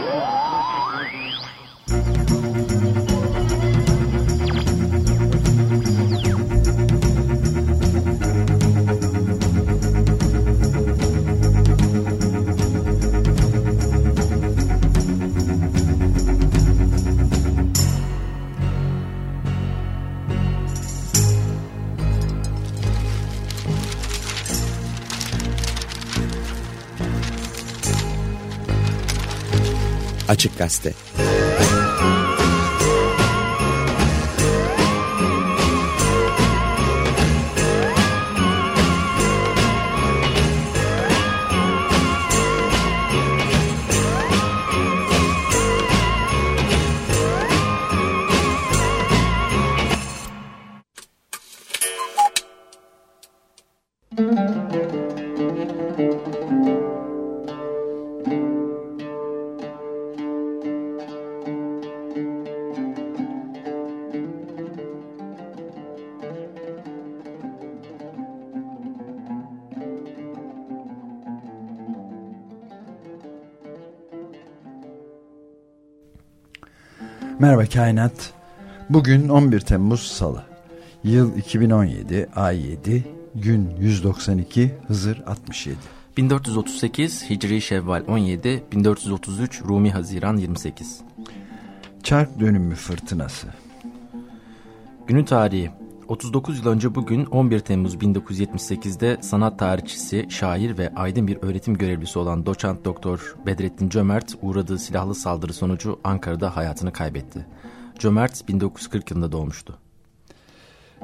Oh! Açık Gazete Merhaba Kainat. Bugün 11 Temmuz Salı. Yıl 2017, ay 7, gün 192, Hızır 67. 1438 Hicri Şevval 17, 1433 Rumi Haziran 28. Çark dönümü fırtınası. Günün tarihi 39 yıl önce bugün 11 Temmuz 1978'de sanat tarihçisi, şair ve aydın bir öğretim görevlisi olan doçent doktor Bedrettin Cömert uğradığı silahlı saldırı sonucu Ankara'da hayatını kaybetti. Cömert 1940 yılında doğmuştu.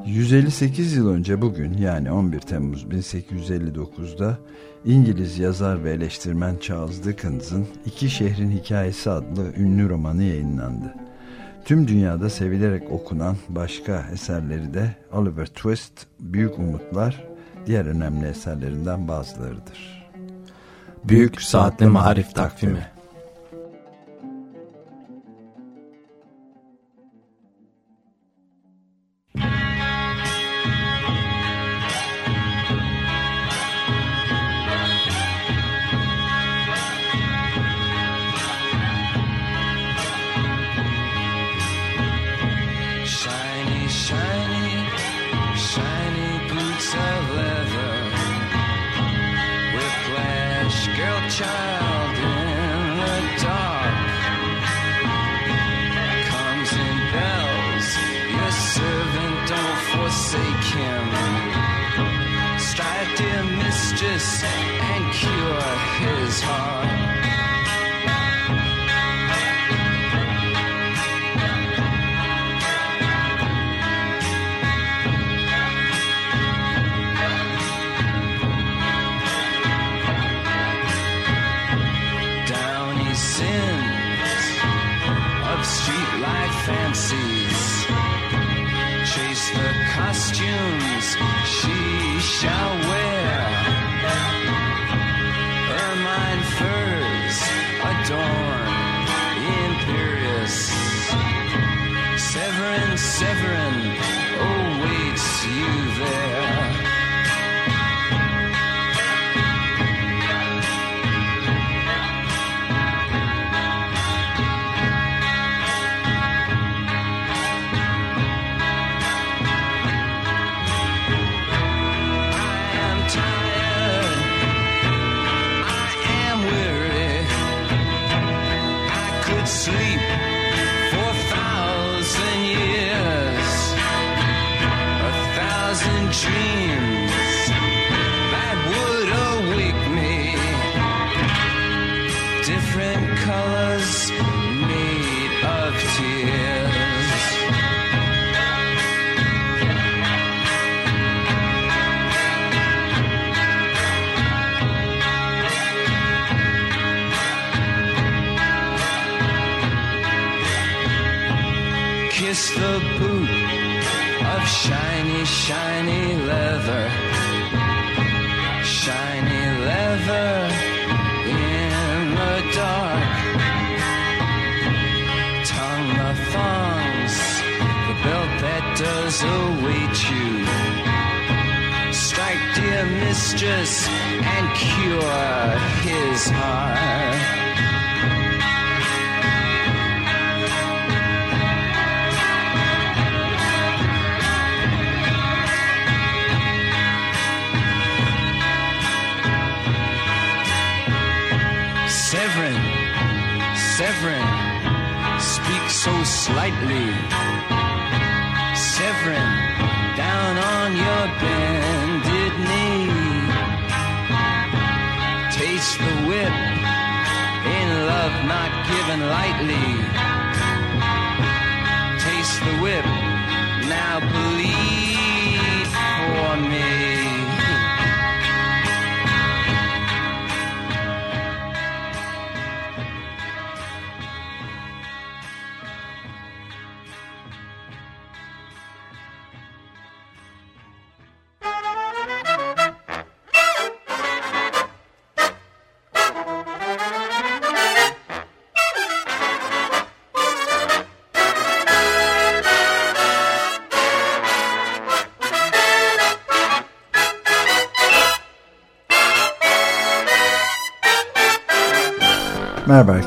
158 yıl önce bugün yani 11 Temmuz 1859'da İngiliz yazar ve eleştirmen Charles Dickens'ın İki Şehrin Hikayesi adlı ünlü romanı yayınlandı. Tüm dünyada sevilerek okunan başka eserleri de Oliver Twist, Büyük Umutlar, diğer önemli eserlerinden bazılarıdır. Büyük Saatli Marif Takvimi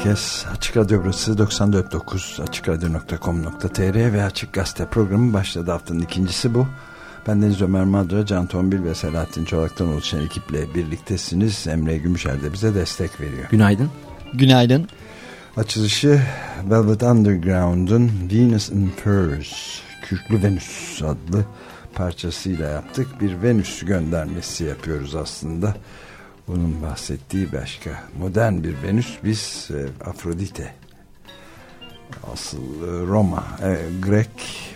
herkes. Açık Radyo burası 94.9 AçıkRadyo.com.tr ve Açık Gazete programı başladı. Haftanın ikincisi bu. Ben Deniz Ömer Madra, Can Tombil ve Selahattin Çolak'tan oluşan ekiple birliktesiniz. Emre Gümüşer de bize destek veriyor. Günaydın. Günaydın. Açılışı Velvet Underground'un Venus in Furs, Kürklü Venüs adlı parçasıyla yaptık. Bir Venüs göndermesi yapıyoruz aslında. Bunun bahsettiği başka modern bir Venüs biz e, Afrodite asıl e, Roma e, Grek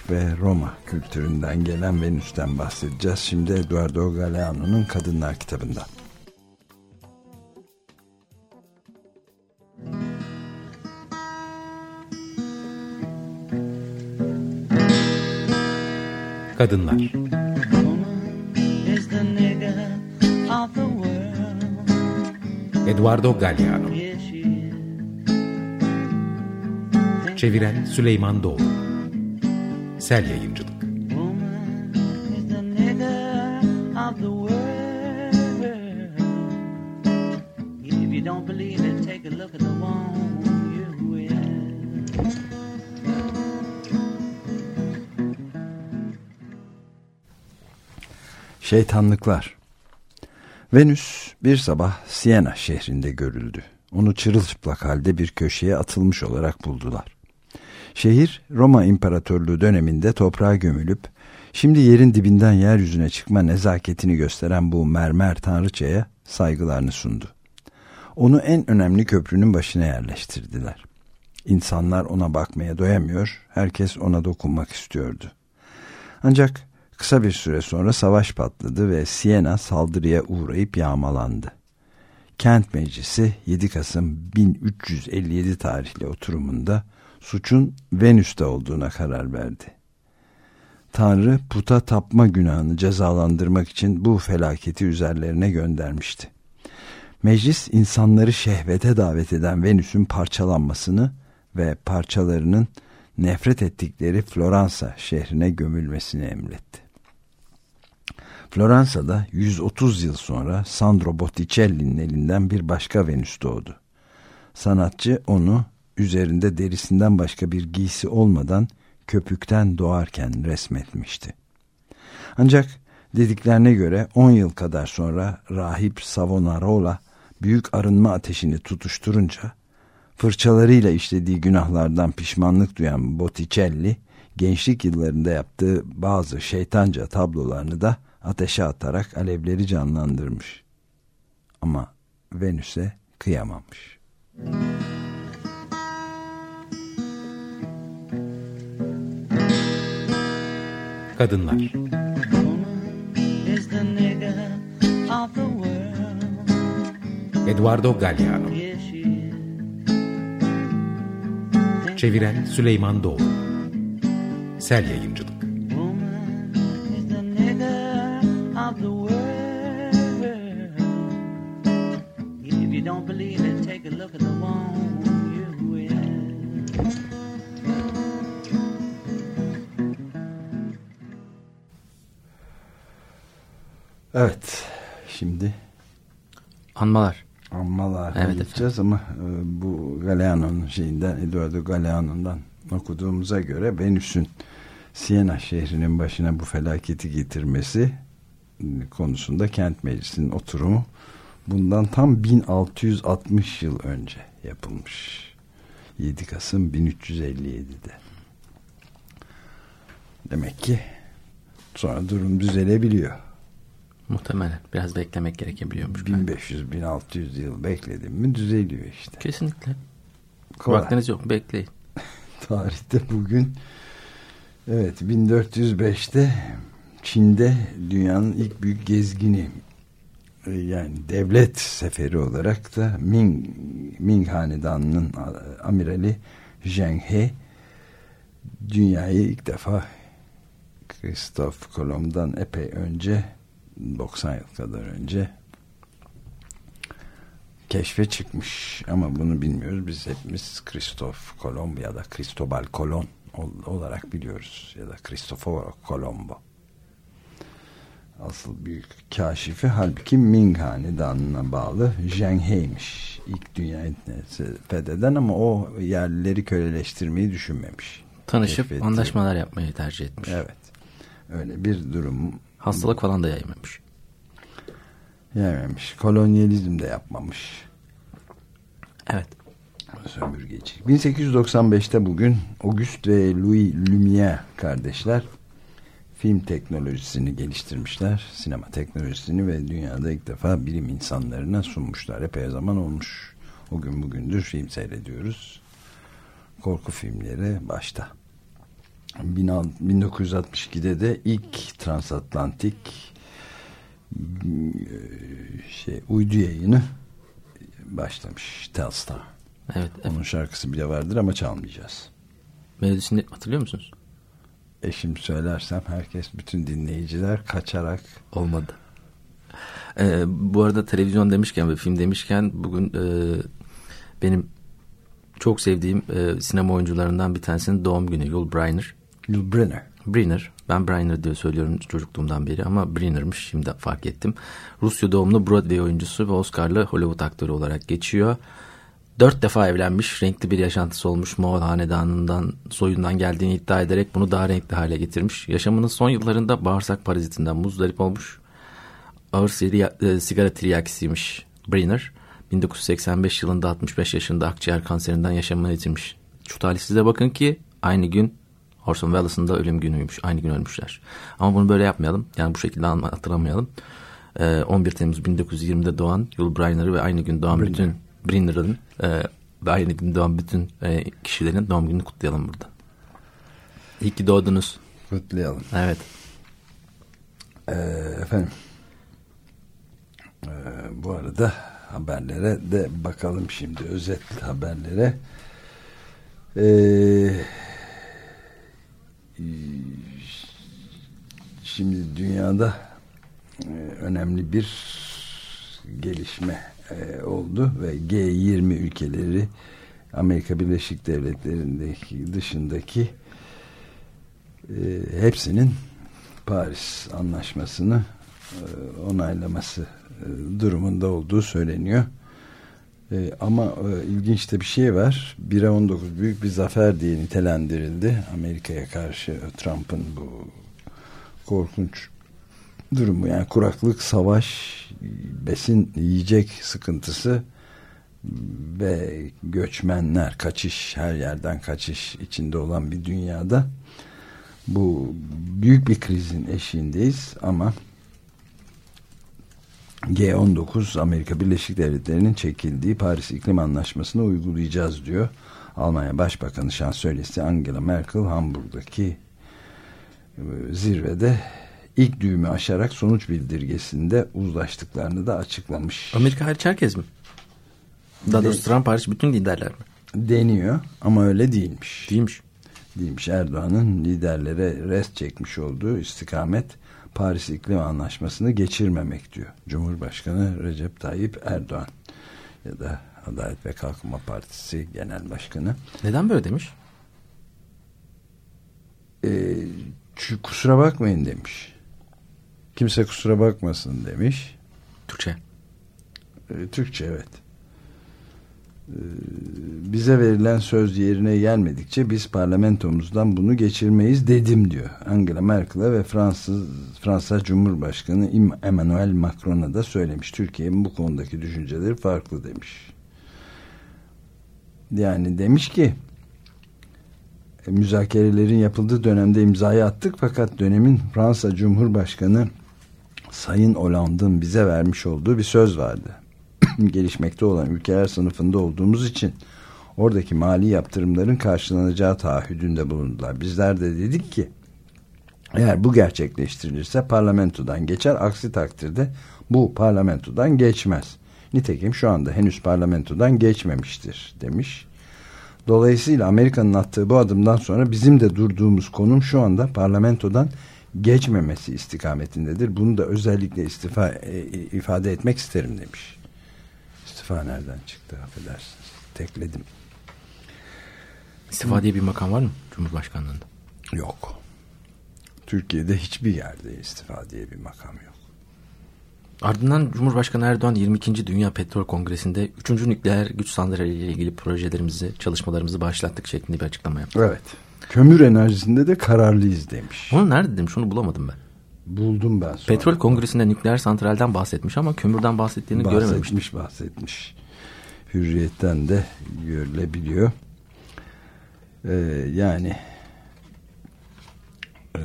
ve Roma kültüründen gelen Venüs'ten bahsedeceğiz. Şimdi Eduardo Galeano'nun Kadınlar kitabında. Kadınlar Eduardo Galliano Çeviren Süleyman Doğru Sel Yayıncılık. Şeytanlıklar Venüs bir sabah Siena şehrinde görüldü. Onu çırılçıplak halde bir köşeye atılmış olarak buldular. Şehir Roma İmparatorluğu döneminde toprağa gömülüp şimdi yerin dibinden yeryüzüne çıkma nezaketini gösteren bu mermer tanrıçaya saygılarını sundu. Onu en önemli köprünün başına yerleştirdiler. İnsanlar ona bakmaya doyamıyor, herkes ona dokunmak istiyordu. Ancak Kısa bir süre sonra savaş patladı ve Siena saldırıya uğrayıp yağmalandı. Kent Meclisi 7 Kasım 1357 tarihli oturumunda suçun Venüs'te olduğuna karar verdi. Tanrı puta tapma günahını cezalandırmak için bu felaketi üzerlerine göndermişti. Meclis insanları şehvete davet eden Venüs'ün parçalanmasını ve parçalarının nefret ettikleri Floransa şehrine gömülmesini emretti. Floransa'da 130 yıl sonra Sandro Botticelli'nin elinden bir başka Venüs doğdu. Sanatçı onu üzerinde derisinden başka bir giysi olmadan köpükten doğarken resmetmişti. Ancak dediklerine göre 10 yıl kadar sonra rahip Savonarola büyük arınma ateşini tutuşturunca fırçalarıyla işlediği günahlardan pişmanlık duyan Botticelli gençlik yıllarında yaptığı bazı şeytanca tablolarını da ateşe atarak alevleri canlandırmış. Ama Venüs'e kıyamamış. Kadınlar Eduardo Galliano Çeviren Süleyman Doğru Sel Yayıncılık Evet. Şimdi anmalar. Anmalar evet gideceğiz ama e, bu Galeano'nun şeyinden Eduardo Galeano'ndan okuduğumuza göre Venüs'ün Siena şehrinin başına bu felaketi getirmesi konusunda kent meclisinin oturumu bundan tam 1660 yıl önce yapılmış. 7 Kasım 1357'de. Demek ki sonra durum düzelebiliyor. Muhtemelen. Biraz beklemek gerekebiliyormuş. 1500-1600 yıl bekledim mi düzeliyor işte. Kesinlikle. Kolay. Vaktiniz yok. Bekleyin. Tarihte bugün evet 1405'te Çin'de dünyanın ilk büyük gezgini e, yani devlet seferi olarak da Ming, Ming Hanedanı'nın amirali Zheng He dünyayı ilk defa Christoph Kolomb'dan epey önce 90 yıl kadar önce keşfe çıkmış. Ama bunu bilmiyoruz. Biz hepimiz Christoph Kolomb ya da Cristobal Colon olarak biliyoruz. Ya da Cristoforo Colombo. Asıl büyük kaşifi halbuki Ming Hanedanı'na bağlı Zheng He'ymiş ilk dünyayı fetheden ama o yerlileri köleleştirmeyi düşünmemiş. Tanışıp Keşfetti. anlaşmalar yapmayı tercih etmiş. Evet. Öyle bir durum hastalık falan da yaymamış yememiş. Kolonyalizm de yapmamış. Evet. Sömürgeci. 1895'te bugün Auguste ve Louis Lumière kardeşler film teknolojisini geliştirmişler. Sinema teknolojisini ve dünyada ilk defa bilim insanlarına sunmuşlar. Epey zaman olmuş. O gün bugündür film seyrediyoruz. Korku filmleri başta. 1962'de de ilk transatlantik şey uydu yayını başlamış Telstar. Evet, Onun evet. şarkısı bile vardır ama çalmayacağız. Melodisini hatırlıyor musunuz? Eşim söylersem herkes bütün dinleyiciler kaçarak olmadı. Ee, bu arada televizyon demişken ve film demişken bugün e, benim çok sevdiğim e, sinema oyuncularından bir tanesinin doğum günü Yul Brynner. Yul Brynner. Brynner. Ben Brynner diye söylüyorum çocukluğumdan beri ama Brynner'mış şimdi fark ettim. Rusya doğumlu Broadway oyuncusu ve Oscar'lı Hollywood aktörü olarak geçiyor. Dört defa evlenmiş, renkli bir yaşantısı olmuş, Moğol hanedanından, soyundan geldiğini iddia ederek bunu daha renkli hale getirmiş. Yaşamının son yıllarında bağırsak parazitinden muzdarip olmuş. Ağır seri, e, sigara tiryakisiymiş Brynner. 1985 yılında 65 yaşında akciğer kanserinden yaşamını yitirmiş. Şu talihsize bakın ki aynı gün Orson Welles'ın da ölüm günüymüş. Aynı gün ölmüşler. Ama bunu böyle yapmayalım. Yani bu şekilde hatırlamayalım. Ee, 11 Temmuz 1920'de doğan Yul Brynner'ı ve aynı gün doğan Brynner. bütün Brynner'ın e, ve aynı gün doğan bütün e, kişilerin doğum gününü kutlayalım burada. İyi ki doğdunuz. Kutlayalım. Evet. Ee, efendim. Ee, bu arada haberlere de bakalım şimdi özet haberlere. Eee şimdi dünyada e, önemli bir gelişme e, oldu ve G20 ülkeleri Amerika Birleşik Devletleri'ndeki dışındaki e, hepsinin Paris Anlaşması'nı onaylaması durumunda olduğu söyleniyor. E, ama e, ilginç de bir şey var. 1'e 19 büyük bir zafer diye nitelendirildi. Amerika'ya karşı Trump'ın bu korkunç durumu. Yani kuraklık, savaş, besin, yiyecek sıkıntısı ve göçmenler, kaçış, her yerden kaçış içinde olan bir dünyada bu büyük bir krizin eşiğindeyiz ama G19 Amerika Birleşik Devletleri'nin çekildiği Paris İklim Anlaşması'nı uygulayacağız diyor. Almanya Başbakanı Şansölyesi Angela Merkel Hamburg'daki e, zirvede ilk düğümü aşarak sonuç bildirgesinde uzlaştıklarını da açıklamış. Amerika hariç herkes mi? Daha doğrusu Trump hariç bütün liderler mi? Deniyor ama öyle değilmiş. Değilmiş. Değilmiş. Erdoğan'ın liderlere rest çekmiş olduğu istikamet Paris İklim Anlaşması'nı geçirmemek diyor. Cumhurbaşkanı Recep Tayyip Erdoğan ya da Adalet ve Kalkınma Partisi Genel Başkanı. Neden böyle demiş? Ee, kusura bakmayın demiş. Kimse kusura bakmasın demiş. Türkçe. Ee, Türkçe evet. Ee, bize verilen söz yerine gelmedikçe biz parlamentomuzdan bunu geçirmeyiz dedim diyor. Angela Merkel'e ve Fransız Fransa Cumhurbaşkanı Emmanuel Macron'a da söylemiş. Türkiye'nin bu konudaki düşünceleri farklı demiş. Yani demiş ki e, müzakerelerin yapıldığı dönemde imzayı attık fakat dönemin Fransa Cumhurbaşkanı Sayın Hollande'ın bize vermiş olduğu bir söz vardı. Gelişmekte olan ülkeler sınıfında olduğumuz için oradaki mali yaptırımların karşılanacağı taahhüdünde bulundular. Bizler de dedik ki eğer bu gerçekleştirilirse parlamentodan geçer aksi takdirde bu parlamentodan geçmez. Nitekim şu anda henüz parlamentodan geçmemiştir demiş. Dolayısıyla Amerika'nın attığı bu adımdan sonra bizim de durduğumuz konum şu anda parlamentodan geçmemesi istikametindedir. Bunu da özellikle istifa e, ifade etmek isterim demiş. İstifa nereden çıktı affedersiniz. Tekledim. İstifa diye bir makam var mı Cumhurbaşkanlığında? Yok. Türkiye'de hiçbir yerde istifa diye bir makam yok. Ardından Cumhurbaşkanı Erdoğan 22. Dünya Petrol Kongresi'nde 3. nükleer güç santrali ile ilgili projelerimizi, çalışmalarımızı başlattık şeklinde bir açıklama yaptı. Evet. Kömür enerjisinde de kararlıyız demiş. Onu nerede demiş onu bulamadım ben. Buldum ben sonra. Petrol Kongresi'nde nükleer santralden bahsetmiş ama kömürden bahsettiğini bahsetmiş, görememiştim. Bahsetmiş bahsetmiş. Hürriyetten de görülebiliyor. Ee, yani e,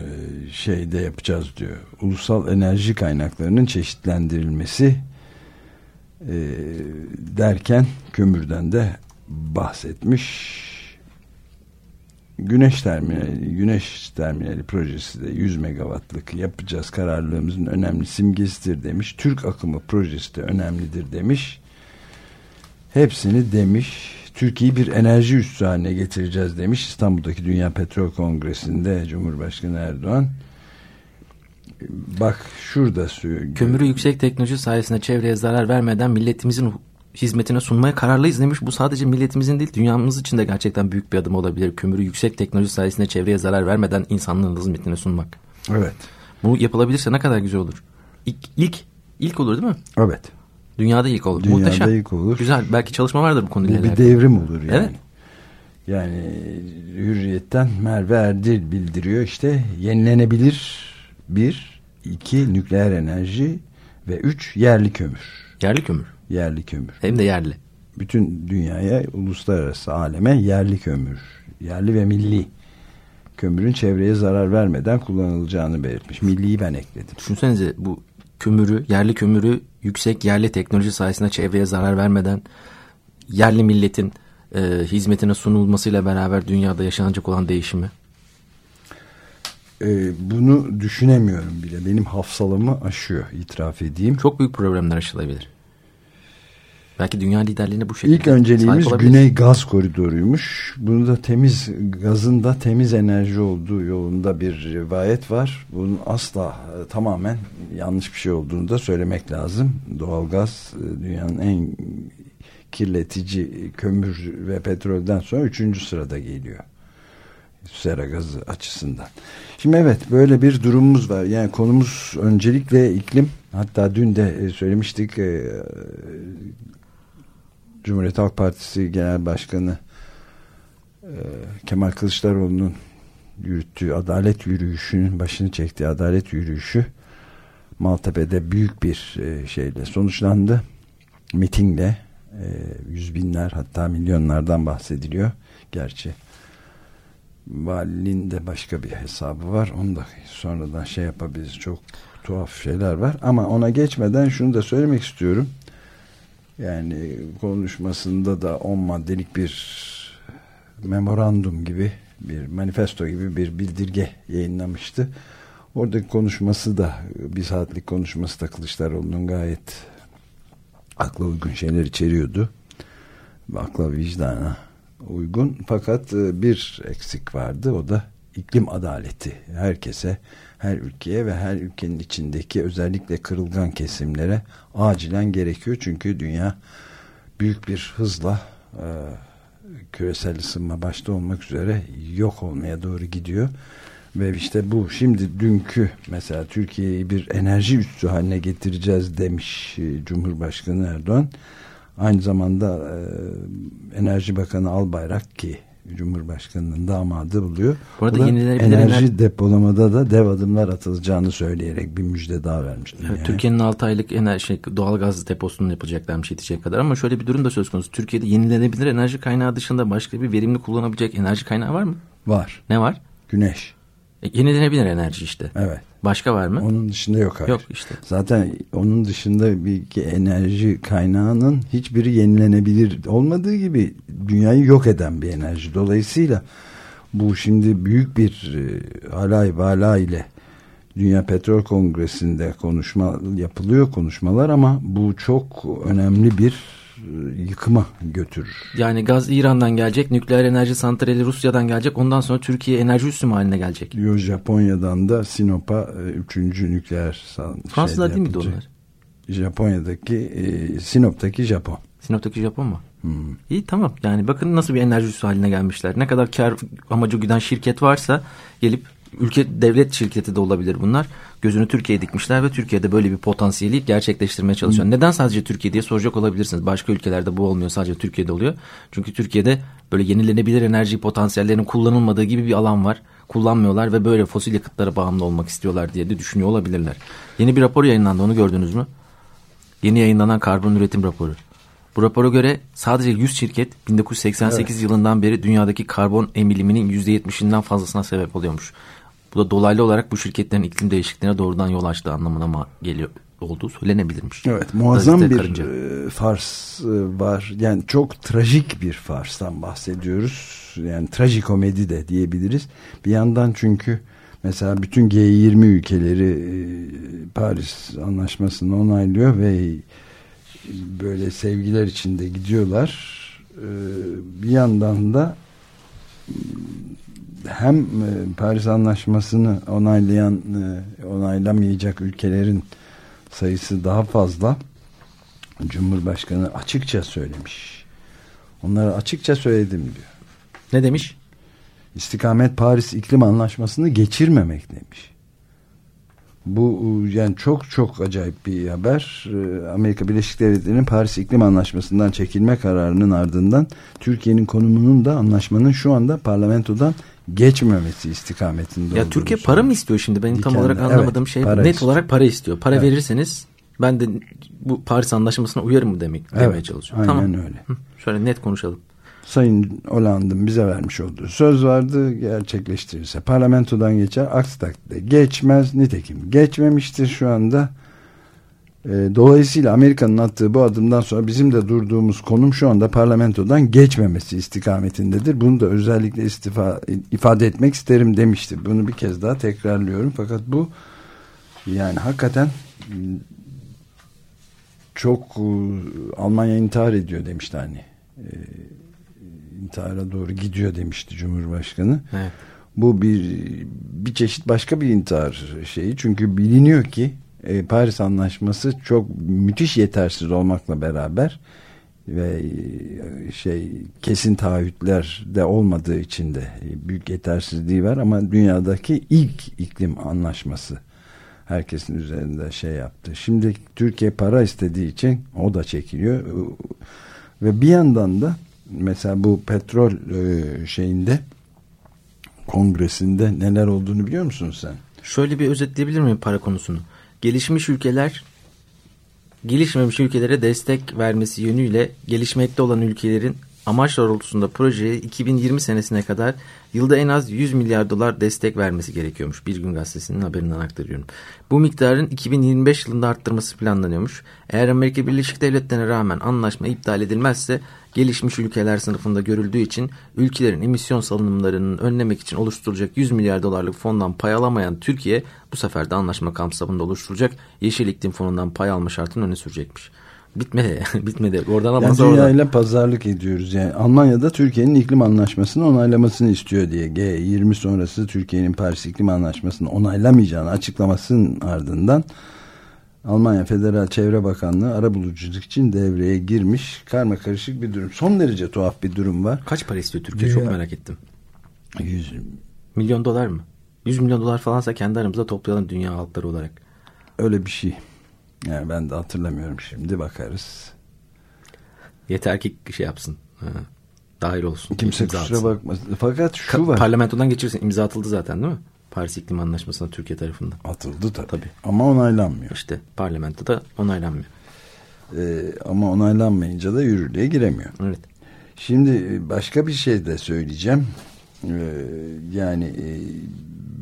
şeyde yapacağız diyor. Ulusal enerji kaynaklarının çeşitlendirilmesi e, derken kömürden de bahsetmiş. Güneş terminali, güneş terminali projesi de 100 megawattlık yapacağız kararlılığımızın önemli simgesidir demiş. Türk akımı projesi de önemlidir demiş. Hepsini demiş. Türkiye'yi bir enerji üssü haline getireceğiz demiş İstanbul'daki Dünya Petrol Kongresi'nde Cumhurbaşkanı Erdoğan. Bak şurada Kömürü yüksek teknoloji sayesinde çevreye zarar vermeden milletimizin hizmetine sunmaya kararlıyız demiş. Bu sadece milletimizin değil dünyamız için de gerçekten büyük bir adım olabilir. Kömürü yüksek teknoloji sayesinde çevreye zarar vermeden insanlığın hizmetine sunmak. Evet. Bu yapılabilirse ne kadar güzel olur. İlk, ilk, ilk olur değil mi? Evet. Dünyada ilk olur. Dünyada Muhteşem. ilk olur. Güzel. Belki çalışma vardır bu konuyla. Bu bir devrim olur yani. Evet. Yani hürriyetten Merve Erdil bildiriyor işte yenilenebilir bir, iki nükleer enerji ve üç yerli kömür. Yerli kömür. Yerli kömür. Hem de yerli. Bütün dünyaya, uluslararası aleme yerli kömür. Yerli ve milli kömürün çevreye zarar vermeden kullanılacağını belirtmiş. Milliyi ben ekledim. Düşünsenize bu kömürü, yerli kömürü yüksek yerli teknoloji sayesinde çevreye zarar vermeden yerli milletin e, hizmetine sunulmasıyla beraber dünyada yaşanacak olan değişimi. E, bunu düşünemiyorum bile. Benim hafsalamı aşıyor itiraf edeyim. Çok büyük problemler aşılabilir. Belki dünya liderliğine bu şekilde İlk önceliğimiz Güney Gaz Koridoru'ymuş. Bunu da temiz gazın da temiz enerji olduğu yolunda bir rivayet var. Bunun asla e, tamamen yanlış bir şey olduğunu da söylemek lazım. Doğalgaz e, dünyanın en kirletici kömür ve petrolden sonra üçüncü sırada geliyor. Sera gazı açısından. Şimdi evet böyle bir durumumuz var. Yani konumuz öncelikle iklim. Hatta dün de e, söylemiştik Cumhuriyet Halk Partisi Genel Başkanı e, Kemal Kılıçdaroğlu'nun yürüttüğü adalet yürüyüşünün başını çektiği adalet yürüyüşü Maltepe'de büyük bir e, şeyle sonuçlandı. Mitingle e, yüz binler hatta milyonlardan bahsediliyor. Gerçi valinin de başka bir hesabı var. Onu da sonradan şey yapabiliriz. Çok tuhaf şeyler var. Ama ona geçmeden şunu da söylemek istiyorum. Yani konuşmasında da on maddelik bir memorandum gibi bir manifesto gibi bir bildirge yayınlamıştı. Oradaki konuşması da bir saatlik konuşması da Kılıçdaroğlu'nun gayet akla uygun şeyler içeriyordu. Akla vicdana uygun. Fakat e, bir eksik vardı. O da iklim adaleti. Herkese her ülkeye ve her ülkenin içindeki özellikle kırılgan kesimlere acilen gerekiyor. Çünkü dünya büyük bir hızla e, küresel ısınma başta olmak üzere yok olmaya doğru gidiyor. Ve işte bu şimdi dünkü mesela Türkiye'yi bir enerji üssü haline getireceğiz demiş e, Cumhurbaşkanı Erdoğan. Aynı zamanda e, Enerji Bakanı Albayrak ki Cumhurbaşkanı'nın damadı buluyor. Bu da yenilenebilir enerji ener- depolamada da dev adımlar atılacağını söyleyerek bir müjde daha vermiş. Evet, dünyaya. Türkiye'nin 6 aylık enerji, şey, doğal gaz deposunun yapılacaklarmış yetecek kadar ama şöyle bir durum da söz konusu. Türkiye'de yenilenebilir enerji kaynağı dışında başka bir verimli kullanabilecek enerji kaynağı var mı? Var. Ne var? Güneş. E, yenilenebilir enerji işte. Evet. Başka var mı? Onun dışında yok hayır. Yok işte. Zaten onun dışında bir enerji kaynağının hiçbiri yenilenebilir olmadığı gibi dünyayı yok eden bir enerji. Dolayısıyla bu şimdi büyük bir e, halay vala ile Dünya Petrol Kongresi'nde konuşma yapılıyor konuşmalar ama bu çok önemli bir yıkıma götürür. Yani gaz İran'dan gelecek, nükleer enerji santrali Rusya'dan gelecek. Ondan sonra Türkiye enerji üssü haline gelecek? Diyor Japonya'dan da Sinop'a e, üçüncü nükleer san- Fransızlar şeyde değil miydi onlar? Japonya'daki e, Sinop'taki Japon. Sinop'taki Japon mu? Hmm. İyi tamam. Yani bakın nasıl bir enerji üssü haline gelmişler. Ne kadar kar amacı güden şirket varsa gelip ülke devlet şirketi de olabilir bunlar. Gözünü Türkiye'ye dikmişler ve Türkiye'de böyle bir potansiyeli gerçekleştirmeye çalışıyor. Neden sadece Türkiye diye soracak olabilirsiniz. Başka ülkelerde bu olmuyor sadece Türkiye'de oluyor. Çünkü Türkiye'de böyle yenilenebilir enerji potansiyellerinin kullanılmadığı gibi bir alan var. Kullanmıyorlar ve böyle fosil yakıtlara bağımlı olmak istiyorlar diye de düşünüyor olabilirler. Yeni bir rapor yayınlandı onu gördünüz mü? Yeni yayınlanan karbon üretim raporu. Bu rapora göre sadece 100 şirket 1988 yılından beri dünyadaki karbon emiliminin %70'inden fazlasına sebep oluyormuş. Bu da dolaylı olarak bu şirketlerin iklim değişikliğine doğrudan yol açtığı anlamına ma- geliyor olduğu söylenebilirmiş. Evet muazzam Gazete bir karınca. e, fars e, var. Yani çok trajik bir farstan bahsediyoruz. Yani trajikomedi de diyebiliriz. Bir yandan çünkü mesela bütün G20 ülkeleri e, Paris Anlaşması'nı onaylıyor ve böyle sevgiler içinde gidiyorlar. Bir yandan da hem e, Paris Anlaşması'nı onaylayan e, onaylamayacak ülkelerin sayısı daha fazla. Cumhurbaşkanı açıkça söylemiş. Onlara açıkça söyledim diyor. Ne demiş? İstikamet Paris İklim Anlaşması'nı geçirmemek demiş. Bu yani çok çok acayip bir haber. Amerika Birleşik Devletleri'nin Paris İklim Anlaşması'ndan çekilme kararının ardından Türkiye'nin konumunun da anlaşmanın şu anda parlamentodan geçmemesi istikametinde Ya Türkiye para mı istiyor şimdi? Benim tam olarak anlamadığım evet, şey net istiyor. olarak para istiyor. Para Evet. verirseniz ben de bu Paris Anlaşması'na uyarım mı demek demeye Evet, çalışıyorum. aynen tamam. öyle. Hı, Şöyle net konuşalım. Sayın Hollande'ın bize vermiş olduğu söz vardı. Gerçekleştirirse parlamentodan geçer. Aksi takdirde geçmez. Nitekim geçmemiştir şu anda. E, dolayısıyla Amerika'nın attığı bu adımdan sonra bizim de durduğumuz konum şu anda parlamentodan geçmemesi istikametindedir. Bunu da özellikle istifa, ifade etmek isterim demişti. Bunu bir kez daha tekrarlıyorum. Fakat bu yani hakikaten çok e, Almanya intihar ediyor demişti hani. E, intihara doğru gidiyor demişti Cumhurbaşkanı. Evet. Bu bir bir çeşit başka bir intihar şeyi. Çünkü biliniyor ki e, Paris Anlaşması çok müthiş yetersiz olmakla beraber ve e, şey kesin taahhütler de olmadığı için de e, büyük yetersizliği var ama dünyadaki ilk iklim anlaşması herkesin üzerinde şey yaptı. Şimdi Türkiye para istediği için o da çekiliyor ve bir yandan da mesela bu petrol şeyinde kongresinde neler olduğunu biliyor musun sen? Şöyle bir özetleyebilir miyim para konusunu? Gelişmiş ülkeler gelişmemiş ülkelere destek vermesi yönüyle gelişmekte olan ülkelerin amaç doğrultusunda projeye 2020 senesine kadar yılda en az 100 milyar dolar destek vermesi gerekiyormuş. Bir gün gazetesinin haberinden aktarıyorum. Bu miktarın 2025 yılında arttırması planlanıyormuş. Eğer Amerika Birleşik Devletleri'ne rağmen anlaşma iptal edilmezse gelişmiş ülkeler sınıfında görüldüğü için ülkelerin emisyon salınımlarının önlemek için oluşturulacak 100 milyar dolarlık fondan pay alamayan Türkiye bu sefer de anlaşma kapsamında oluşturulacak Yeşil İklim Fonu'ndan pay alma şartını öne sürecekmiş. Bitmedi. Bitmedi. Oradan Yani almazsa oradan. dünyayla pazarlık ediyoruz. Yani Almanya'da Türkiye'nin iklim anlaşmasını onaylamasını istiyor diye G20 sonrası Türkiye'nin Paris iklim anlaşmasını onaylamayacağını açıklamasının ardından Almanya Federal Çevre Bakanlığı arabuluculuk için devreye girmiş. Karma karışık bir durum. Son derece tuhaf bir durum var. Kaç para istiyor Türkiye? Dünya- Çok merak ettim. 100 Milyon dolar mı? 100 milyon dolar falansa kendi aramızda toplayalım dünya halkları olarak. öyle bir şey. Yani ben de hatırlamıyorum şimdi bakarız. Yeter ki şey yapsın. Ha. dahil olsun. Kimse İmza kusura atsın. bakmasın. Fakat şu Ka- var. Parlamentodan geçirsin. imza atıldı zaten değil mi? Paris İklim Anlaşması'na Türkiye tarafından. Atıldı tabii. Tabii. Ama onaylanmıyor. İşte parlamentoda onaylanmıyor. Ee, ama onaylanmayınca da yürürlüğe giremiyor. Evet. Şimdi e, başka bir şey de söyleyeceğim. Ee, yani e,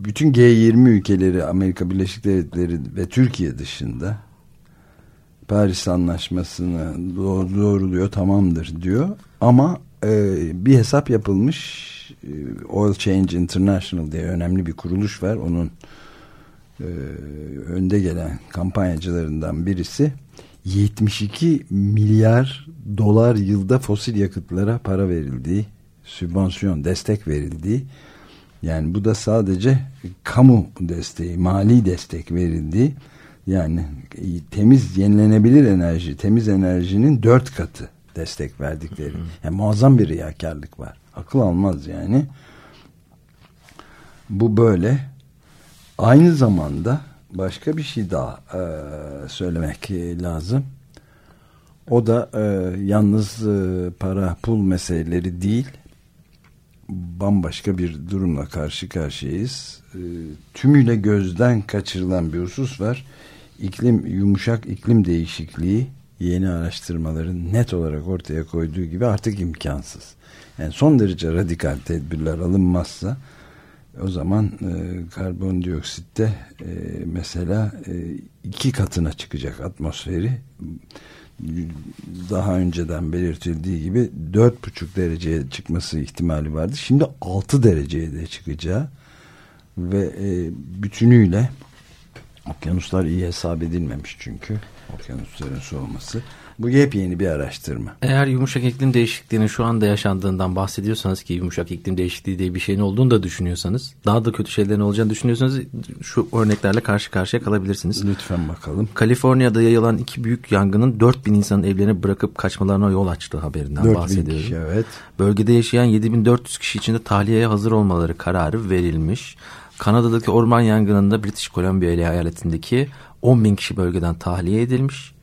bütün G20 ülkeleri Amerika Birleşik Devletleri ve Türkiye dışında Paris Anlaşması'nı doğru- doğruluyor tamamdır diyor. Ama e, bir hesap yapılmış e, Oil Change International diye önemli bir kuruluş var. Onun e, önde gelen kampanyacılarından birisi 72 milyar dolar yılda fosil yakıtlara para verildiği, sübvansiyon, destek verildiği yani bu da sadece kamu desteği, mali destek verildiği yani temiz yenilenebilir enerji, temiz enerjinin dört katı destek verdikleri. Yani muazzam bir riyakarlık var. Akıl almaz yani. Bu böyle. Aynı zamanda başka bir şey daha e, söylemek e, lazım. O da e, yalnız e, para pul meseleleri değil. Bambaşka bir durumla karşı karşıyayız. E, tümüyle gözden kaçırılan bir husus var. İklim yumuşak iklim değişikliği yeni araştırmaların net olarak ortaya koyduğu gibi artık imkansız. Yani son derece radikal tedbirler alınmazsa o zaman e, karbondioksitte e, mesela e, iki katına çıkacak atmosferi daha önceden belirtildiği gibi dört buçuk dereceye çıkması ihtimali vardı. Şimdi altı dereceye de çıkacağı ve e, bütünüyle okyanuslar iyi hesap edilmemiş çünkü okyanusların soğuması. Bu yepyeni bir araştırma. Eğer yumuşak iklim değişikliğinin şu anda yaşandığından bahsediyorsanız ki yumuşak iklim değişikliği diye bir şeyin olduğunu da düşünüyorsanız daha da kötü şeylerin olacağını düşünüyorsanız şu örneklerle karşı karşıya kalabilirsiniz. Lütfen bakalım. Kaliforniya'da yayılan iki büyük yangının 4000 insanın evlerini bırakıp kaçmalarına yol açtığı haberinden 4000 bahsediyorum. kişi evet. Bölgede yaşayan 7400 kişi için de tahliyeye hazır olmaları kararı verilmiş. Kanada'daki orman yangınında British Columbia eyaletindeki 10 bin kişi bölgeden tahliye edilmiş.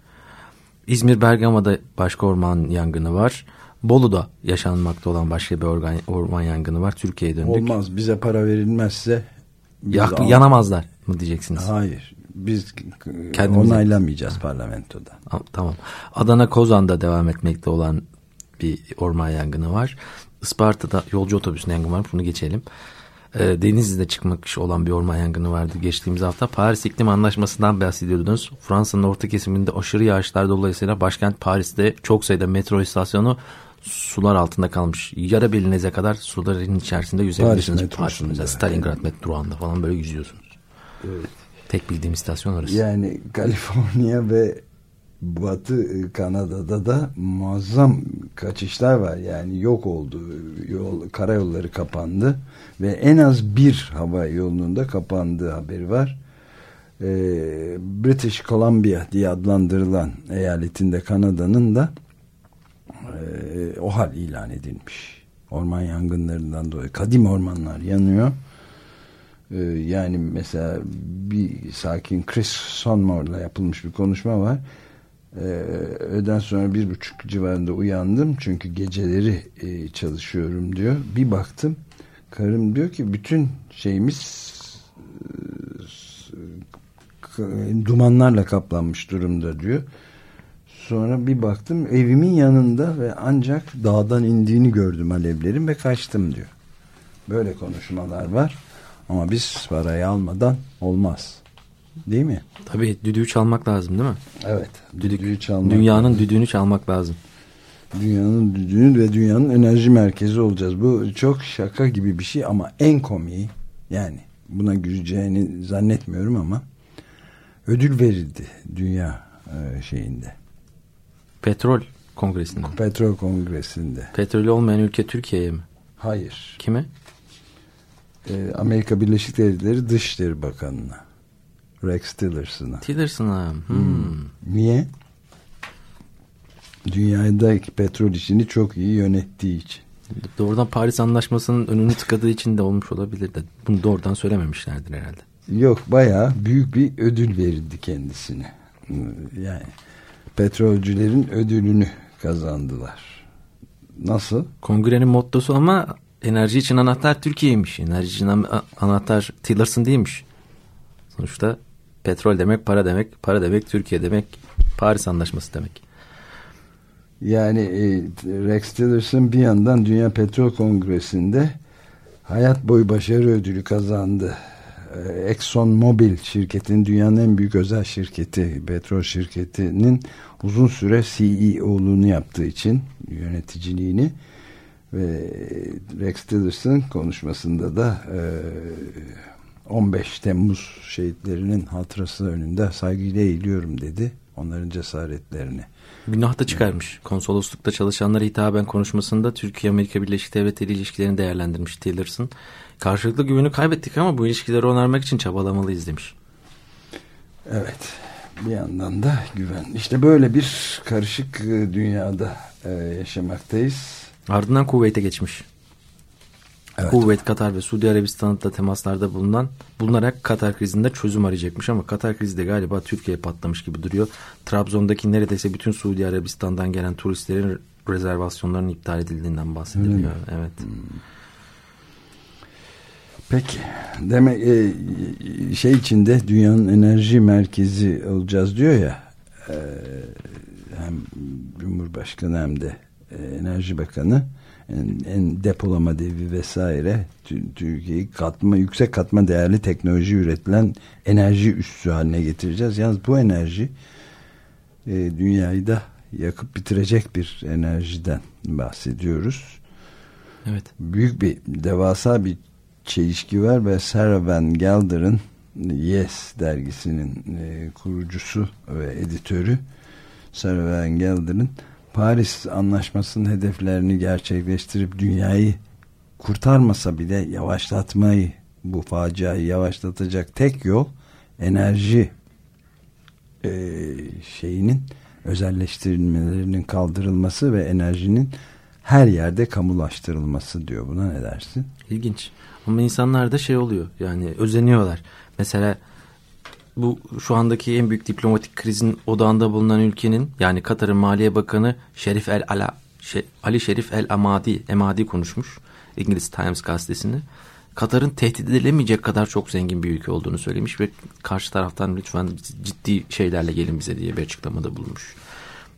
İzmir Bergama'da başka orman yangını var. Bolu'da yaşanmakta olan başka bir organ, orman yangını var. Türkiye'ye döndük. Olmaz bize para verilmezse Yak- yanamazlar mı diyeceksiniz? Hayır. Biz Kendimize- onaylamayacağız parlamentoda. Tamam. Adana Kozan'da devam etmekte olan bir orman yangını var. Isparta'da yolcu otobüsünde yangın var. Bunu geçelim. Ee, Denizli'de çıkmak olan bir orman yangını vardı geçtiğimiz hafta. Paris İklim Anlaşması'ndan bahsediyordunuz. Fransa'nın orta kesiminde aşırı yağışlar dolayısıyla başkent Paris'te çok sayıda metro istasyonu sular altında kalmış. Yara belinize kadar suların içerisinde yüzebilirsiniz. metrosunda. Paris mesela Stalingrad metroğunda falan böyle yüzüyorsunuz. Tek bildiğim istasyon orası. Yani Kaliforniya ve Batı e, Kanada'da da muazzam kaçışlar var. Yani yok oldu. Yol, karayolları kapandı ve en az bir hava yolunun da kapandığı haberi var. Ee, British Columbia diye adlandırılan eyaletinde Kanada'nın da e, o hal ilan edilmiş. Orman yangınlarından dolayı. Kadim ormanlar yanıyor. Ee, yani mesela bir sakin Chris Sonmore'la yapılmış bir konuşma var. Ee, öğleden sonra bir buçuk civarında uyandım çünkü geceleri e, çalışıyorum diyor. Bir baktım karım diyor ki bütün şeyimiz e, k- dumanlarla kaplanmış durumda diyor. Sonra bir baktım evimin yanında ve ancak dağdan indiğini gördüm alevlerin ve kaçtım diyor. Böyle konuşmalar var. Ama biz parayı almadan olmaz. Değil mi? Tabii düdüğü çalmak lazım değil mi? Evet. Düdük. Düdüğü çalmak Dünyanın lazım. düdüğünü çalmak lazım. Dünyanın düdüğü ve dünyanın enerji merkezi olacağız. Bu çok şaka gibi bir şey ama en komiği yani buna güleceğini zannetmiyorum ama ödül verildi dünya e, şeyinde. Petrol kongresinde. Petrol Kongresi'nde. Petrolü olmayan ülke Türkiye'ye mi? Hayır. Kime? E, Amerika Birleşik Devletleri Dışişleri Bakanı'na. Rex Tillerson'a. Tillerson'a. Hmm. Niye? Dünyadaki petrol işini çok iyi yönettiği için. Doğrudan Paris Anlaşması'nın önünü tıkadığı için de olmuş olabilir de. Bunu doğrudan söylememişlerdir herhalde. Yok bayağı büyük bir ödül verildi kendisine. Yani petrolcülerin ödülünü kazandılar. Nasıl? Kongrenin mottosu ama enerji için anahtar Türkiye'ymiş. Enerji için anahtar Tillerson değilmiş. Sonuçta petrol demek para demek. Para demek Türkiye demek. Paris Anlaşması demek. Yani e, Rex Tillerson bir yandan Dünya Petrol Kongresi'nde hayat boyu başarı ödülü kazandı. E, Exxon Mobil şirketinin dünyanın en büyük özel şirketi, petrol şirketinin uzun süre CEO'luğunu yaptığı için yöneticiliğini ve Rex Tillerson konuşmasında da e, 15 Temmuz şehitlerinin hatırası önünde saygıyla eğiliyorum dedi. Onların cesaretlerini. Günah da çıkarmış. Konsoloslukta çalışanlara hitaben konuşmasında Türkiye-Amerika Birleşik Devletleri ilişkilerini değerlendirmiş Tillerson. Karşılıklı güveni kaybettik ama bu ilişkileri onarmak için çabalamalıyız demiş. Evet. Bir yandan da güven. İşte böyle bir karışık e, dünyada e, yaşamaktayız. Ardından Kuveyt'e geçmiş. Evet. Kuvvet, Katar ve Suudi Arabistan'da temaslarda bulunan bulunarak Katar krizinde çözüm arayacakmış ama Katar krizi de galiba Türkiye'ye patlamış gibi duruyor. Trabzon'daki neredeyse bütün Suudi Arabistan'dan gelen turistlerin rezervasyonlarının iptal edildiğinden bahsediliyor. Evet. Hmm. Peki. Demek e, şey içinde dünyanın enerji merkezi olacağız diyor ya e, hem Cumhurbaşkanı hem de e, Enerji Bakanı en, depolama devi vesaire Türkiye'yi katma yüksek katma değerli teknoloji üretilen enerji üssü haline getireceğiz. Yalnız bu enerji e, dünyayı da yakıp bitirecek bir enerjiden bahsediyoruz. Evet. Büyük bir devasa bir çelişki var ve Sarah Van Gelder'ın Yes dergisinin e, kurucusu ve editörü Sarah Van Gelder'ın Paris Anlaşması'nın hedeflerini gerçekleştirip dünyayı kurtarmasa bile yavaşlatmayı bu faciayı yavaşlatacak tek yol enerji e, şeyinin özelleştirilmelerinin kaldırılması ve enerjinin her yerde kamulaştırılması diyor. Buna ne dersin? İlginç. Ama insanlar da şey oluyor yani özeniyorlar. Mesela bu şu andaki en büyük diplomatik krizin odağında bulunan ülkenin yani Katar'ın Maliye Bakanı Şerif El Ala şey, Ali Şerif El Amadi Emadi konuşmuş İngiliz Times gazetesinde. Katar'ın tehdit edilemeyecek kadar çok zengin bir ülke olduğunu söylemiş ve karşı taraftan lütfen ciddi şeylerle gelin bize diye bir açıklamada bulunmuş.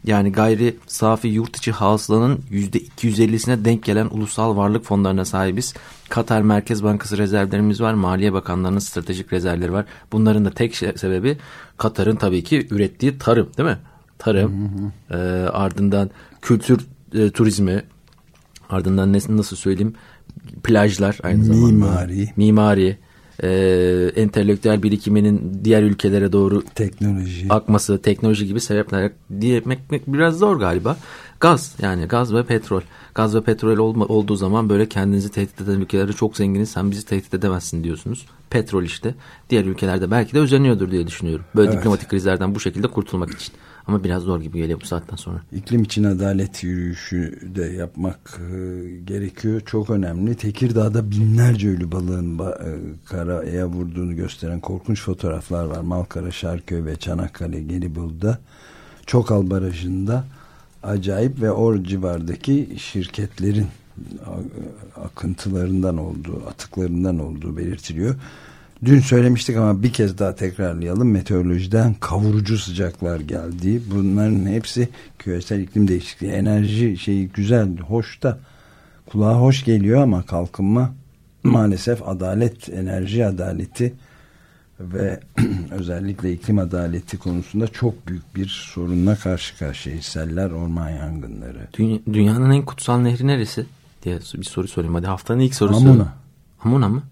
Yani gayri safi yurt içi hasılanın %250'sine denk gelen ulusal varlık fonlarına sahibiz. Katar Merkez Bankası rezervlerimiz var. Maliye Bakanlarının stratejik rezervleri var. Bunların da tek şey, sebebi Katar'ın tabii ki ürettiği tarım değil mi? Tarım hı hı. E, ardından kültür e, turizmi ardından nasıl söyleyeyim plajlar aynı zamanda. Mimari. Mimari e, entelektüel birikiminin diğer ülkelere doğru teknoloji akması, teknoloji gibi sebepler diyemek biraz zor galiba. Gaz yani gaz ve petrol. Gaz ve petrol olma, olduğu zaman böyle kendinizi tehdit eden ülkelerde çok zenginiz sen bizi tehdit edemezsin diyorsunuz. Petrol işte. Diğer ülkelerde belki de özeniyordur diye düşünüyorum. Böyle evet. diplomatik krizlerden bu şekilde kurtulmak için. Ama biraz zor gibi geliyor bu saatten sonra. İklim için adalet yürüyüşü de yapmak e, gerekiyor. Çok önemli. Tekirdağ'da binlerce ölü balığın e, karaya vurduğunu gösteren korkunç fotoğraflar var. Malkara, Şarköy ve Çanakkale, Gelibolu'da. Çokal Barajı'nda acayip ve o civardaki şirketlerin akıntılarından olduğu, atıklarından olduğu belirtiliyor. Dün söylemiştik ama bir kez daha tekrarlayalım. Meteorolojiden kavurucu sıcaklar geldi. Bunların hepsi küresel iklim değişikliği. Enerji şeyi güzel, hoş da kulağa hoş geliyor ama kalkınma maalesef adalet, enerji adaleti ve özellikle iklim adaleti konusunda çok büyük bir sorunla karşı karşıyayız. Seller, orman yangınları. Dünya, dünyanın en kutsal nehri neresi? diye bir soru sorayım. Hadi haftanın ilk sorusu. Amuna. Amuna mı?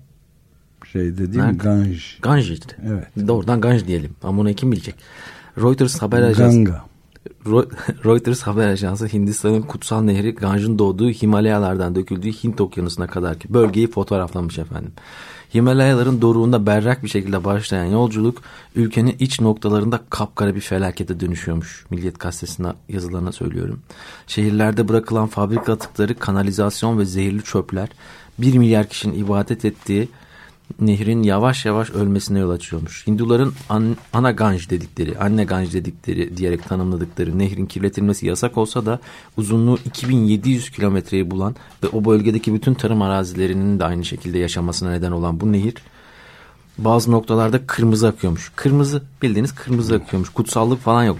Şey dediğim Ganj. Ganj işte. Evet. Doğrudan Ganj diyelim. Amuna'yı kim bilecek? Reuters haber ajansı. Ganga. Reuters haber ajansı Hindistan'ın kutsal nehri Ganj'ın doğduğu Himalayalardan döküldüğü Hint okyanusuna kadar ki bölgeyi fotoğraflamış efendim. Himalayaların doruğunda berrak bir şekilde başlayan yolculuk ülkenin iç noktalarında kapkara bir felakete dönüşüyormuş. Milliyet gazetesine yazılarına söylüyorum. Şehirlerde bırakılan fabrika atıkları, kanalizasyon ve zehirli çöpler bir milyar kişinin ibadet ettiği nehrin yavaş yavaş ölmesine yol açıyormuş. Hinduların an, ana ganj dedikleri, anne ganj dedikleri diyerek tanımladıkları nehrin kirletilmesi yasak olsa da uzunluğu 2700 kilometreyi bulan ve o bölgedeki bütün tarım arazilerinin de aynı şekilde yaşamasına neden olan bu nehir bazı noktalarda kırmızı akıyormuş. Kırmızı bildiğiniz kırmızı akıyormuş. Kutsallık falan yok.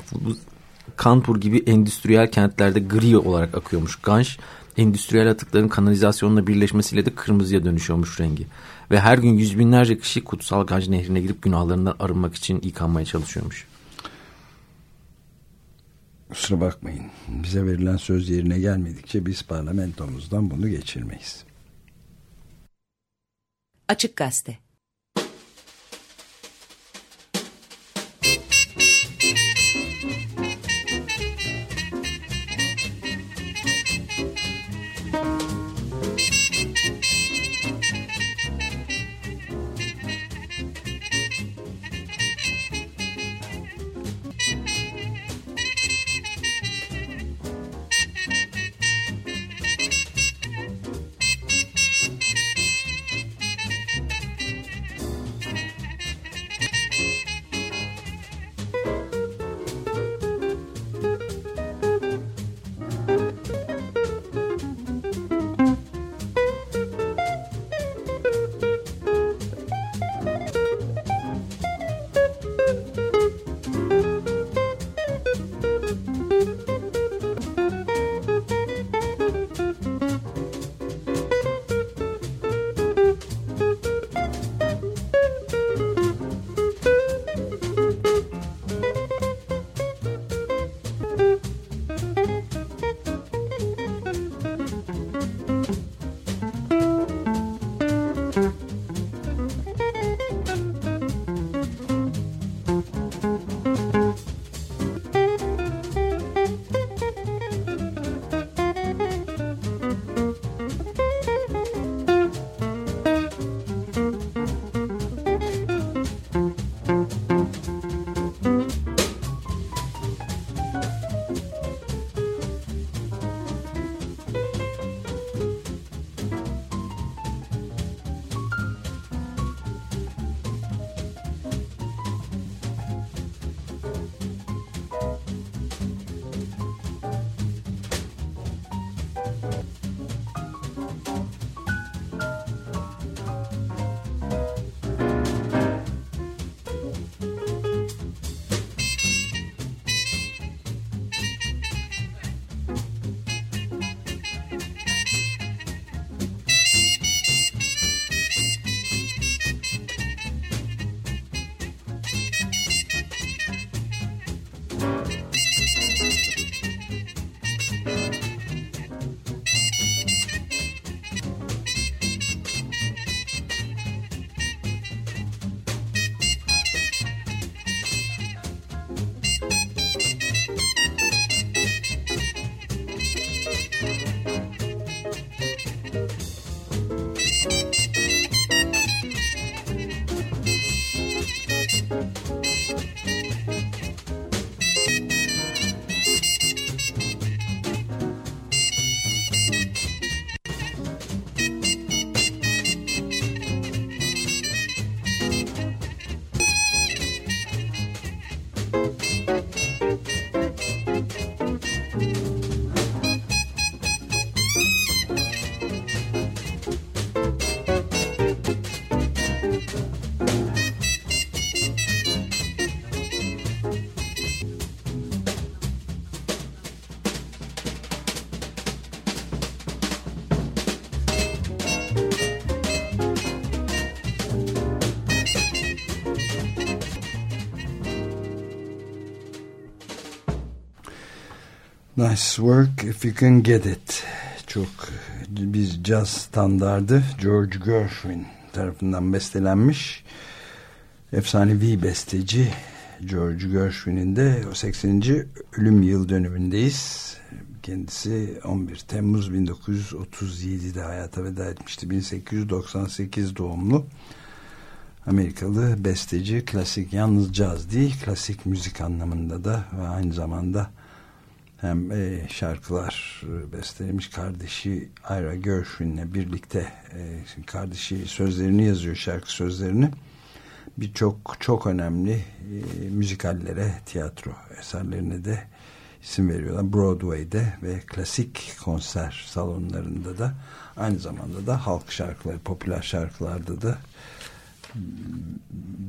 Kanpur gibi endüstriyel kentlerde gri olarak akıyormuş. Ganj endüstriyel atıkların kanalizasyonla birleşmesiyle de kırmızıya dönüşüyormuş rengi. Ve her gün yüz binlerce kişi kutsal Ganj nehrine girip günahlarından arınmak için yıkanmaya çalışıyormuş. Kusura bakmayın. Bize verilen söz yerine gelmedikçe biz parlamentomuzdan bunu geçirmeyiz. Açık Gazete Nice work if you can get it. Çok biz caz standardı George Gershwin tarafından bestelenmiş. Efsanevi besteci George Gershwin'in de o 80. ölüm yıl dönümündeyiz. Kendisi 11 Temmuz 1937'de hayata veda etmişti. 1898 doğumlu. Amerikalı besteci klasik yalnız caz değil klasik müzik anlamında da ve aynı zamanda hem e, şarkılar bestelemiş kardeşi Ira Gershwin'le birlikte e, kardeşi sözlerini yazıyor şarkı sözlerini birçok çok önemli e, müzikallere tiyatro eserlerine de isim veriyorlar Broadway'de ve klasik konser salonlarında da aynı zamanda da halk şarkıları popüler şarkılarda da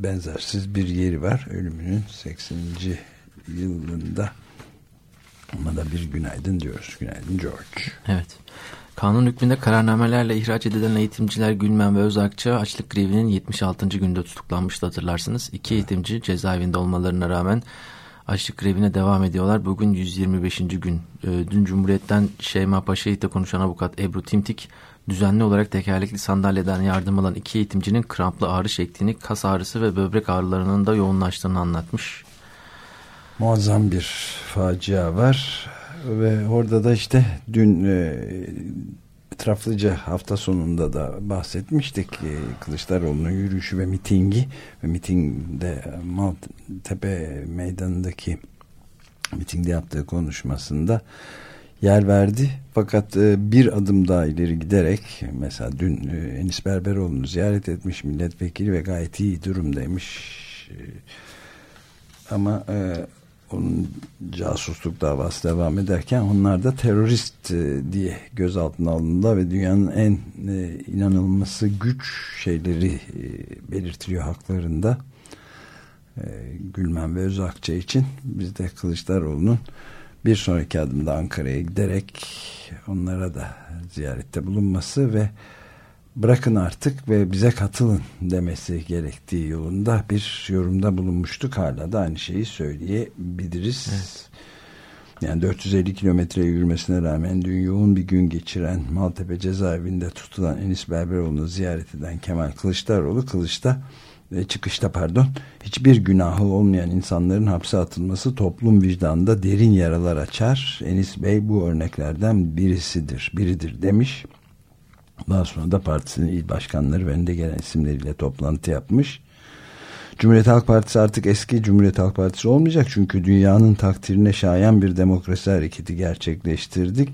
benzersiz bir yeri var ölümünün 80. yılında ona da bir günaydın diyoruz. Günaydın George. Evet. Kanun hükmünde kararnamelerle ihraç edilen eğitimciler Gülmen ve Özakça açlık grevinin 76. günde tutuklanmıştı hatırlarsınız. İki eğitimci cezaevinde olmalarına rağmen açlık grevine devam ediyorlar. Bugün 125. gün. Ee, dün Cumhuriyet'ten Şeyma Paşa'yı konuşan avukat Ebru Timtik düzenli olarak tekerlekli sandalyeden yardım alan iki eğitimcinin kramplı ağrı çektiğini, kas ağrısı ve böbrek ağrılarının da yoğunlaştığını anlatmış. Muazzam bir facia var ve orada da işte dün e, etraflıca hafta sonunda da bahsetmiştik e, Kılıçdaroğlu'nun yürüyüşü ve mitingi ve mitingde Maltepe meydanındaki mitingde yaptığı konuşmasında yer verdi. Fakat e, bir adım daha ileri giderek mesela dün e, Enis Berberoğlu'nu ziyaret etmiş milletvekili ve gayet iyi durumdaymış. Ama onun casusluk davası devam ederken onlar da terörist e, diye gözaltına alındı ve dünyanın en e, inanılması güç şeyleri e, belirtiliyor haklarında. Gülmen ve Özakça için biz de Kılıçdaroğlu'nun bir sonraki adımda Ankara'ya giderek onlara da ziyarette bulunması ve bırakın artık ve bize katılın demesi gerektiği yolunda bir yorumda bulunmuştuk. Hala da aynı şeyi söyleyebiliriz. Evet. Yani 450 kilometre yürümesine rağmen dün yoğun bir gün geçiren Maltepe cezaevinde tutulan Enis Berberoğlu'nu ziyaret eden Kemal Kılıçdaroğlu Kılıç'ta ve çıkışta pardon hiçbir günahı olmayan insanların hapse atılması toplum vicdanında derin yaralar açar. Enis Bey bu örneklerden birisidir, biridir demiş. Daha sonra da partisinin il başkanları ve önde gelen isimleriyle toplantı yapmış. Cumhuriyet Halk Partisi artık eski Cumhuriyet Halk Partisi olmayacak çünkü dünyanın takdirine şayan bir demokrasi hareketi gerçekleştirdik.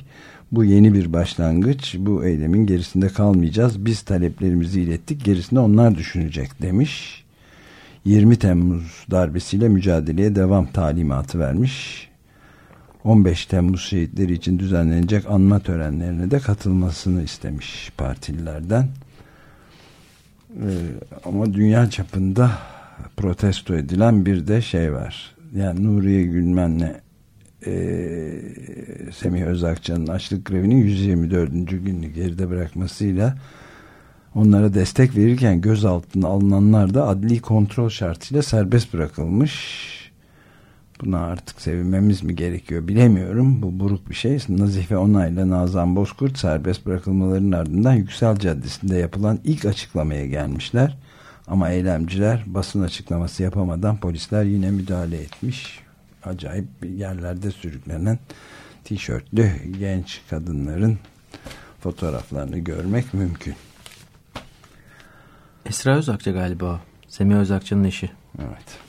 Bu yeni bir başlangıç. Bu eylemin gerisinde kalmayacağız. Biz taleplerimizi ilettik. Gerisini onlar düşünecek demiş. 20 Temmuz darbesiyle mücadeleye devam talimatı vermiş. 15 Temmuz şehitleri için düzenlenecek anma törenlerine de katılmasını istemiş partililerden. Ee, ama dünya çapında protesto edilen bir de şey var. Yani Nuriye Gülmen'le e, Semih Özakçı'nın açlık grevinin 124. gününü geride bırakmasıyla onlara destek verirken gözaltına alınanlar da adli kontrol şartıyla serbest bırakılmış Buna artık sevinmemiz mi gerekiyor bilemiyorum. Bu buruk bir şey. Nazife Onay'la Nazan Bozkurt serbest bırakılmalarının ardından Yüksel Caddesi'nde yapılan ilk açıklamaya gelmişler. Ama eylemciler basın açıklaması yapamadan polisler yine müdahale etmiş. Acayip yerlerde sürüklenen tişörtlü genç kadınların fotoğraflarını görmek mümkün. Esra Özakça galiba. Semih Özakçı'nın eşi. Evet.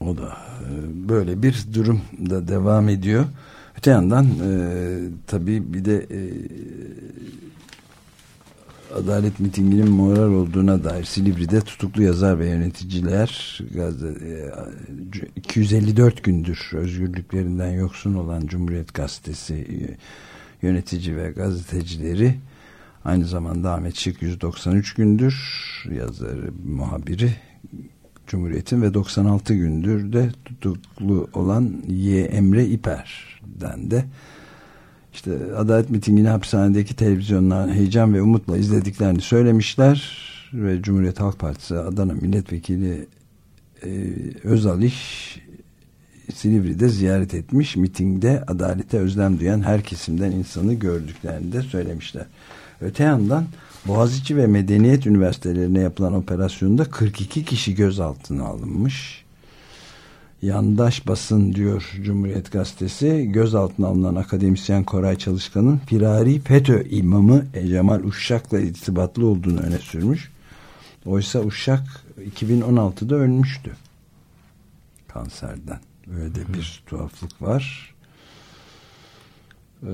O da e, böyle bir durum da devam ediyor. Öte yandan e, tabii bir de e, adalet mitinginin moral olduğuna dair Silivri'de tutuklu yazar ve yöneticiler e, 254 gündür özgürlüklerinden yoksun olan Cumhuriyet Gazetesi e, yönetici ve gazetecileri aynı zamanda Ahmet Şık 193 gündür yazarı muhabiri Cumhuriyet'in ve 96 gündür de tutuklu olan Y. Emre İper'den de işte adalet mitingini hapishanedeki televizyonlar heyecan ve umutla izlediklerini söylemişler ve Cumhuriyet Halk Partisi Adana Milletvekili e, Silivri'de ziyaret etmiş. Mitingde adalete özlem duyan her kesimden insanı gördüklerini de söylemişler. Öte yandan Boğaziçi ve Medeniyet Üniversitelerine yapılan operasyonda 42 kişi gözaltına alınmış. Yandaş basın diyor Cumhuriyet Gazetesi gözaltına alınan akademisyen Koray Çalışkan'ın firari FETÖ imamı Cemal Uşşak'la irtibatlı olduğunu öne sürmüş. Oysa Uşşak 2016'da ölmüştü kanserden. Böyle de bir tuhaflık var. Ee,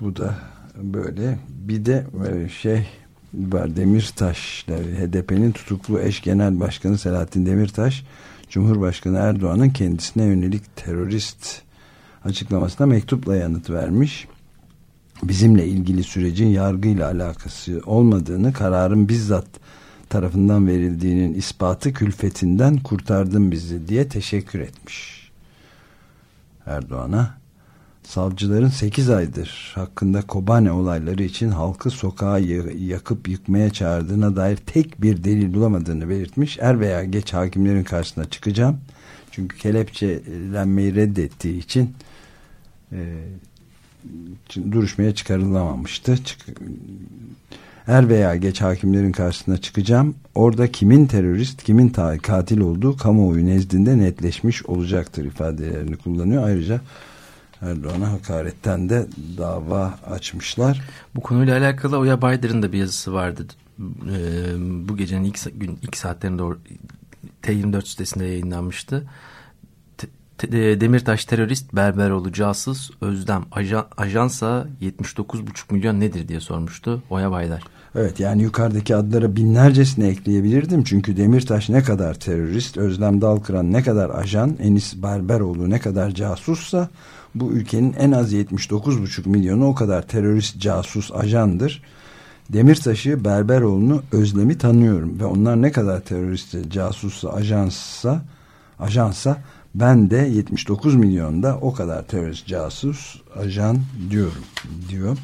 bu da böyle bir de e, şey var Demirtaş HDP'nin tutuklu eş genel başkanı Selahattin Demirtaş Cumhurbaşkanı Erdoğan'ın kendisine yönelik terörist açıklamasına mektupla yanıt vermiş. Bizimle ilgili sürecin yargıyla alakası olmadığını kararın bizzat tarafından verildiğinin ispatı külfetinden kurtardın bizi diye teşekkür etmiş. Erdoğan'a savcıların 8 aydır hakkında Kobane olayları için halkı sokağa yakıp yıkmaya çağırdığına dair tek bir delil bulamadığını belirtmiş. Er veya geç hakimlerin karşısına çıkacağım. Çünkü kelepçelenmeyi reddettiği için e, duruşmaya çıkarılamamıştı. Çık, er veya geç hakimlerin karşısına çıkacağım. Orada kimin terörist, kimin katil olduğu kamuoyu nezdinde netleşmiş olacaktır ifadelerini kullanıyor. Ayrıca Erdoğan'a hakaretten de dava açmışlar. Bu konuyla alakalı Oya Baydar'ın da bir yazısı vardı. Ee, bu gecenin ilk, gün, ilk saatlerinde T24 sitesinde yayınlanmıştı. E, Demirtaş terörist, Berberoğlu casus, Özlem ajan, ajansa 79,5 milyon nedir diye sormuştu Oya Baydar. Evet yani yukarıdaki adlara binlercesini ekleyebilirdim. Çünkü Demirtaş ne kadar terörist, Özlem Dalkıran ne kadar ajan, Enis Berberoğlu ne kadar casussa bu ülkenin en az 79,5 milyonu o kadar terörist, casus, ajandır. Demirtaş'ı, Berberoğlu'nu, Özlem'i tanıyorum ve onlar ne kadar terörist, casussa, ajansa, ajansa ben de 79 milyonda o kadar terörist, casus, ajan diyorum diyor.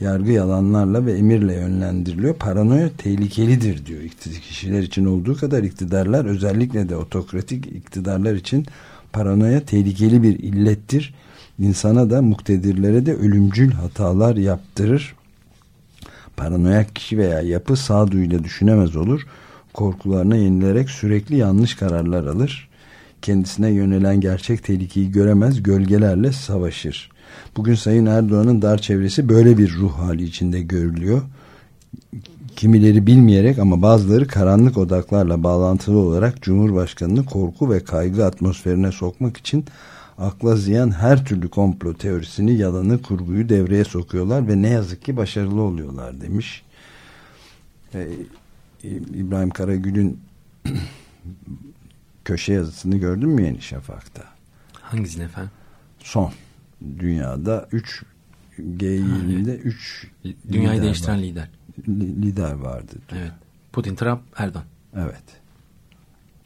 Yargı yalanlarla ve emirle yönlendiriliyor. Paranoya tehlikelidir diyor. Kişiler için olduğu kadar iktidarlar özellikle de otokratik iktidarlar için paranoya tehlikeli bir illettir insana da muktedirlere de ölümcül hatalar yaptırır. Paranoyak kişi veya yapı sağduyuyla düşünemez olur. Korkularına yenilerek sürekli yanlış kararlar alır. Kendisine yönelen gerçek tehlikeyi göremez, gölgelerle savaşır. Bugün Sayın Erdoğan'ın dar çevresi böyle bir ruh hali içinde görülüyor. Kimileri bilmeyerek ama bazıları karanlık odaklarla bağlantılı olarak Cumhurbaşkanı'nı korku ve kaygı atmosferine sokmak için akla ziyan her türlü komplo teorisini, yalanı, kurguyu devreye sokuyorlar ve ne yazık ki başarılı oluyorlar demiş. Ee, İbrahim Karagül'ün köşe yazısını gördün mü Yeni Şafak'ta? Hangisini efendim? Son. Dünyada 3 G20'de 3 Dünyayı lider değiştiren var. lider. Lider vardı. Diyor. Evet. Putin, Trump, Erdoğan. Evet.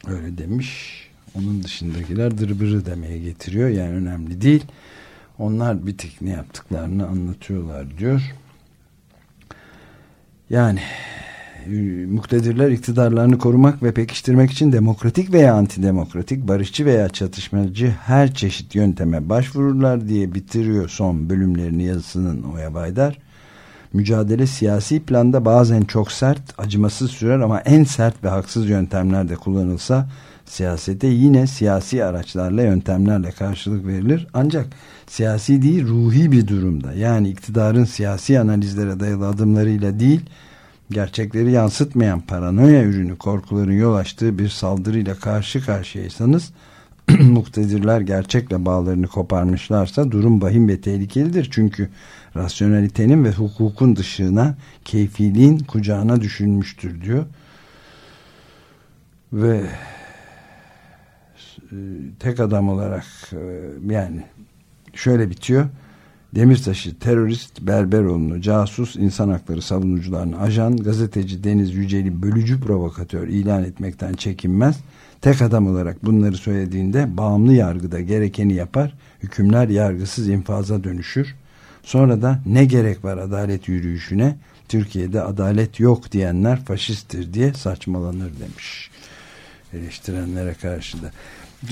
Öyle demiş. Onun dışındakiler dırbırı demeye getiriyor. Yani önemli değil. Onlar bir tek ne yaptıklarını anlatıyorlar diyor. Yani muktedirler iktidarlarını korumak ve pekiştirmek için demokratik veya antidemokratik, barışçı veya çatışmacı her çeşit yönteme başvururlar diye bitiriyor son bölümlerini yazısının Oya Baydar. Mücadele siyasi planda bazen çok sert, acımasız sürer ama en sert ve haksız yöntemler de kullanılsa Siyasete yine siyasi araçlarla yöntemlerle karşılık verilir. Ancak siyasi değil ruhi bir durumda. Yani iktidarın siyasi analizlere dayalı adımlarıyla değil gerçekleri yansıtmayan paranoya ürünü korkuların yol açtığı bir saldırıyla karşı karşıyaysanız muktedirler gerçekle bağlarını koparmışlarsa durum vahim ve tehlikelidir. Çünkü rasyonelitenin ve hukukun dışına keyfiliğin kucağına düşünmüştür diyor. Ve tek adam olarak e, yani şöyle bitiyor. Demirtaş'ı terörist Berberoğlu'nu casus insan hakları savunucularını ajan gazeteci Deniz Yücel'i bölücü provokatör ilan etmekten çekinmez. Tek adam olarak bunları söylediğinde bağımlı yargıda gerekeni yapar. Hükümler yargısız infaza dönüşür. Sonra da ne gerek var adalet yürüyüşüne? Türkiye'de adalet yok diyenler faşisttir diye saçmalanır demiş. Eleştirenlere karşı da.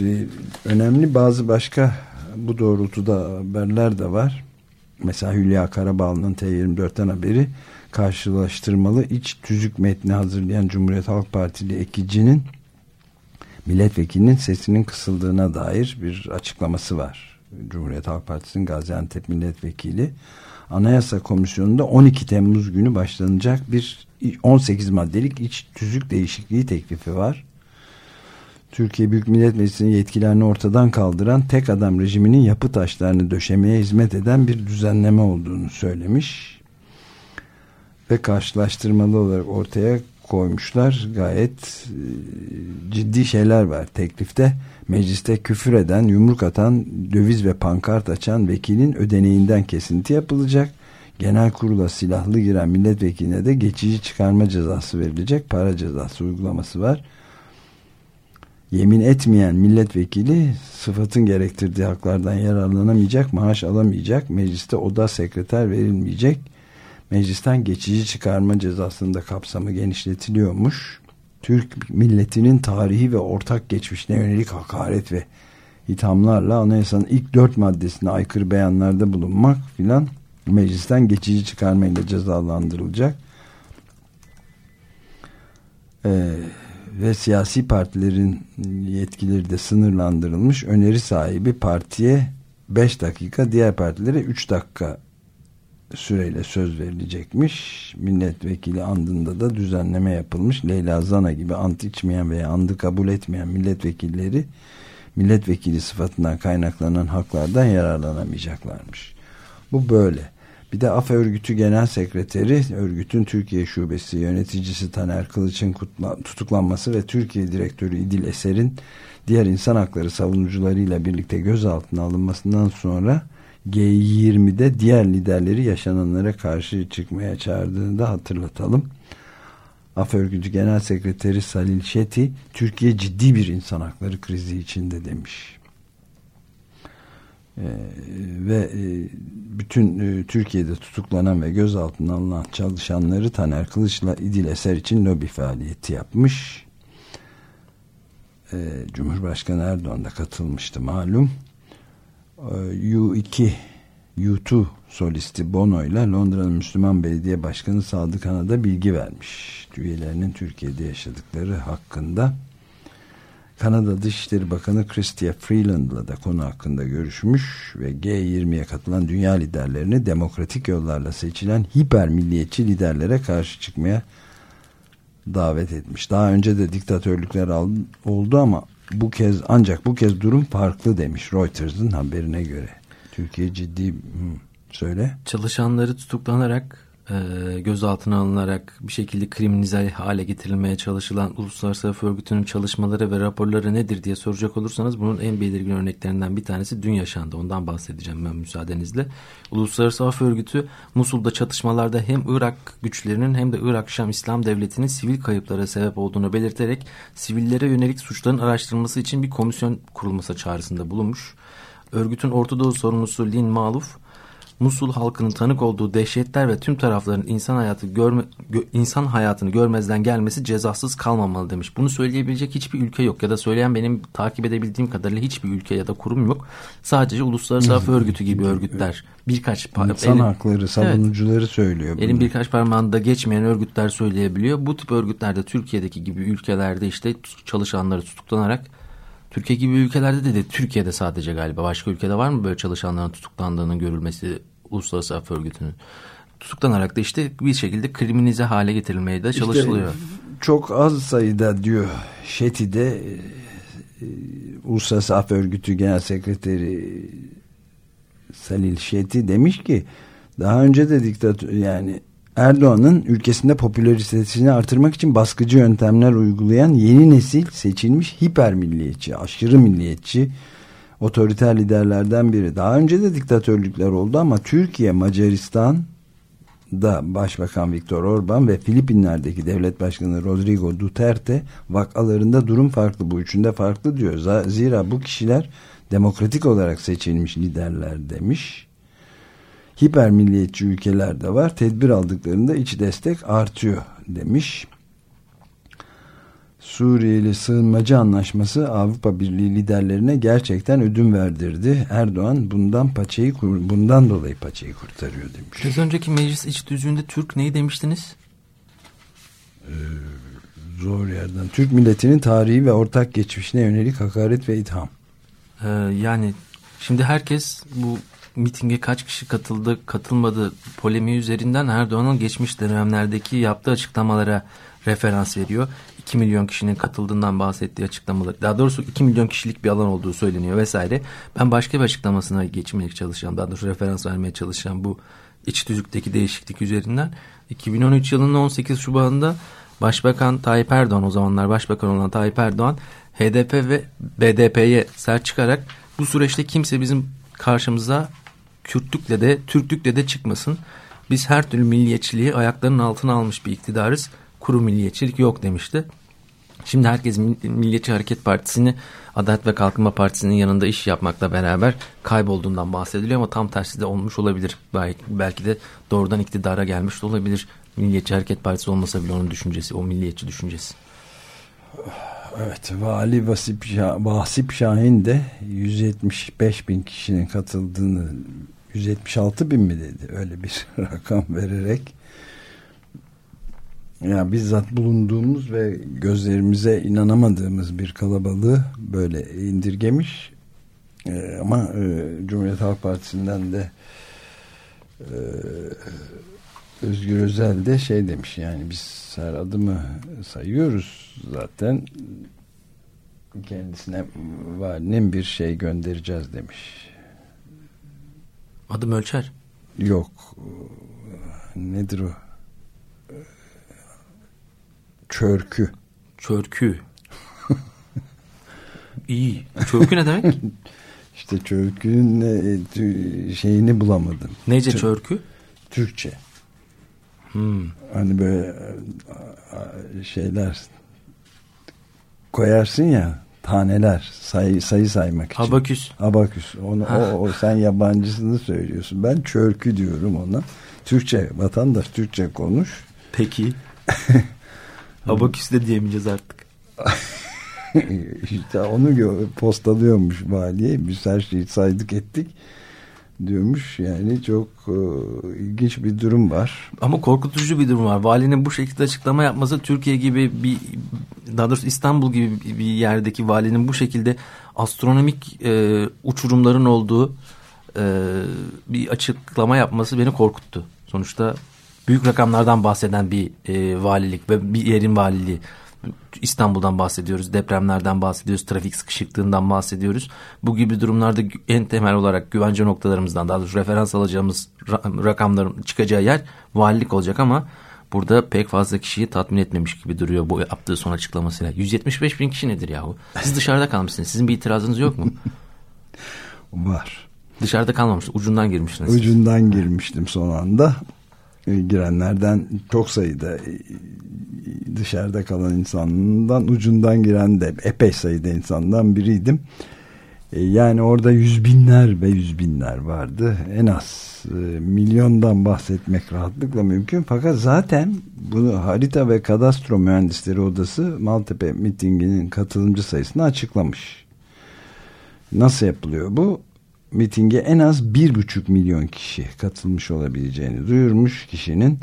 Ee, önemli bazı başka bu doğrultuda haberler de var. Mesela Hülya Karabağlı'nın T24'ten haberi karşılaştırmalı iç tüzük metni hazırlayan Cumhuriyet Halk Partili ekicinin milletvekilinin sesinin kısıldığına dair bir açıklaması var. Cumhuriyet Halk Partisi'nin Gaziantep milletvekili Anayasa Komisyonu'nda 12 Temmuz günü başlanacak bir 18 maddelik iç tüzük değişikliği teklifi var. Türkiye Büyük Millet Meclisi'nin yetkilerini ortadan kaldıran tek adam rejiminin yapı taşlarını döşemeye hizmet eden bir düzenleme olduğunu söylemiş. Ve karşılaştırmalı olarak ortaya koymuşlar. Gayet e, ciddi şeyler var teklifte. Mecliste küfür eden, yumruk atan, döviz ve pankart açan vekilin ödeneğinden kesinti yapılacak. Genel kurula silahlı giren milletvekiline de geçici çıkarma cezası verilecek. Para cezası uygulaması var yemin etmeyen milletvekili sıfatın gerektirdiği haklardan yararlanamayacak, maaş alamayacak, mecliste oda sekreter verilmeyecek, meclisten geçici çıkarma cezasında kapsamı genişletiliyormuş. Türk milletinin tarihi ve ortak geçmişine yönelik hakaret ve ithamlarla anayasanın ilk dört maddesine aykırı beyanlarda bulunmak filan meclisten geçici çıkarmayla cezalandırılacak. Eee ve siyasi partilerin yetkileri de sınırlandırılmış. Öneri sahibi partiye 5 dakika, diğer partilere 3 dakika süreyle söz verilecekmiş. Milletvekili andında da düzenleme yapılmış. Leyla Zana gibi ant içmeyen veya andı kabul etmeyen milletvekilleri milletvekili sıfatından kaynaklanan haklardan yararlanamayacaklarmış. Bu böyle. Bir de AF Örgütü Genel Sekreteri, örgütün Türkiye Şubesi yöneticisi Taner Kılıç'ın tutuklanması ve Türkiye Direktörü İdil Eser'in diğer insan hakları savunucularıyla birlikte gözaltına alınmasından sonra G20'de diğer liderleri yaşananlara karşı çıkmaya çağırdığını da hatırlatalım. AF Örgütü Genel Sekreteri Salil Şeti, Türkiye ciddi bir insan hakları krizi içinde demiş. Ve e, bütün e, Türkiye'de tutuklanan ve gözaltına alınan çalışanları Taner Kılıç'la İdil Eser için lobi faaliyeti yapmış. Ee, Cumhurbaşkanı Erdoğan da katılmıştı malum. U2 U2 solisti Bono ile Londra'nın Müslüman Belediye Başkanı Sadık Han'a da bilgi vermiş. Üyelerinin Türkiye'de yaşadıkları hakkında. Kanada Dışişleri Bakanı Chrystia Freeland'la da konu hakkında görüşmüş ve G20'ye katılan dünya liderlerini demokratik yollarla seçilen hiper milliyetçi liderlere karşı çıkmaya davet etmiş. Daha önce de diktatörlükler oldu ama bu kez ancak bu kez durum farklı demiş Reuters'ın haberine göre. Türkiye ciddi söyle. Çalışanları tutuklanarak e, gözaltına alınarak bir şekilde kriminalize hale getirilmeye çalışılan Uluslararası Af Örgütü'nün çalışmaları ve raporları nedir diye soracak olursanız bunun en belirgin örneklerinden bir tanesi dün yaşandı. Ondan bahsedeceğim ben müsaadenizle. Uluslararası Af Örgütü Musul'da çatışmalarda hem Irak güçlerinin hem de Irak Şam İslam Devleti'nin sivil kayıplara sebep olduğunu belirterek sivillere yönelik suçların araştırılması için bir komisyon kurulması çağrısında bulunmuş. Örgütün Ortadoğu sorumlusu Lin Maluf Musul halkının tanık olduğu dehşetler ve tüm tarafların insan hayatı görme, gö, insan hayatını görmezden gelmesi cezasız kalmamalı demiş. Bunu söyleyebilecek hiçbir ülke yok ya da söyleyen benim takip edebildiğim kadarıyla hiçbir ülke ya da kurum yok. Sadece Uluslararası Af Örgütü gibi örgütler birkaç insan elin, hakları savunucuları evet, söylüyor. Elin birkaç parmağında geçmeyen örgütler söyleyebiliyor. Bu tip örgütlerde Türkiye'deki gibi ülkelerde işte çalışanları tutuklanarak Türkiye gibi ülkelerde de, de Türkiye'de sadece galiba başka ülkede var mı böyle çalışanların tutuklandığının görülmesi Uluslararası Af Örgütü'nün tutuklanarak da işte bir şekilde kriminalize hale getirilmeye de çalışılıyor. İşte çok az sayıda diyor Şeti'de e, e, Uluslararası Af Örgütü Genel Sekreteri Salil Şeti demiş ki daha önce de diktatör yani Erdoğan'ın ülkesinde popülaritesini artırmak için baskıcı yöntemler uygulayan yeni nesil seçilmiş hiper milliyetçi, aşırı milliyetçi otoriter liderlerden biri. Daha önce de diktatörlükler oldu ama Türkiye, Macaristan da Başbakan Viktor Orban ve Filipinler'deki devlet başkanı Rodrigo Duterte vakalarında durum farklı. Bu üçünde farklı diyor. Zira bu kişiler demokratik olarak seçilmiş liderler demiş hiper milliyetçi ülkeler de var. Tedbir aldıklarında iç destek artıyor demiş. Suriyeli sığınmacı anlaşması Avrupa Birliği liderlerine gerçekten ödün verdirdi. Erdoğan bundan paçayı bundan dolayı paçayı kurtarıyor demiş. Biraz önceki meclis iç düzüğünde Türk neyi demiştiniz? Ee, zor yerden. Türk milletinin tarihi ve ortak geçmişine yönelik hakaret ve itham. Ee, yani şimdi herkes bu mitinge kaç kişi katıldı, katılmadı polemiği üzerinden Erdoğan'ın geçmiş dönemlerdeki yaptığı açıklamalara referans veriyor. 2 milyon kişinin katıldığından bahsettiği açıklamaları, daha doğrusu 2 milyon kişilik bir alan olduğu söyleniyor vesaire. Ben başka bir açıklamasına geçmeye çalışacağım, daha doğrusu referans vermeye çalışacağım bu iç tüzükteki değişiklik üzerinden. 2013 yılının 18 Şubat'ında Başbakan Tayyip Erdoğan o zamanlar başbakan olan Tayyip Erdoğan HDP ve BDP'ye sert çıkarak bu süreçte kimse bizim karşımıza Kürtlükle de Türklükle de çıkmasın. Biz her türlü milliyetçiliği ayaklarının altına almış bir iktidarız. Kuru milliyetçilik yok demişti. Şimdi herkes Milliyetçi Hareket Partisi'ni Adalet ve Kalkınma Partisi'nin yanında iş yapmakla beraber kaybolduğundan bahsediliyor ama tam tersi de olmuş olabilir. Belki de doğrudan iktidara gelmiş de olabilir. Milliyetçi Hareket Partisi olmasa bile onun düşüncesi, o milliyetçi düşüncesi. Evet, Vali Vasip, Şah, Vasip Şahin de 175 bin kişinin katıldığını 176 bin mi dedi? Öyle bir rakam vererek. Yani bizzat bulunduğumuz ve gözlerimize inanamadığımız bir kalabalığı böyle indirgemiş. Ee, ama e, Cumhuriyet Halk Partisi'nden de e, Özgür Özel de şey demiş yani biz her adımı sayıyoruz zaten. Kendisine valinin bir şey göndereceğiz demiş. Adım ölçer. Yok. Nedir o? Çörkü. Çörkü. İyi. Çörkü ne demek? İşte çörkünün şeyini bulamadım. Nece çörkü? Türkçe. Hmm. Hani böyle şeyler koyarsın ya taneler sayı, sayı saymak için. Abaküs. Abaküs. Onu, o, o, sen yabancısını söylüyorsun. Ben çörkü diyorum ona. Türkçe vatandaş Türkçe konuş. Peki. Abaküs de diyemeyeceğiz artık. işte onu postalıyormuş valiye. Biz her şeyi saydık ettik diyormuş. Yani çok e, ilginç bir durum var. Ama korkutucu bir durum var. Valinin bu şekilde açıklama yapması Türkiye gibi bir daha doğrusu İstanbul gibi bir yerdeki valinin bu şekilde astronomik e, uçurumların olduğu e, bir açıklama yapması beni korkuttu. Sonuçta büyük rakamlardan bahseden bir e, valilik ve bir yerin valiliği. İstanbul'dan bahsediyoruz, depremlerden bahsediyoruz, trafik sıkışıklığından bahsediyoruz. Bu gibi durumlarda en temel olarak güvence noktalarımızdan daha doğrusu referans alacağımız rakamların çıkacağı yer valilik olacak ama burada pek fazla kişiyi tatmin etmemiş gibi duruyor bu yaptığı son açıklamasıyla. 175 bin kişi nedir yahu? Siz dışarıda kalmışsınız. Sizin bir itirazınız yok mu? Var. Dışarıda kalmamıştınız. Ucundan girmiştiniz. Ucundan girmiştim son anda. Girenlerden çok sayıda dışarıda kalan insandan ucundan giren de epey sayıda insandan biriydim. E, yani orada yüz binler ve yüz binler vardı. En az e, milyondan bahsetmek rahatlıkla mümkün. Fakat zaten bunu harita ve kadastro mühendisleri odası Maltepe mitinginin katılımcı sayısını açıklamış. Nasıl yapılıyor bu? Mitinge en az bir buçuk milyon kişi katılmış olabileceğini duyurmuş kişinin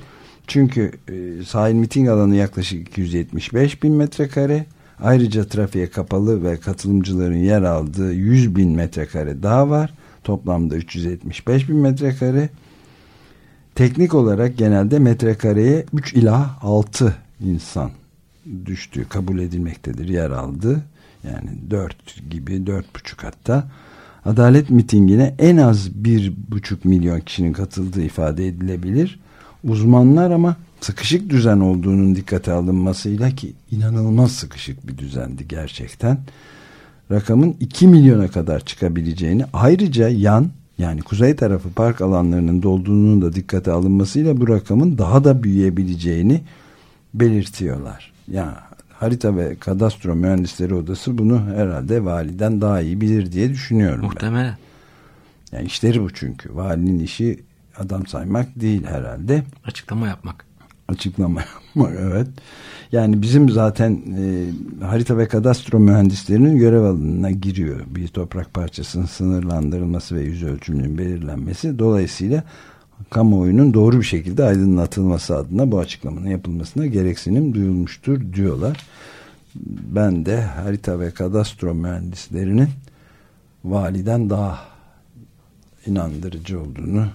çünkü e, sahil miting alanı yaklaşık 275 bin metrekare. Ayrıca trafiğe kapalı ve katılımcıların yer aldığı 100 bin metrekare daha var. Toplamda 375 bin metrekare. Teknik olarak genelde metrekareye 3 ila 6 insan düştüğü kabul edilmektedir yer aldı. Yani 4 gibi 4,5 hatta. Adalet mitingine en az 1,5 milyon kişinin katıldığı ifade edilebilir. Uzmanlar ama sıkışık düzen olduğunun dikkate alınmasıyla ki inanılmaz sıkışık bir düzendi gerçekten. Rakamın 2 milyona kadar çıkabileceğini ayrıca yan yani kuzey tarafı park alanlarının dolduğunun da dikkate alınmasıyla bu rakamın daha da büyüyebileceğini belirtiyorlar. Yani harita ve kadastro mühendisleri odası bunu herhalde validen daha iyi bilir diye düşünüyorum. Muhtemelen. Yani işleri bu çünkü. Valinin işi adam saymak değil herhalde. Açıklama yapmak. Açıklama yapmak evet. Yani bizim zaten e, harita ve kadastro mühendislerinin görev alanına giriyor. Bir toprak parçasının sınırlandırılması ve yüz ölçümünün belirlenmesi. Dolayısıyla kamuoyunun doğru bir şekilde aydınlatılması adına bu açıklamanın yapılmasına gereksinim duyulmuştur diyorlar. Ben de harita ve kadastro mühendislerinin validen daha inandırıcı olduğunu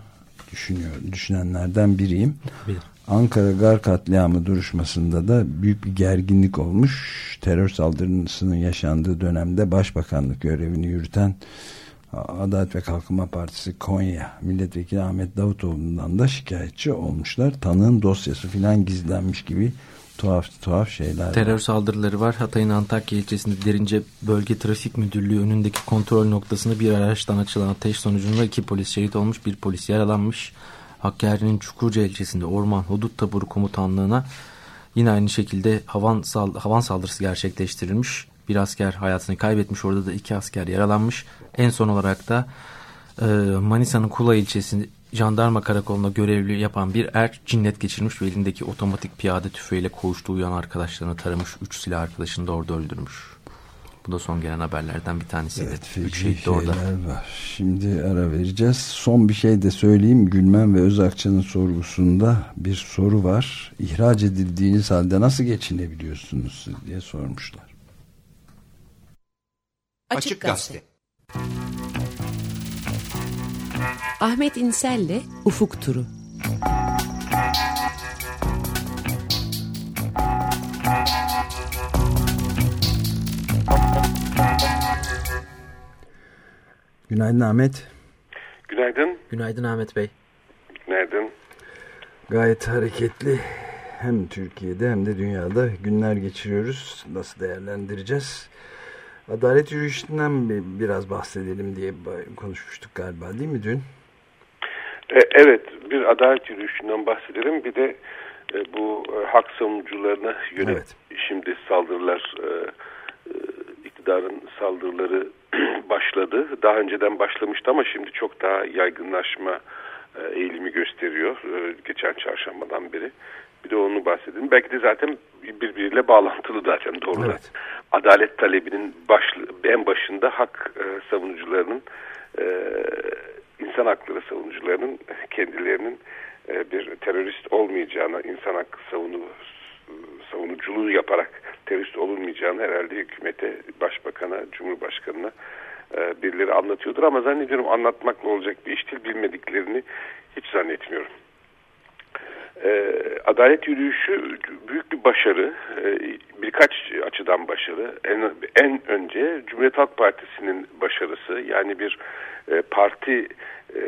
düşünüyor, düşünenlerden biriyim. Bilir. Ankara Gar katliamı duruşmasında da büyük bir gerginlik olmuş. Terör saldırısının yaşandığı dönemde başbakanlık görevini yürüten Adalet ve Kalkınma Partisi Konya Milletvekili Ahmet Davutoğlu'ndan da şikayetçi olmuşlar. Tanığın dosyası filan gizlenmiş gibi tuhaf tuhaf şeyler Terör var. saldırıları var. Hatay'ın Antakya ilçesinde Derince Bölge Trafik Müdürlüğü önündeki kontrol noktasında bir araçtan açılan ateş sonucunda iki polis şehit olmuş, bir polis yaralanmış. Hakkari'nin Çukurca ilçesinde Orman Hudut Taburu Komutanlığı'na yine aynı şekilde havan, sal havan saldırısı gerçekleştirilmiş. Bir asker hayatını kaybetmiş. Orada da iki asker yaralanmış. En son olarak da e, Manisa'nın Kula ilçesinde jandarma karakolunda görevli yapan bir er cinnet geçirmiş ve elindeki otomatik piyade tüfeğiyle koğuşta uyan arkadaşlarını taramış. Üç silah arkadaşını da orada öldürmüş. Bu da son gelen haberlerden bir tanesiydi. Evet, Üç şehit de orada. var. Şimdi ara vereceğiz. Son bir şey de söyleyeyim. Gülmen ve Özakçı'nın sorgusunda bir soru var. İhraç edildiğiniz halde nasıl geçinebiliyorsunuz diye sormuşlar. Açık Gazete. Ahmet İnsel'le Ufuk Turu. Günaydın Ahmet. Günaydın. Günaydın Ahmet Bey. Günaydın. Gayet hareketli hem Türkiye'de hem de dünyada günler geçiriyoruz. Nasıl değerlendireceğiz? Adalet yürüyüşünden bir- biraz bahsedelim diye konuşmuştuk galiba değil mi dün? E, evet, bir adalet yürüyüşünden bahsedelim. Bir de e, bu e, hak savunucularına yönelik Evet. şimdi saldırılar, iktidarın saldırıları başladı. Daha önceden başlamıştı ama şimdi çok daha yaygınlaşma eğilimi gösteriyor. Geçen çarşambadan beri. Bir de onu bahsedelim. Belki de zaten birbiriyle bağlantılı zaten doğrudan. Evet. Adalet talebinin başlı, en başında hak e, savunucularının e, insan hakları savunucularının kendilerinin e, bir terörist olmayacağına, insan hakkı savunu, savunuculuğu yaparak terörist olunmayacağını herhalde hükümete, başbakana, cumhurbaşkanına e, birileri anlatıyordur. Ama zannediyorum anlatmakla olacak bir iş değil, bilmediklerini hiç zannetmiyorum. E, adalet yürüyüşü büyük bir başarı. E, birkaç açıdan başarı. En, en önce Cumhuriyet Halk Partisi'nin başarısı. Yani bir e, parti, e,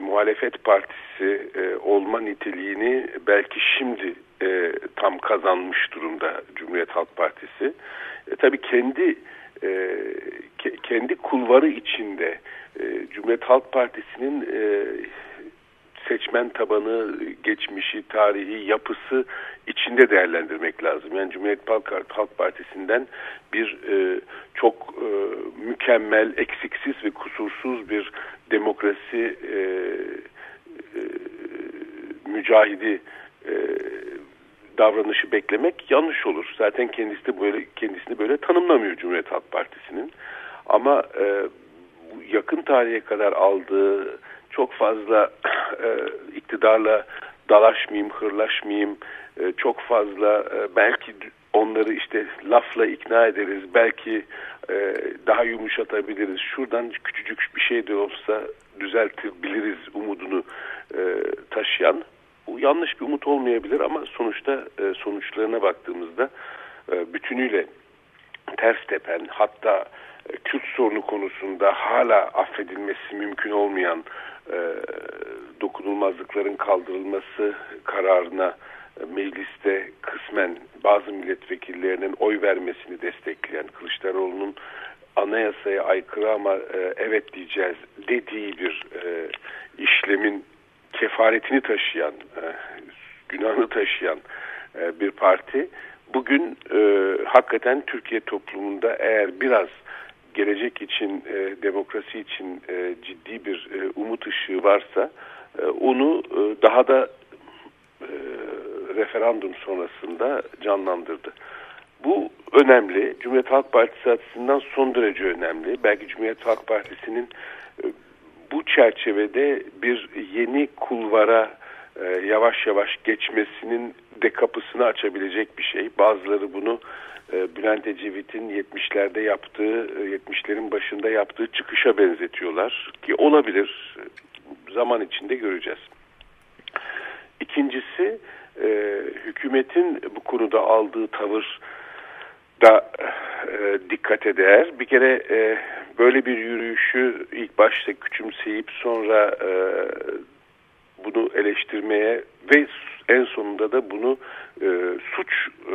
muhalefet partisi e, olma niteliğini belki şimdi e, tam kazanmış durumda Cumhuriyet Halk Partisi. E, tabii kendi e, ke, kendi kulvarı içinde e, Cumhuriyet Halk Partisi'nin e, seçmen tabanı, geçmişi, tarihi, yapısı içinde değerlendirmek lazım. Yani Cumhuriyet Halk, Partisi'nden bir e, çok e, mükemmel, eksiksiz ve kusursuz bir demokrasi e, e, mücahidi e, davranışı beklemek yanlış olur. Zaten kendisi de böyle kendisini böyle tanımlamıyor Cumhuriyet Halk Partisi'nin. Ama e, yakın tarihe kadar aldığı çok fazla e, iktidarla dalaşmayayım, hırlaşmayayım, e, çok fazla e, belki onları işte lafla ikna ederiz, belki e, daha yumuşatabiliriz, şuradan küçücük bir şey de olsa düzeltebiliriz umudunu e, taşıyan. Bu yanlış bir umut olmayabilir ama sonuçta e, sonuçlarına baktığımızda e, bütünüyle ters tepen hatta Kürt sorunu konusunda hala affedilmesi mümkün olmayan e, dokunulmazlıkların kaldırılması kararına e, mecliste kısmen bazı milletvekillerinin oy vermesini destekleyen Kılıçdaroğlu'nun anayasaya aykırı ama e, evet diyeceğiz dediği bir e, işlemin kefaretini taşıyan, e, günahını taşıyan e, bir parti. Bugün e, hakikaten Türkiye toplumunda eğer biraz gelecek için, e, demokrasi için e, ciddi bir e, umut ışığı varsa e, onu e, daha da e, referandum sonrasında canlandırdı. Bu önemli. Cumhuriyet Halk Partisi açısından son derece önemli. Belki Cumhuriyet Halk Partisi'nin e, bu çerçevede bir yeni kulvara e, yavaş yavaş geçmesinin de kapısını açabilecek bir şey. Bazıları bunu Bülent Ecevit'in 70'lerde yaptığı, e, 70'lerin başında yaptığı çıkışa benzetiyorlar ki olabilir. Zaman içinde göreceğiz. İkincisi e, hükümetin bu konuda aldığı tavır da e, dikkate değer. Bir kere e, böyle bir yürüyüşü ilk başta küçümseyip sonra e, bunu eleştirmeye ve en sonunda da bunu e, suç e,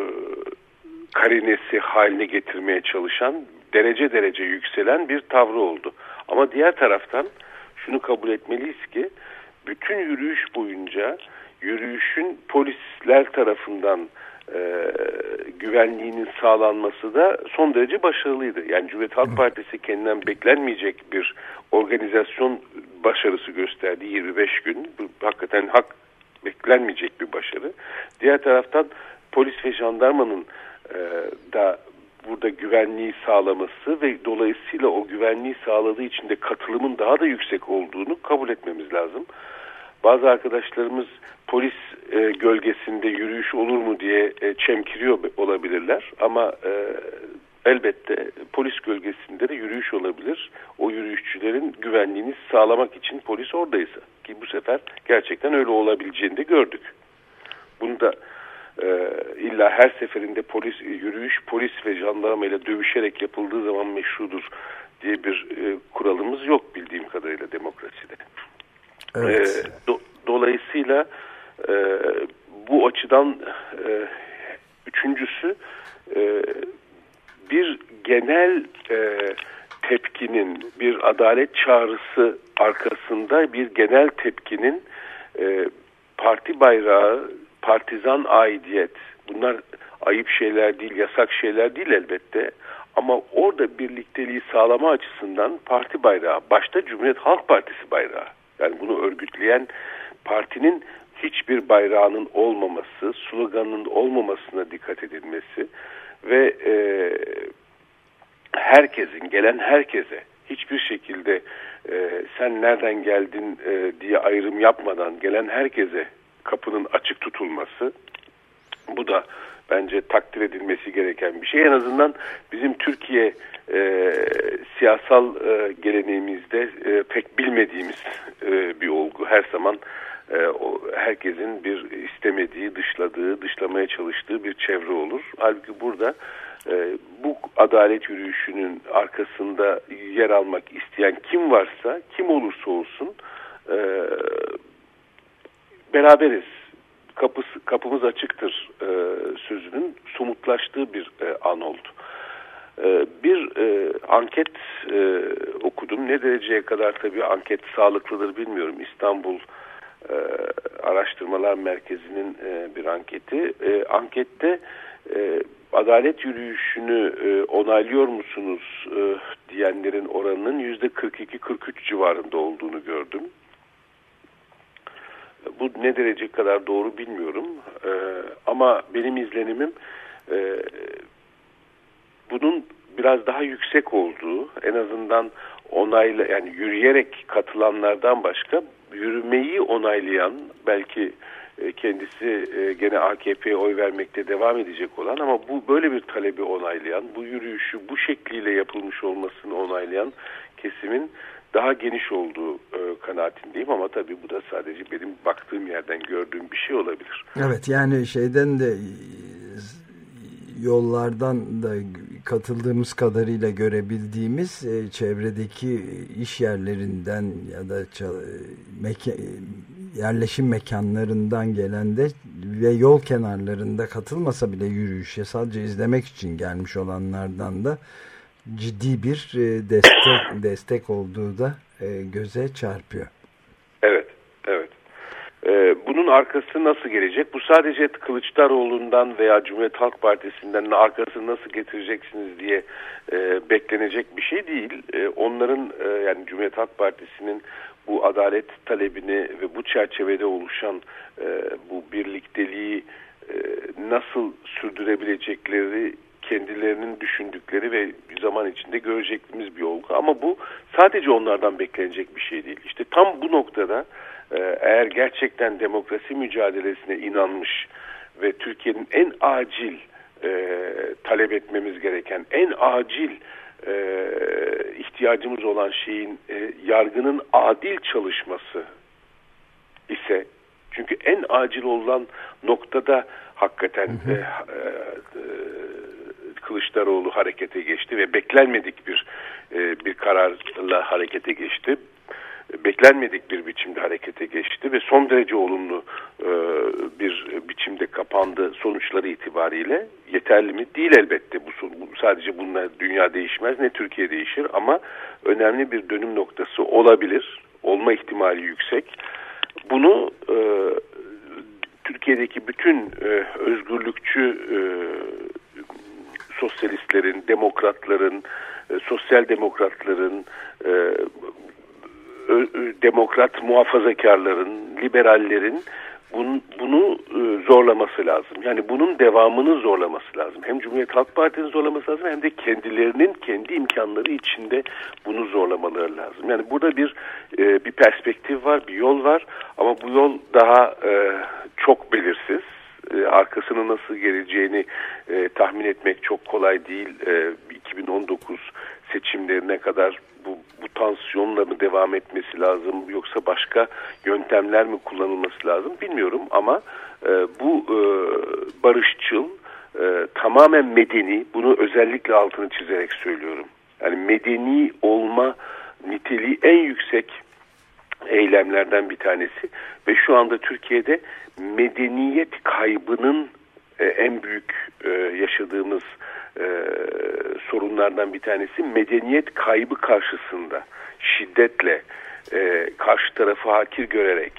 karinesi haline getirmeye çalışan derece derece yükselen bir tavrı oldu. Ama diğer taraftan şunu kabul etmeliyiz ki bütün yürüyüş boyunca yürüyüşün polisler tarafından e, güvenliğinin sağlanması da son derece başarılıydı. Yani Cumhuriyet Halk Partisi kendinden beklenmeyecek bir organizasyon başarısı gösterdi 25 gün. Bu hakikaten hak beklenmeyecek bir başarı. Diğer taraftan polis ve jandarmanın da burada güvenliği sağlaması ve dolayısıyla o güvenliği sağladığı için de katılımın daha da yüksek olduğunu kabul etmemiz lazım. Bazı arkadaşlarımız polis e, gölgesinde yürüyüş olur mu diye e, çemkiriyor olabilirler ama e, elbette polis gölgesinde de yürüyüş olabilir. O yürüyüşçülerin güvenliğini sağlamak için polis oradaysa ki bu sefer gerçekten öyle olabileceğini de gördük. Bunu da e, illa her seferinde polis yürüyüş polis ve jandarma ile dövüşerek yapıldığı zaman meşrudur diye bir e, kuralımız yok bildiğim kadarıyla demokraside. Evet. E, do, dolayısıyla e, bu açıdan e, üçüncüsü e, bir genel e, tepkinin bir adalet çağrısı arkasında bir genel tepkinin e, parti bayrağı, partizan aidiyet bunlar ayıp şeyler değil, yasak şeyler değil elbette. Ama orada birlikteliği sağlama açısından parti bayrağı, başta Cumhuriyet Halk Partisi bayrağı. Yani bunu örgütleyen partinin hiçbir bayrağının olmaması, sloganının olmamasına dikkat edilmesi ve e, herkesin, gelen herkese hiçbir şekilde e, sen nereden geldin e, diye ayrım yapmadan gelen herkese kapının açık tutulması bu da bence takdir edilmesi gereken bir şey. En azından bizim Türkiye e, siyasal e, geleneğimizde e, pek bilmediğimiz e, bir olgu. Her zaman e, o, herkesin bir istemediği, dışladığı, dışlamaya çalıştığı bir çevre olur. Halbuki burada e, bu adalet yürüyüşünün arkasında yer almak isteyen kim varsa, kim olursa olsun e, beraberiz. Kapısı, kapımız açıktır e, sözünün somutlaştığı bir e, an oldu. E, bir e, anket e, okudum. Ne dereceye kadar tabii anket sağlıklıdır bilmiyorum. İstanbul e, Araştırmalar Merkezi'nin e, bir anketi. E, ankette e, adalet yürüyüşünü e, onaylıyor musunuz e, diyenlerin oranının yüzde 42-43 civarında olduğunu gördüm. Bu ne derece kadar doğru bilmiyorum. E, ama benim izlenimim e, bunun biraz daha yüksek olduğu, en azından onayla yani yürüyerek katılanlardan başka yürümeyi onaylayan belki e, kendisi e, gene AKP'ye oy vermekte devam edecek olan ama bu böyle bir talebi onaylayan, bu yürüyüşü bu şekliyle yapılmış olmasını onaylayan kesimin daha geniş olduğu e, kanaatindeyim ama tabii bu da sadece benim baktığım yerden gördüğüm bir şey olabilir. Evet yani şeyden de yollardan da katıldığımız kadarıyla görebildiğimiz e, çevredeki iş yerlerinden ya da meka, yerleşim mekanlarından gelen de ve yol kenarlarında katılmasa bile yürüyüşe sadece izlemek için gelmiş olanlardan da ciddi bir e, destek destek olduğu da e, göze çarpıyor. Evet, evet. Ee, bunun arkası nasıl gelecek? Bu sadece Kılıçdaroğlu'ndan veya Cumhuriyet Halk Partisi'nden arkasını nasıl getireceksiniz diye e, beklenecek bir şey değil. E, onların e, yani Cumhuriyet Halk Partisi'nin bu adalet talebini ve bu çerçevede oluşan e, bu birlikteliği e, nasıl sürdürebilecekleri kendilerinin düşündükleri ve zaman içinde görecektiğimiz bir olgu. Ama bu sadece onlardan beklenecek bir şey değil. İşte tam bu noktada e, eğer gerçekten demokrasi mücadelesine inanmış ve Türkiye'nin en acil e, talep etmemiz gereken, en acil e, ihtiyacımız olan şeyin e, yargının adil çalışması ise çünkü en acil olan noktada hakikaten hı hı. E, e, Kılıçdaroğlu harekete geçti ve beklenmedik bir e, bir kararla harekete geçti. Beklenmedik bir biçimde harekete geçti ve son derece olumlu e, bir biçimde kapandı sonuçları itibariyle. Yeterli mi? Değil elbette. Bu, sadece bununla dünya değişmez ne Türkiye değişir ama önemli bir dönüm noktası olabilir. Olma ihtimali yüksek. Bunu e, Türkiye'deki bütün e, özgürlükçü e, sosyalistlerin, demokratların, e, sosyal demokratların, e, ö, demokrat muhafazakarların, liberallerin bunu, bunu e, zorlaması lazım. Yani bunun devamını zorlaması lazım. Hem Cumhuriyet Halk Partisi'nin zorlaması lazım hem de kendilerinin kendi imkanları içinde bunu zorlamaları lazım. Yani burada bir e, bir perspektif var, bir yol var ama bu yol daha e, çok belirsiz. E, arkasını nasıl geleceğini e, tahmin etmek çok kolay değil. E, 2019 seçimlerine kadar bu, bu tansiyonla mı devam etmesi lazım yoksa başka yöntemler mi kullanılması lazım bilmiyorum ama e, bu e, barışçıl e, tamamen medeni bunu özellikle altını çizerek söylüyorum. Yani medeni olma niteliği en yüksek eylemlerden bir tanesi ve şu anda Türkiye'de medeniyet kaybının e, en büyük e, yaşadığımız e, sorunlardan bir tanesi medeniyet kaybı karşısında şiddetle karşı tarafı hakir görerek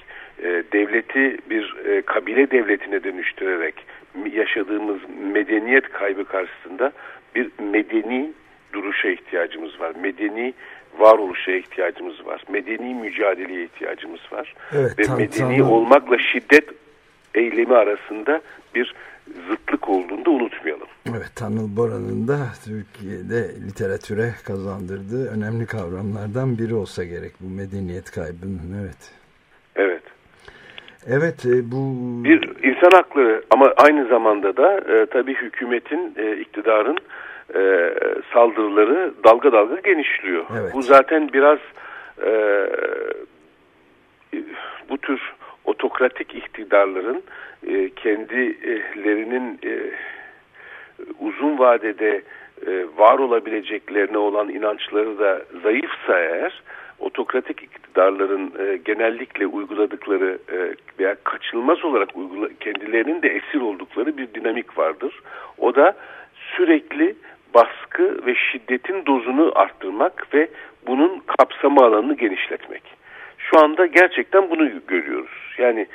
devleti bir kabile devletine dönüştürerek yaşadığımız medeniyet kaybı karşısında bir medeni duruşa ihtiyacımız var. Medeni varoluşa ihtiyacımız var. Medeni mücadeleye ihtiyacımız var. Evet, Ve tam, medeni tam, olmakla şiddet eylemi arasında bir zıtlık olduğunu da unutmayalım. Evet, Tanıl Bora'nın da Türkiye'de literatüre kazandırdığı önemli kavramlardan biri olsa gerek bu medeniyet kaybının. Evet. Evet. Evet e, bu... Bir insan hakları ama aynı zamanda da e, tabii hükümetin, e, iktidarın e, saldırıları dalga dalga genişliyor. Evet. Bu zaten biraz e, bu tür otokratik iktidarların e, kendilerinin e, uzun vadede e, var olabileceklerine olan inançları da zayıfsa eğer otokratik iktidarların e, genellikle uyguladıkları e, veya kaçınılmaz olarak uygula, kendilerinin de esir oldukları bir dinamik vardır. O da sürekli baskı ve şiddetin dozunu arttırmak ve bunun kapsama alanını genişletmek. Şu anda gerçekten bunu görüyoruz. Yani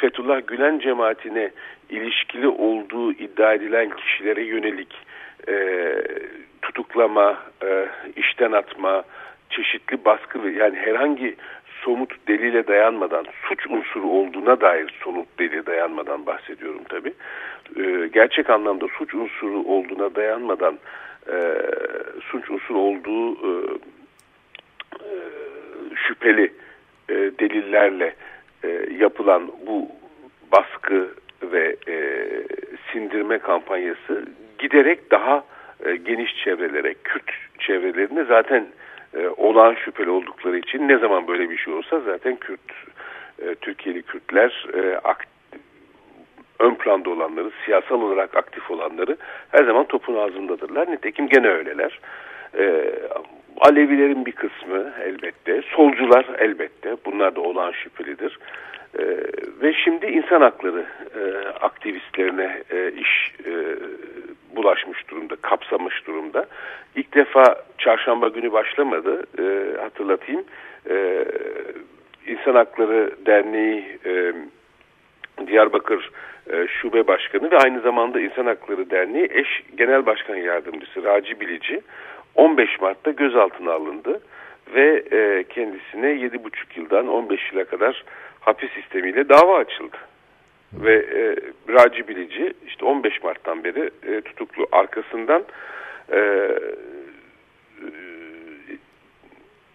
Fethullah Gülen cemaatine ilişkili olduğu iddia edilen kişilere yönelik e, tutuklama, e, işten atma, çeşitli baskı yani herhangi somut delile dayanmadan suç unsuru olduğuna dair somut delile dayanmadan bahsediyorum tabi. E, gerçek anlamda suç unsuru olduğuna dayanmadan e, suç unsuru olduğu e, e, şüpheli e, delillerle e, yapılan bu baskı ve e, sindirme kampanyası giderek daha e, geniş çevrelere, Kürt çevrelerinde zaten e, olağan şüpheli oldukları için ne zaman böyle bir şey olsa zaten Kürt, e, Türkiye'li Kürtler e, akt, ön planda olanları, siyasal olarak aktif olanları her zaman topun ağzındadırlar. Nitekim gene öyleler. E, Alevilerin bir kısmı elbette, solcular elbette, bunlar da olan şüphelidir. E, ve şimdi insan hakları e, aktivistlerine e, iş e, bulaşmış durumda, kapsamış durumda. İlk defa çarşamba günü başlamadı, e, hatırlatayım. E, İnsan Hakları Derneği e, Diyarbakır Şube Başkanı ve aynı zamanda İnsan Hakları Derneği eş genel başkan yardımcısı Raci Bilici 15 Mart'ta gözaltına alındı ve e, kendisine 7,5 yıldan 15 yıla kadar hapis sistemiyle dava açıldı. Ve e, Raci Bilici işte 15 Mart'tan beri e, tutuklu arkasından e, e,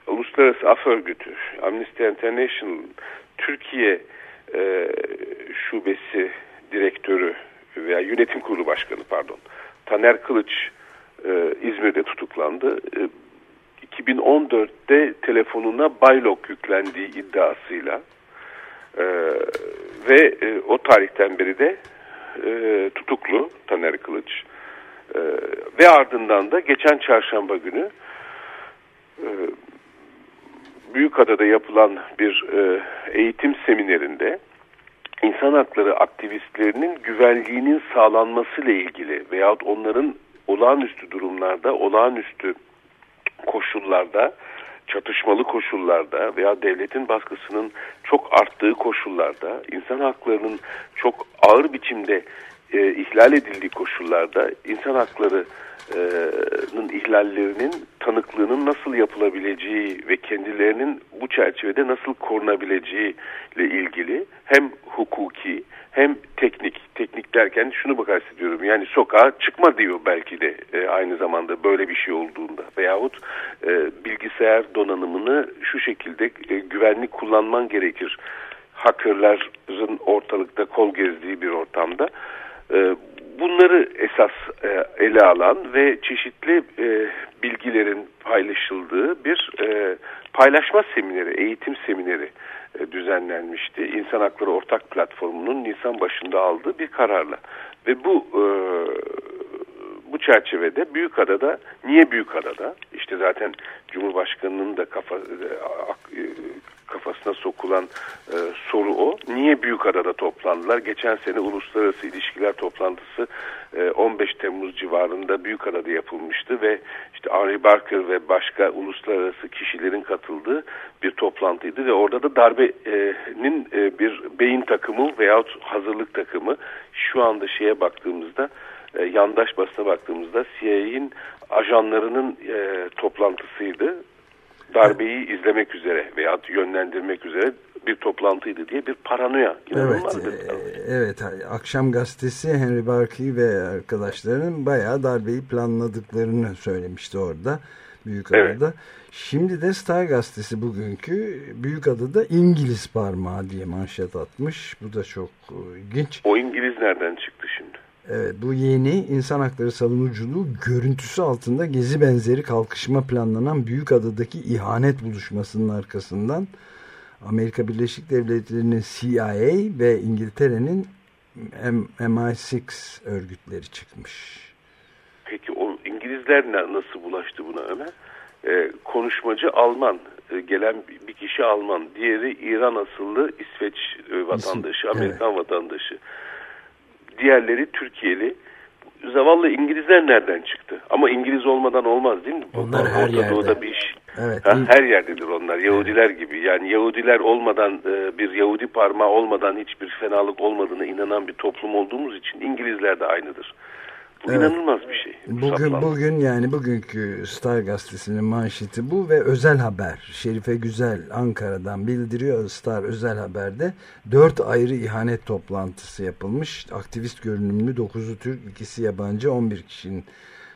Uluslararası Af Örgütü, Amnesty International Türkiye e, şubesi direktörü veya yönetim kurulu başkanı pardon Taner Kılıç e, İzmir'de tutuklandı. E, 2014'te telefonuna Baylok yüklendiği iddiasıyla e, ve e, o tarihten beri de e, tutuklu Taner Kılıç e, ve ardından da geçen çarşamba günü e, Büyükada'da yapılan bir e, eğitim seminerinde insan hakları aktivistlerinin güvenliğinin sağlanması ile ilgili veyahut onların olağanüstü durumlarda, olağanüstü koşullarda, çatışmalı koşullarda veya devletin baskısının çok arttığı koşullarda, insan haklarının çok ağır biçimde e, ihlal edildiği koşullarda insan haklarının ihlallerinin tanıklığının nasıl yapılabileceği ve kendilerinin bu çerçevede nasıl korunabileceği ile ilgili hem hukuki hem teknik, teknik derken şunu bak kastediyorum yani sokağa çıkma diyor belki de e, aynı zamanda böyle bir şey olduğunda veyahut e, bilgisayar donanımını şu şekilde e, güvenlik kullanman gerekir. Hackerların ortalıkta kol gezdiği bir ortamda e, bunları esas e, ele alan ve çeşitli e, bilgilerin paylaşıldığı bir e, paylaşma semineri, eğitim semineri düzenlenmişti. İnsan Hakları Ortak Platformu'nun Nisan başında aldığı bir kararla. Ve bu bu çerçevede Büyükada'da, niye Büyükada'da? İşte zaten Cumhurbaşkanı'nın da kafa, kafasına sokulan e, soru o. Niye Büyükada'da toplandılar? Geçen sene uluslararası ilişkiler toplantısı e, 15 Temmuz civarında Büyükada'da yapılmıştı ve işte Henry Barker ve başka uluslararası kişilerin katıldığı bir toplantıydı ve orada da darbenin e, bir beyin takımı veyahut hazırlık takımı şu anda şeye baktığımızda e, yandaş basına baktığımızda CIA'in ajanlarının e, toplantısıydı darbeyi izlemek üzere veya yönlendirmek üzere bir toplantıydı diye bir paranoya. Evet, e, evet. Akşam gazetesi Henry Barkey ve arkadaşlarının bayağı darbeyi planladıklarını söylemişti orada. Büyükada'da. Evet. Şimdi de Star gazetesi bugünkü Büyükada'da İngiliz parmağı diye manşet atmış. Bu da çok ilginç. O İngiliz nereden çıktı şimdi? Evet, bu yeni insan hakları savunuculuğu görüntüsü altında gezi benzeri kalkışma planlanan Büyükada'daki ihanet buluşmasının arkasından Amerika Birleşik Devletleri'nin CIA ve İngiltere'nin MI6 örgütleri çıkmış. Peki o İngilizler nasıl bulaştı buna Ömer? Ee, konuşmacı Alman, ee, gelen bir kişi Alman, diğeri İran asıllı İsveç e, vatandaşı, Amerikan evet. vatandaşı diğerleri Türkiye'li. Zavallı İngilizler nereden çıktı? Ama İngiliz olmadan olmaz değil mi? Onlar her Orta yerde. Doğu'da bir iş. Evet. Ha, her yerdedir onlar. Yahudiler gibi. Yani Yahudiler olmadan e, bir Yahudi parmağı olmadan hiçbir fenalık olmadığına inanan bir toplum olduğumuz için İngilizler de aynıdır. Bu evet. inanılmaz bir şey. Bugün saplandı. bugün yani bugünkü Star gazetesinin manşeti bu ve özel haber. Şerife Güzel Ankara'dan bildiriyor Star özel haberde. Dört ayrı ihanet toplantısı yapılmış. Aktivist görünümlü 9'u Türk, ikisi yabancı 11 kişinin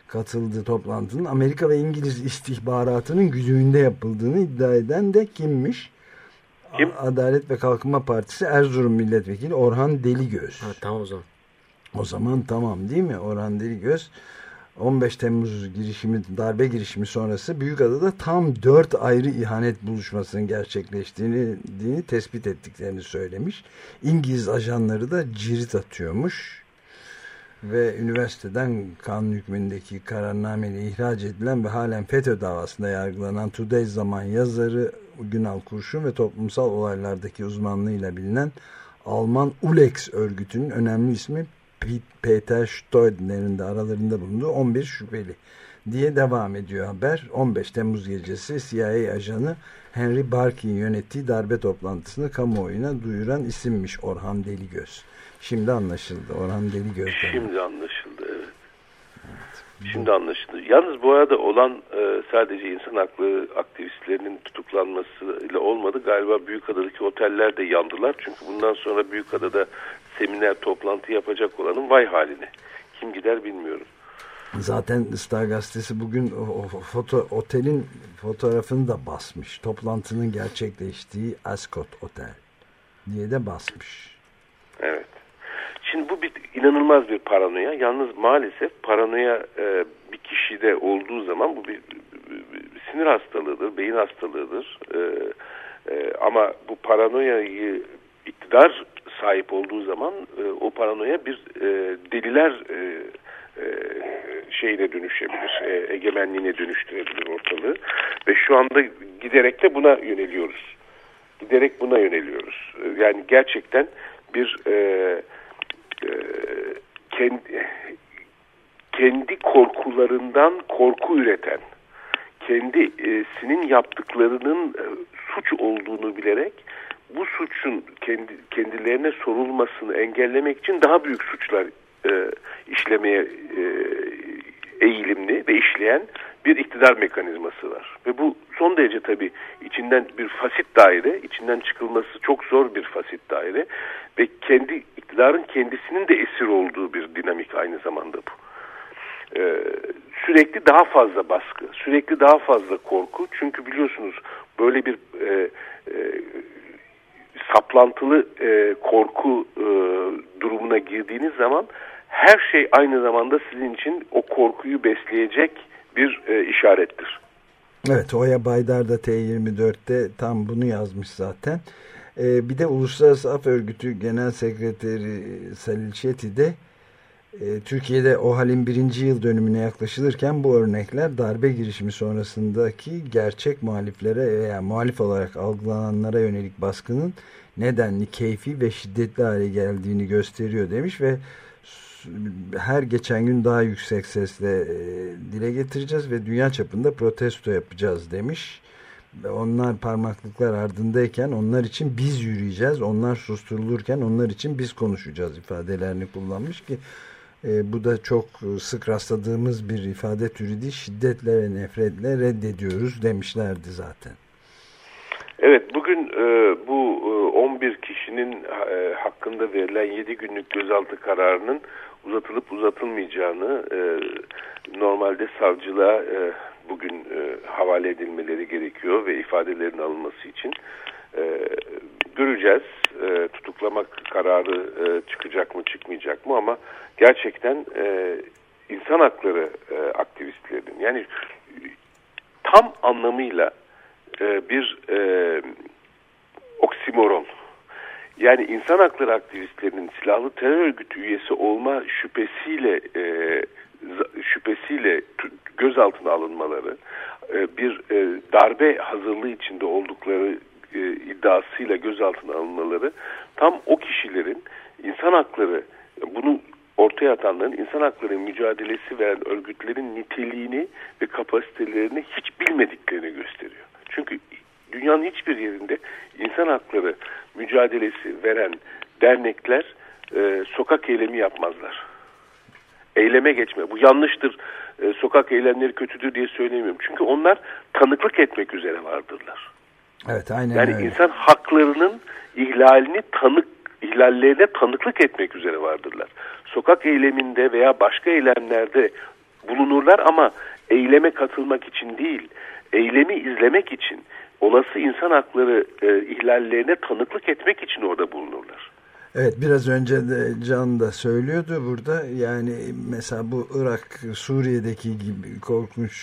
katıldığı toplantının Amerika ve İngiliz istihbaratının güdüğünde yapıldığını iddia eden de kimmiş? Kim? Adalet ve Kalkınma Partisi Erzurum Milletvekili Orhan Deligöz. Ha, tamam o zaman. O zaman tamam değil mi? Orhan Deligöz 15 Temmuz girişimi, darbe girişimi sonrası Büyükada'da tam dört ayrı ihanet buluşmasının gerçekleştiğini tespit ettiklerini söylemiş. İngiliz ajanları da cirit atıyormuş. Ve üniversiteden kanun hükmündeki kararnameyle ihraç edilen ve halen FETÖ davasında yargılanan Today Zaman yazarı Günal Kurşun ve toplumsal olaylardaki uzmanlığıyla bilinen Alman ULEX örgütünün önemli ismi Peter Stoidner'in de aralarında bulunduğu 11 şüpheli diye devam ediyor haber. 15 Temmuz gecesi CIA ajanı Henry Barkey'in yönettiği darbe toplantısını kamuoyuna duyuran isimmiş Orhan Deligöz. Şimdi anlaşıldı Orhan Deligöz. Şimdi anlaşıldı evet. evet. Şimdi anlaşıldı. Yalnız bu arada olan e, sadece insan hakları aktivistlerinin tutuklanmasıyla olmadı. Galiba Büyükada'daki oteller de yandılar. Çünkü bundan sonra Büyükada'da seminer toplantı yapacak olanın vay haline. Kim gider bilmiyorum. Zaten Star Gazetesi bugün o, foto, otelin fotoğrafını da basmış. Toplantının gerçekleştiği Ascot Otel. diye de basmış. Evet. Şimdi bu bir inanılmaz bir paranoya. Yalnız maalesef paranoya e, bir kişide olduğu zaman bu bir, bir, bir sinir hastalığıdır, beyin hastalığıdır. E, e, ama bu paranoyayı iktidar sahip olduğu zaman e, o paranoya bir e, deliler e, e, şeyine dönüşebilir, e, egemenliğine dönüştürebilir ortalığı. Ve şu anda giderek de buna yöneliyoruz. Giderek buna yöneliyoruz. E, yani gerçekten bir e, e, kendi, kendi korkularından korku üreten, kendisinin yaptıklarının e, suç olduğunu bilerek bu suçun kendi, kendilerine sorulmasını engellemek için daha büyük suçlar e, işlemeye e, eğilimli ve işleyen bir iktidar mekanizması var. Ve bu son derece tabii içinden bir fasit daire, içinden çıkılması çok zor bir fasit daire ve kendi iktidarın kendisinin de esir olduğu bir dinamik aynı zamanda bu. Ee, sürekli daha fazla baskı, sürekli daha fazla korku. Çünkü biliyorsunuz böyle bir e, e, saplantılı e, korku e, durumuna girdiğiniz zaman her şey aynı zamanda sizin için o korkuyu besleyecek bir e, işarettir. Evet Oya Baydar da T24'te tam bunu yazmış zaten. Ee, bir de Uluslararası Af Örgütü Genel Sekreteri Salil Şeti de Türkiye'de o halin birinci yıl dönümüne yaklaşılırken bu örnekler darbe girişimi sonrasındaki gerçek muhaliflere veya muhalif olarak algılananlara yönelik baskının nedenli keyfi ve şiddetli hale geldiğini gösteriyor demiş ve her geçen gün daha yüksek sesle e, dile getireceğiz ve dünya çapında protesto yapacağız demiş. Onlar parmaklıklar ardındayken onlar için biz yürüyeceğiz. Onlar susturulurken onlar için biz konuşacağız ifadelerini kullanmış ki e, bu da çok sık rastladığımız bir ifade türü. Şiddetle ve nefretle reddediyoruz demişlerdi zaten. Evet bugün e, bu e, 11 kişinin e, hakkında verilen 7 günlük gözaltı kararının uzatılıp uzatılmayacağını e, normalde savcılığa e, bugün e, havale edilmeleri gerekiyor ve ifadelerin alınması için e, göreceğiz. E, tutuklama kararı e, çıkacak mı çıkmayacak mı ama gerçekten e, insan hakları e, aktivistlerinin yani tam anlamıyla e, bir e, oksimoron yani insan hakları aktivistlerinin silahlı terör örgütü üyesi olma şüphesiyle e, şüphesiyle gözaltına alınmaları, e, bir e, darbe hazırlığı içinde oldukları e, iddiasıyla gözaltına alınmaları tam o kişilerin insan hakları bunu ortaya atanların insan hakları mücadelesi veren örgütlerin niteliğini ve kapasitelerini hiç bilmediklerini gösteriyor. Çünkü dünyanın hiçbir yerinde insan hakları mücadelesi veren dernekler e, sokak eylemi yapmazlar. Eyleme geçme. Bu yanlıştır. E, sokak eylemleri kötüdür diye söylemiyorum. Çünkü onlar tanıklık etmek üzere vardırlar. Evet aynen yani öyle. insan haklarının ihlalini tanık ihlallerine tanıklık etmek üzere vardırlar. Sokak eyleminde veya başka eylemlerde bulunurlar ama eyleme katılmak için değil, eylemi izlemek için, olası insan hakları e, ihlallerine tanıklık etmek için orada bulunurlar. Evet biraz önce de Can da söylüyordu burada. Yani mesela bu Irak Suriye'deki gibi korkunç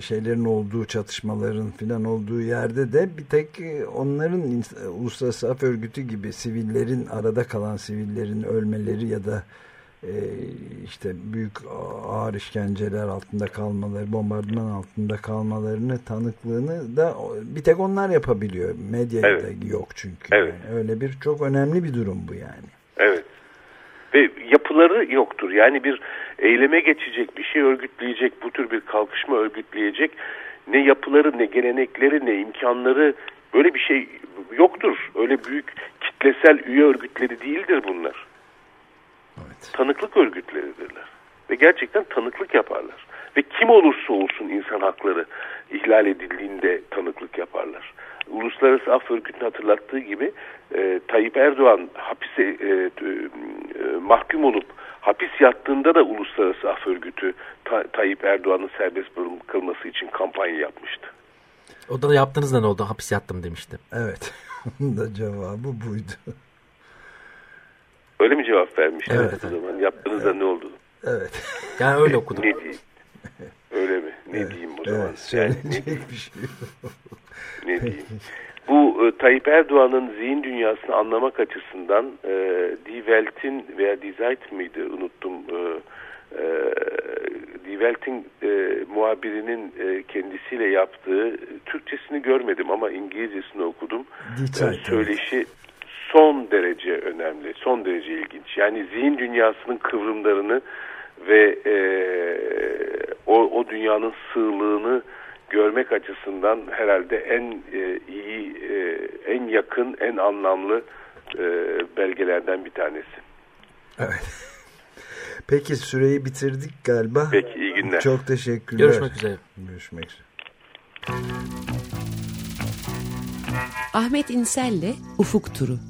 şeylerin olduğu çatışmaların filan olduğu yerde de bir tek onların uluslararası af örgütü gibi sivillerin arada kalan sivillerin ölmeleri ya da e, işte büyük ağır işkenceler altında kalmaları, bombardıman altında kalmalarını tanıklığını da bir tek onlar yapabiliyor. Medyada evet. yok çünkü. Evet. Yani öyle bir çok önemli bir durum bu yani. Evet. Ve yapıları yoktur. Yani bir eyleme geçecek, bir şey örgütleyecek, bu tür bir kalkışma örgütleyecek ne yapıları, ne gelenekleri, ne imkanları böyle bir şey yoktur. Öyle büyük kitlesel üye örgütleri değildir bunlar. Evet. Tanıklık örgütleridirler. Ve gerçekten tanıklık yaparlar. Ve kim olursa olsun insan hakları ihlal edildiğinde tanıklık yaparlar. Uluslararası Af Örgütü'nün hatırlattığı gibi e, Tayyip Erdoğan hapise e, e, mahkum olup hapis yattığında da Uluslararası Af Örgütü Ta Tayyip Erdoğan'ın serbest bırakılması için kampanya yapmıştı. O da yaptığınızda ne oldu? Hapis yattım demişti. Evet. Onun da cevabı buydu. Öyle mi cevap vermiş? Evet, o zaman yaptığınızda ne oldu? Evet. Yani öyle okudum. Ne diyeyim? Öyle mi? Ne diyeyim o zaman? Evet, Yani ne diyeyim? şey ne diyeyim? Bu e, Tayyip Erdoğan'ın zihin dünyasını anlamak açısından e, Die Welt'in veya Die Zeit miydi unuttum. E, e, Die Welt'in e, muhabirinin e, kendisiyle yaptığı Türkçesini görmedim ama İngilizcesini okudum. Die E, Zeit, evet. Son derece önemli, son derece ilginç. Yani zihin dünyasının kıvrımlarını ve e, o, o dünyanın sığlığını görmek açısından herhalde en e, iyi, e, en yakın, en anlamlı e, belgelerden bir tanesi. Evet. Peki süreyi bitirdik galiba. Peki iyi günler. Çok teşekkürler. Görüşmek üzere. Görüşmek üzere. Ahmet İnsel'le Ufuk Turu.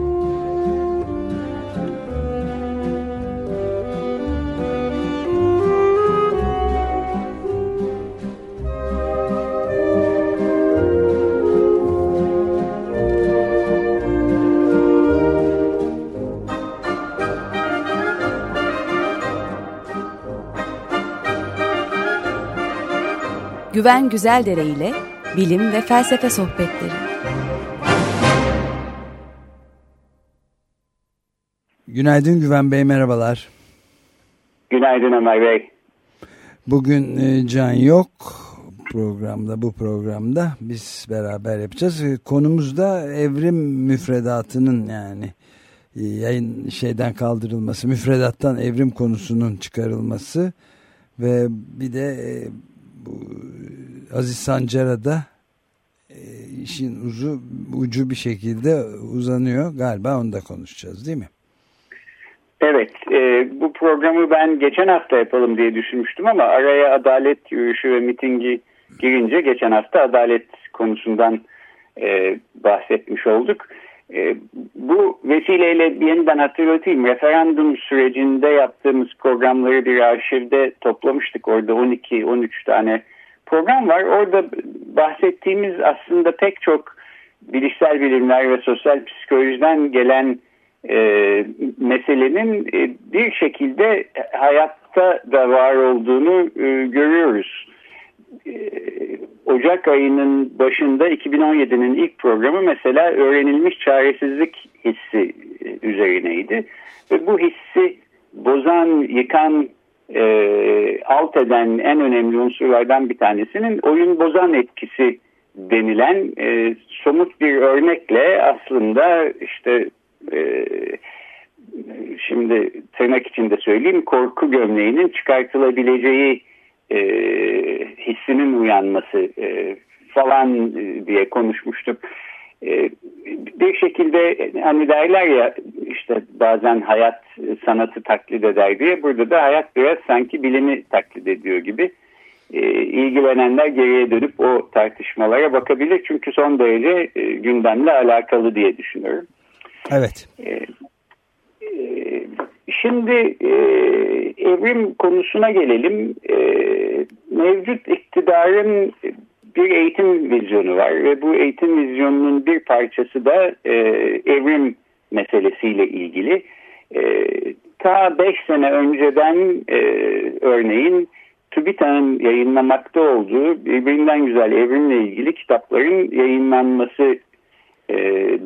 Güven Güzeldere ile bilim ve felsefe sohbetleri. Günaydın Güven Bey merhabalar. Günaydın Ömer Bey. Bugün e, Can yok programda bu programda biz beraber yapacağız. E, Konumuz da evrim müfredatının yani e, yayın şeyden kaldırılması, müfredattan evrim konusunun çıkarılması ve bir de bu Aziz Sancar'a da e, işin uzu ucu bir şekilde uzanıyor. Galiba onu da konuşacağız değil mi? Evet, e, bu programı ben geçen hafta yapalım diye düşünmüştüm ama araya adalet yürüyüşü ve mitingi girince geçen hafta adalet konusundan e, bahsetmiş olduk. E, bu vesileyle yeniden hatırlatayım. Referandum sürecinde yaptığımız programları bir arşivde toplamıştık. Orada 12-13 tane program var. Orada bahsettiğimiz aslında pek çok bilişsel bilimler ve sosyal psikolojiden gelen e, meselenin e, bir şekilde hayatta da var olduğunu e, görüyoruz. E, Ocak ayının başında 2017'nin ilk programı mesela öğrenilmiş çaresizlik hissi e, üzerineydi. Ve bu hissi bozan, yıkan, e, alt eden en önemli unsurlardan bir tanesinin oyun bozan etkisi denilen e, somut bir örnekle aslında işte e, şimdi tırnak içinde söyleyeyim korku gömleğinin çıkartılabileceği e, hissinin uyanması e, falan e, diye konuşmuştuk. E, bir şekilde hani derler ya işte bazen hayat sanatı taklit eder diye burada da hayat biraz sanki bilimi taklit ediyor gibi. E, ilgilenenler geriye dönüp o tartışmalara bakabilir çünkü son derece e, gündemle alakalı diye düşünüyorum. Evet. E, e, Şimdi e, evrim konusuna gelelim. Mevcut iktidarın bir eğitim vizyonu var ve bu eğitim vizyonunun bir parçası da e, evrim meselesiyle ilgili. E, ta 5 sene önceden e, örneğin TÜBİTAK'ın yayınlamakta olduğu birbirinden güzel evrimle ilgili kitapların yayınlanması e,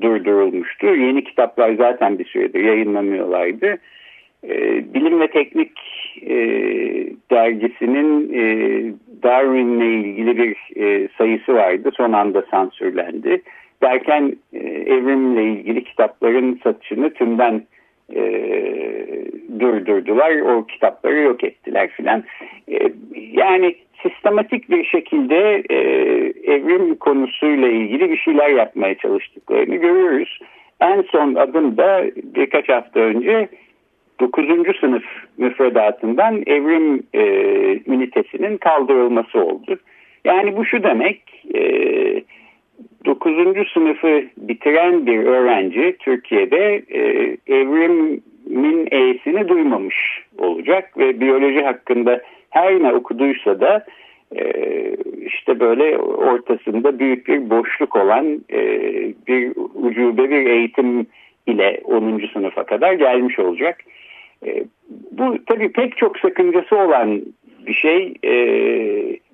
durdurulmuştu. Yeni kitaplar zaten bir süredir yayınlamıyorlardı. Bilim ve Teknik e, dergisinin e, Darwin'le ilgili bir e, sayısı vardı. Son anda sansürlendi. Derken e, evrimle ilgili kitapların satışını tümden e, durdurdular. O kitapları yok ettiler filan. E, yani sistematik bir şekilde e, evrim konusuyla ilgili bir şeyler yapmaya çalıştıklarını görüyoruz. En son adım da birkaç hafta önce 9. sınıf müfredatından evrim e, ünitesinin kaldırılması oldu. Yani bu şu demek e, 9. sınıfı bitiren bir öğrenci Türkiye'de e, evrimin e'sini duymamış olacak ve biyoloji hakkında her ne okuduysa da e, işte böyle ortasında büyük bir boşluk olan e, bir ucube bir eğitim ile 10. sınıfa kadar gelmiş olacak. E, bu tabii pek çok sakıncası olan bir şey. E,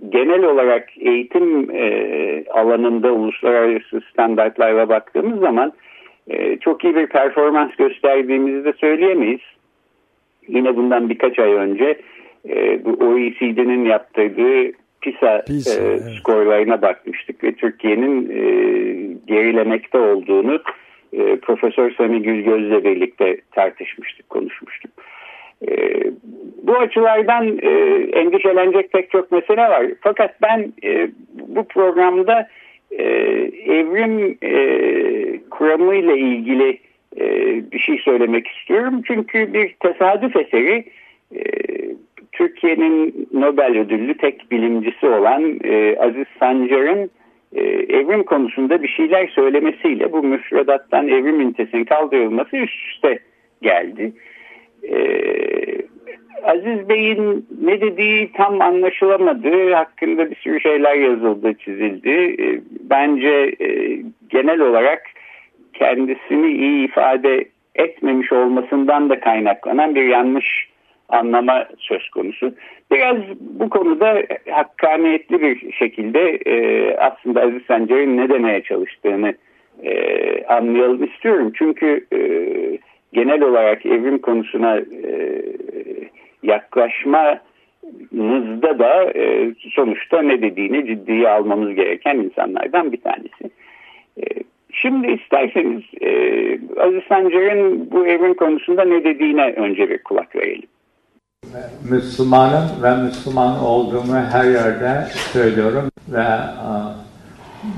genel olarak eğitim e, alanında uluslararası standartlara baktığımız zaman e, çok iyi bir performans gösterdiğimizi de söyleyemeyiz. Yine bundan birkaç ay önce e, bu OECD'nin yaptırdığı PISA, PISA e, evet. skorlarına bakmıştık ve Türkiye'nin e, gerilemekte olduğunu e, Profesör Sami Gülgöz'le birlikte tartışmıştık, konuşmuştuk. E, bu açılardan e, endişelenecek pek çok mesele var. Fakat ben e, bu programda e, evrim e, kuramıyla ilgili e, bir şey söylemek istiyorum. Çünkü bir tesadüf eseri e, Türkiye'nin Nobel ödüllü tek bilimcisi olan e, Aziz Sancar'ın e, evrim konusunda bir şeyler söylemesiyle bu müfredattan evrim ünitesinin kaldırılması üst üste geldi. E, Aziz Bey'in ne dediği tam anlaşılamadı. Hakkında bir sürü şeyler yazıldı, çizildi. E, bence e, genel olarak kendisini iyi ifade etmemiş olmasından da kaynaklanan bir yanlış anlama söz konusu. Biraz bu konuda hakkaniyetli bir şekilde e, aslında Aziz Sancar'ın ne demeye çalıştığını e, anlayalım istiyorum. Çünkü e, genel olarak evrim konusuna e, yaklaşmamızda da e, sonuçta ne dediğini ciddiye almamız gereken insanlardan bir tanesi. E, şimdi isterseniz e, Aziz Sancar'ın bu evrim konusunda ne dediğine önce bir kulak verelim. Müslümanım ve Müslüman olduğumu her yerde söylüyorum ve uh,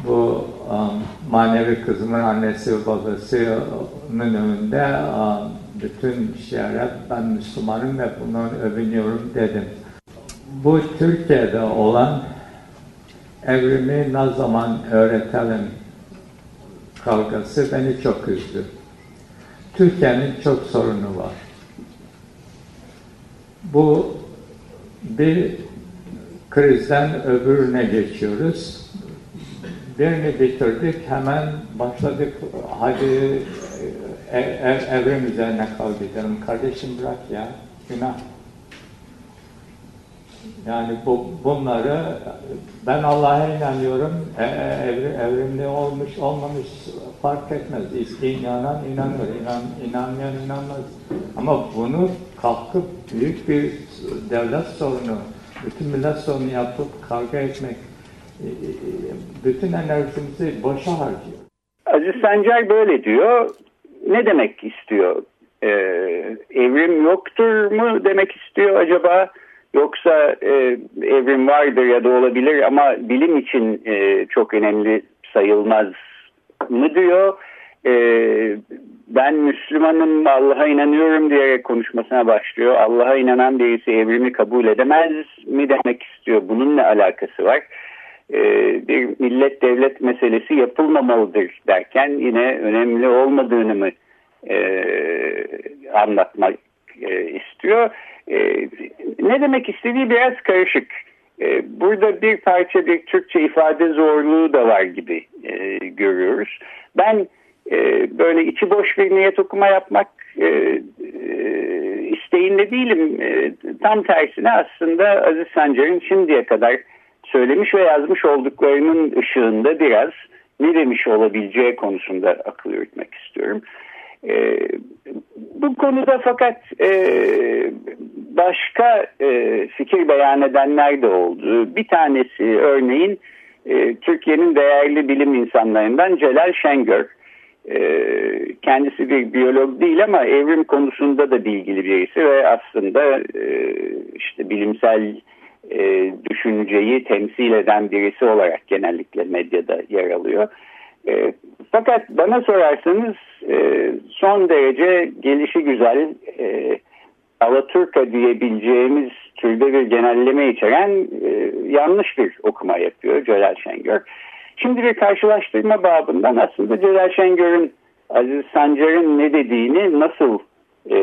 bu um, manevi kızımın annesi ve babasının önünde um, bütün şehre ben Müslümanım ve bundan övünüyorum dedim. Bu Türkiye'de olan evrimi ne zaman öğretelim kavgası beni çok üzdü. Türkiye'nin çok sorunu var. Bu bir krizden öbürüne geçiyoruz. Birini bitirdik, hemen başladık. Hadi ev, ev, evrim üzerine kavga edelim. Kardeşim bırak ya, günah. Yani bu, bunları ben Allah'a inanıyorum. E, e evri, evrimli olmuş olmamış fark etmez. İnanan inanır, inan, inanmayan inanmaz. Ama bunu kalkıp büyük bir devlet sorunu, bütün millet sorunu yapıp kavga etmek e, e, bütün enerjimizi boşa harcıyor. Aziz Sancar böyle diyor. Ne demek istiyor? Ee, evrim yoktur mu demek istiyor acaba? Yoksa e, evrim vardır ya da olabilir ama bilim için e, çok önemli sayılmaz mı diyor. E, ben Müslümanım Allah'a inanıyorum diyerek konuşmasına başlıyor. Allah'a inanan birisi evrimi kabul edemez mi demek istiyor. Bunun ne alakası var? E, bir millet devlet meselesi yapılmamalıdır derken yine önemli olmadığını mı e, anlatmak e, istiyor. E, ne demek istediği biraz karışık. E, burada bir parça bir Türkçe ifade zorluğu da var gibi e, görüyoruz. Ben e, böyle içi boş bir niyet okuma yapmak e, e, isteğinde değilim. E, tam tersine aslında Aziz Sancar'ın şimdiye kadar söylemiş ve yazmış olduklarının ışığında biraz ne demiş olabileceği konusunda akıl yürütmek istiyorum. E, bu konuda fakat e, başka e, fikir beyan edenler de oldu. Bir tanesi örneğin e, Türkiye'nin değerli bilim insanlarından Celal Şengör. E, kendisi bir biyolog değil ama evrim konusunda da bilgili birisi ve aslında e, işte bilimsel e, düşünceyi temsil eden birisi olarak genellikle medyada yer alıyor. E, fakat bana sorarsanız son derece gelişi güzel, e, Alaturka diyebileceğimiz türde bir genelleme içeren yanlış bir okuma yapıyor Celal Şengör. Şimdi bir karşılaştırma babından aslında Celal Şengör'ün Aziz Sancar'ın ne dediğini nasıl e,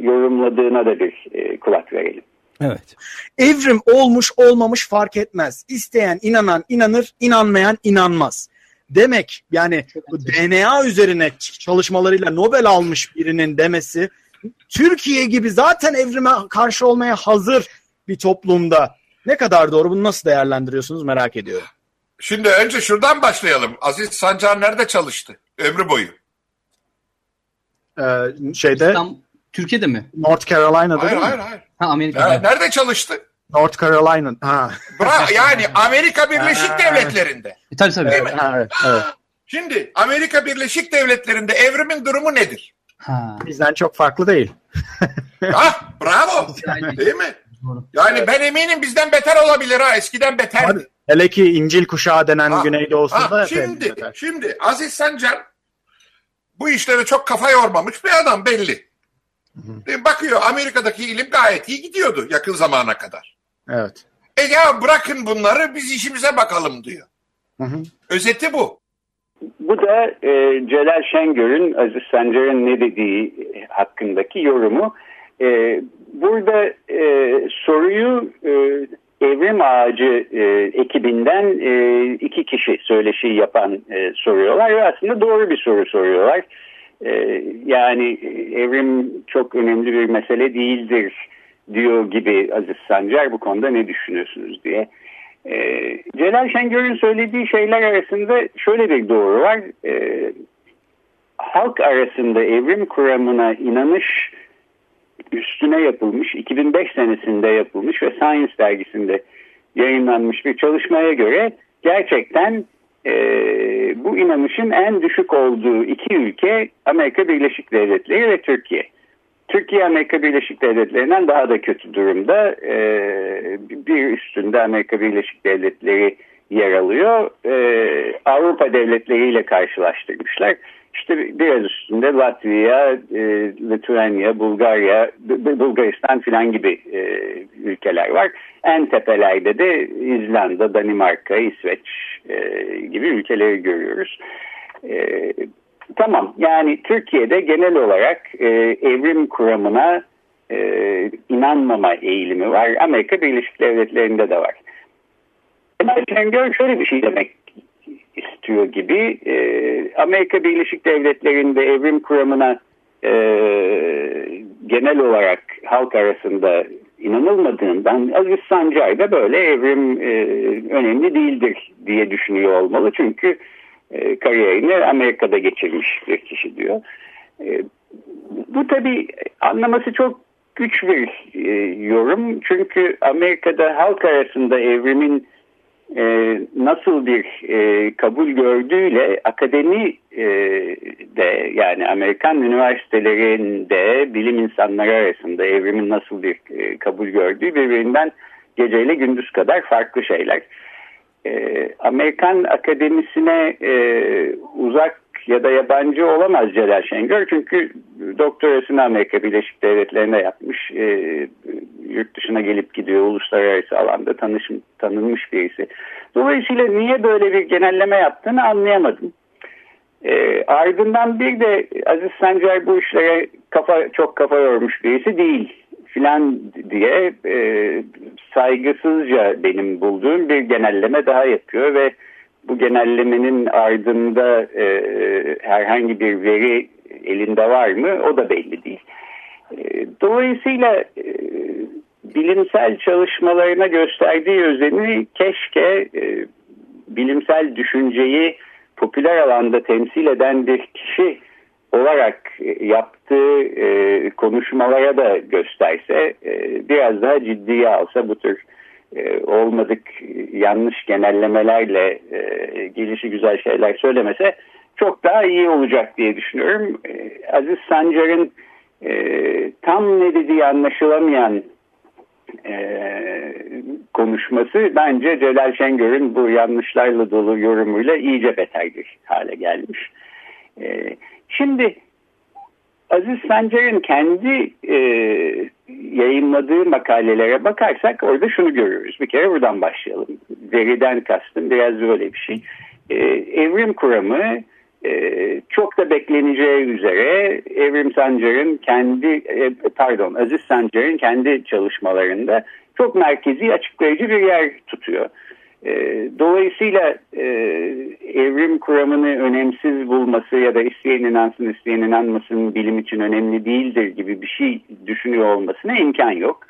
yorumladığına da bir e, kulak verelim. Evet. Evrim olmuş olmamış fark etmez. İsteyen inanan inanır, inanmayan inanmaz. Demek yani bu DNA üzerine çalışmalarıyla Nobel almış birinin demesi Türkiye gibi zaten evrime karşı olmaya hazır bir toplumda ne kadar doğru bunu nasıl değerlendiriyorsunuz merak ediyorum. Şimdi önce şuradan başlayalım. Aziz Sancar nerede çalıştı ömrü boyu? Ee, şeyde İstanbul, Türkiye'de mi? North Carolina'da Hayır değil mi? hayır hayır. Ha Amerika'da. Nerede, nerede çalıştı? North Carolina. Ha. Bra yani Amerika Birleşik Devletleri'nde. E, tabii tabii. Değil mi? Ha, evet, evet. Şimdi Amerika Birleşik Devletleri'nde evrimin durumu nedir? Ha. Bizden çok farklı değil. Ah bravo. Değil mi? Yani ben eminim bizden beter olabilir ha. Eskiden beterdi. Hadi. Hele ki İncil kuşağı denen Ha, Güneydoğu'sunda ha, epey şimdi, şimdi Aziz Sancar bu işlere çok kafa yormamış bir adam belli. E, Bakıyor Amerika'daki ilim gayet iyi gidiyordu yakın zamana kadar. Evet. E ya bırakın bunları biz işimize bakalım diyor. Hı hı. Özeti bu. Bu da e, Celal Şengör'ün Aziz Sancar'ın ne dediği hakkındaki yorumu. E, burada e, soruyu e, Evrim Ağacı e, ekibinden e, iki kişi söyleşi yapan e, soruyorlar ve aslında doğru bir soru soruyorlar. E, yani evrim çok önemli bir mesele değildir diyor gibi Aziz Sancar bu konuda ne düşünüyorsunuz diye. E, Celal Şengör'ün söylediği şeyler arasında şöyle bir doğru var. E, halk arasında evrim kuramına inanış üstüne yapılmış 2005 senesinde yapılmış ve Science dergisinde yayınlanmış bir çalışmaya göre gerçekten e, bu inanışın en düşük olduğu iki ülke Amerika Birleşik Devletleri ve Türkiye. Türkiye Amerika Birleşik Devletleri'nden daha da kötü durumda. E, bir üstünde Amerika Birleşik Devletleri yer alıyor. E, Avrupa devletleriyle karşılaştırmışlar. İşte biraz üstünde Latvia, e, Litvanya, Bulgarya, Bulgaristan filan gibi e, ülkeler var. En tepelerde de İzlanda, Danimarka, İsveç e, gibi ülkeleri görüyoruz. E, tamam yani Türkiye'de genel olarak e, evrim kuramına e, inanmama eğilimi var. Amerika Birleşik Devletleri'nde de var. Şengör şöyle bir şey demek istiyor gibi e, Amerika Birleşik Devletleri'nde evrim kuramına e, genel olarak halk arasında inanılmadığından Aziz Sancar da böyle evrim e, önemli değildir diye düşünüyor olmalı. Çünkü e, kariyerini Amerika'da geçirmiş bir kişi diyor. E, bu tabi anlaması çok güç bir e, yorum. Çünkü Amerika'da halk arasında evrimin e, nasıl bir e, kabul gördüğüyle akademi e, de yani Amerikan üniversitelerinde bilim insanları arasında evrimin nasıl bir e, kabul gördüğü birbirinden geceyle gündüz kadar farklı şeyler. E, Amerikan akademisine e, uzak ya da yabancı olamaz Celal Şengör çünkü doktorasını Amerika Birleşik Devletleri'nde yapmış. E, yurt dışına gelip gidiyor uluslararası alanda tanış, tanınmış birisi. Dolayısıyla niye böyle bir genelleme yaptığını anlayamadım. E, ardından bir de Aziz Sancar bu işlere kafa çok kafa yormuş birisi değil filan diye e, saygısızca benim bulduğum bir genelleme daha yapıyor ve bu genellemenin ardında e, herhangi bir veri elinde var mı o da belli değil. E, dolayısıyla e, bilimsel çalışmalarına gösterdiği özeni keşke e, bilimsel düşünceyi popüler alanda temsil eden bir kişi olarak yaptığı e, konuşmalara da gösterse e, biraz daha ciddiye alsa bu tür e, olmadık yanlış genellemelerle e, gelişi güzel şeyler söylemese çok daha iyi olacak diye düşünüyorum. E, Aziz Sancar'ın e, tam ne dediği anlaşılamayan e, konuşması bence Celal Şengör'ün bu yanlışlarla dolu yorumuyla iyice beter bir hale gelmiş. E, şimdi Aziz Sancar'ın kendi e, yayınladığı makalelere bakarsak orada şunu görüyoruz. Bir kere buradan başlayalım. Veriden kastım biraz böyle bir şey. E, evrim kuramı e, çok da bekleneceği üzere Evrim Sancar'ın kendi e, pardon Aziz Sancar'ın kendi çalışmalarında çok merkezi açıklayıcı bir yer tutuyor. E, dolayısıyla e, evrim kuramını önemsiz bulması ya da isteyen inansın isteyen inanmasın bilim için önemli değildir gibi bir şey düşünüyor olmasına imkan yok.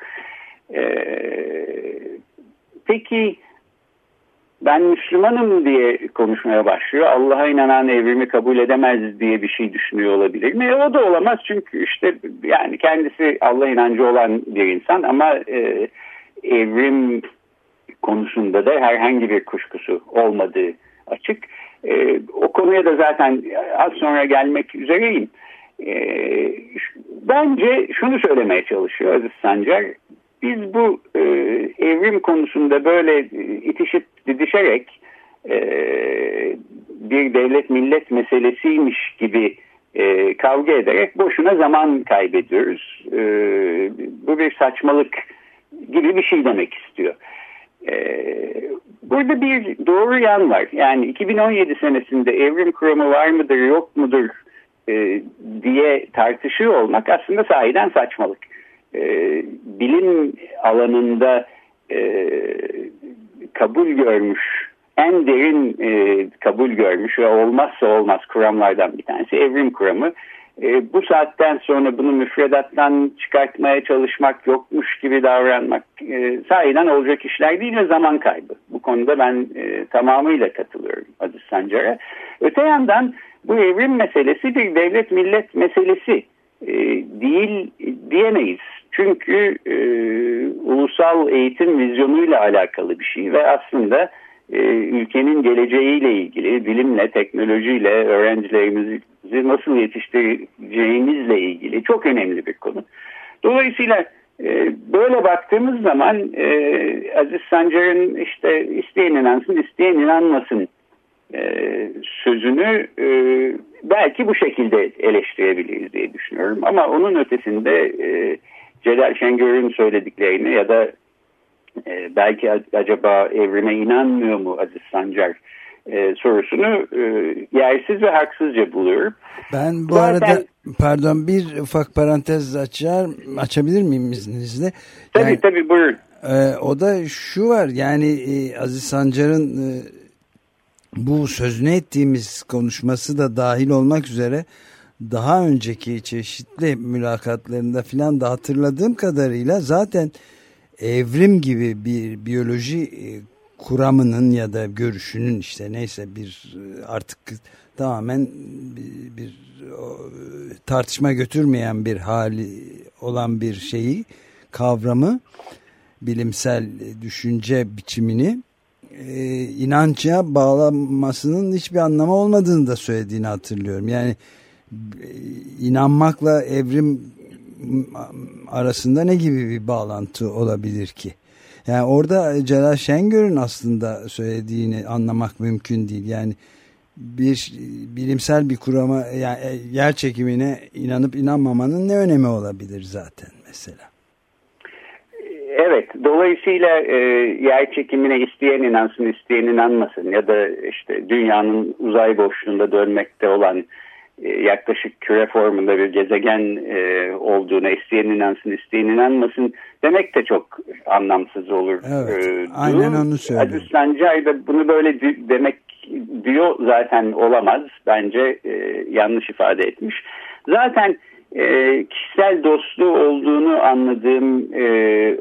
E, peki ben Müslümanım diye konuşmaya başlıyor. Allah'a inanan evrimi kabul edemez diye bir şey düşünüyor olabilir mi? O da olamaz çünkü işte yani kendisi Allah inancı olan bir insan ama evrim konusunda da herhangi bir kuşkusu olmadığı açık. E, o konuya da zaten az sonra gelmek üzereyim. E, bence şunu söylemeye çalışıyor Aziz Sancar. Biz bu e, evrim konusunda böyle itişip didişerek e, bir devlet millet meselesiymiş gibi e, kavga ederek boşuna zaman kaybediyoruz. E, bu bir saçmalık gibi bir şey demek istiyor. Burada bir doğru yan var. Yani 2017 senesinde evrim kuramı var mıdır yok mudur e, diye tartışıyor olmak aslında sahiden saçmalık. E, bilim alanında e, kabul görmüş en derin e, kabul görmüş ve olmazsa olmaz kuramlardan bir tanesi evrim kuramı e, bu saatten sonra bunu müfredattan çıkartmaya çalışmak yokmuş gibi davranmak e, sahiden olacak işler değil ve zaman kaybı. Bu konuda ben e, tamamıyla katılıyorum Aziz Sancar'a. Öte yandan bu evrim meselesi bir devlet millet meselesi e, değil diyemeyiz. Çünkü e, ulusal eğitim vizyonuyla alakalı bir şey ve aslında e, ülkenin geleceğiyle ilgili bilimle, teknolojiyle öğrencilerimizi nasıl yetiştireceğimizle ilgili çok önemli bir konu. Dolayısıyla e, böyle baktığımız zaman e, Aziz Sancar'ın işte isteyen inansın, isteyen inanmasın sözünü belki bu şekilde eleştirebiliriz diye düşünüyorum. Ama onun ötesinde e, Celal Şengör'ün söylediklerini ya da e, belki acaba evrime inanmıyor mu Aziz Sancar e, sorusunu e, yersiz ve haksızca buluyorum. Ben bu Zaten, arada pardon bir ufak parantez açar açabilir miyim izninizle? Tabii yani, tabii buyurun. E, o da şu var yani e, Aziz Sancar'ın e, bu sözünü ettiğimiz konuşması da dahil olmak üzere daha önceki çeşitli mülakatlarında filan da hatırladığım kadarıyla zaten evrim gibi bir biyoloji e, kuramının ya da görüşünün işte neyse bir e, artık tamamen bir, bir tartışma götürmeyen bir hali olan bir şeyi kavramı bilimsel düşünce biçimini e, inanca bağlanmasının hiçbir anlamı olmadığını da söylediğini hatırlıyorum. Yani e, inanmakla evrim arasında ne gibi bir bağlantı olabilir ki? Yani orada Celal Şengör'ün aslında söylediğini anlamak mümkün değil. Yani bir bilimsel bir kurama yani yer çekimine inanıp inanmamanın ne önemi olabilir zaten mesela? Evet, dolayısıyla e, yer çekimine isteyen inansın, isteyen inanmasın ya da işte dünyanın uzay boşluğunda dönmekte olan yaklaşık küre formunda bir gezegen e, olduğuna isteyen inansın isteyen inanmasın demek de çok anlamsız olur. Evet, e, aynen onu söylüyorum. Aziz Sancar da bunu böyle demek diyor zaten olamaz. Bence e, yanlış ifade etmiş. Zaten e, kişisel dostluğu olduğunu anladığım e,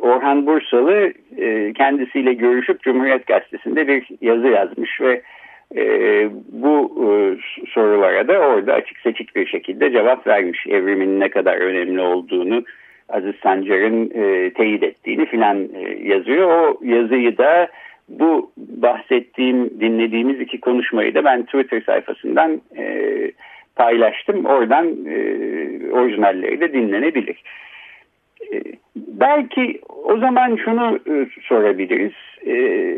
Orhan Bursalı e, kendisiyle görüşüp Cumhuriyet Gazetesi'nde bir yazı yazmış ve e, bu e, sorulara da orada açık seçik bir şekilde cevap vermiş. Evrimin ne kadar önemli olduğunu Aziz Sancar'ın e, teyit ettiğini filan e, yazıyor. O yazıyı da bu bahsettiğim dinlediğimiz iki konuşmayı da ben Twitter sayfasından e, paylaştım. Oradan e, orijinalleri de dinlenebilir. E, belki o zaman şunu e, sorabiliriz. E,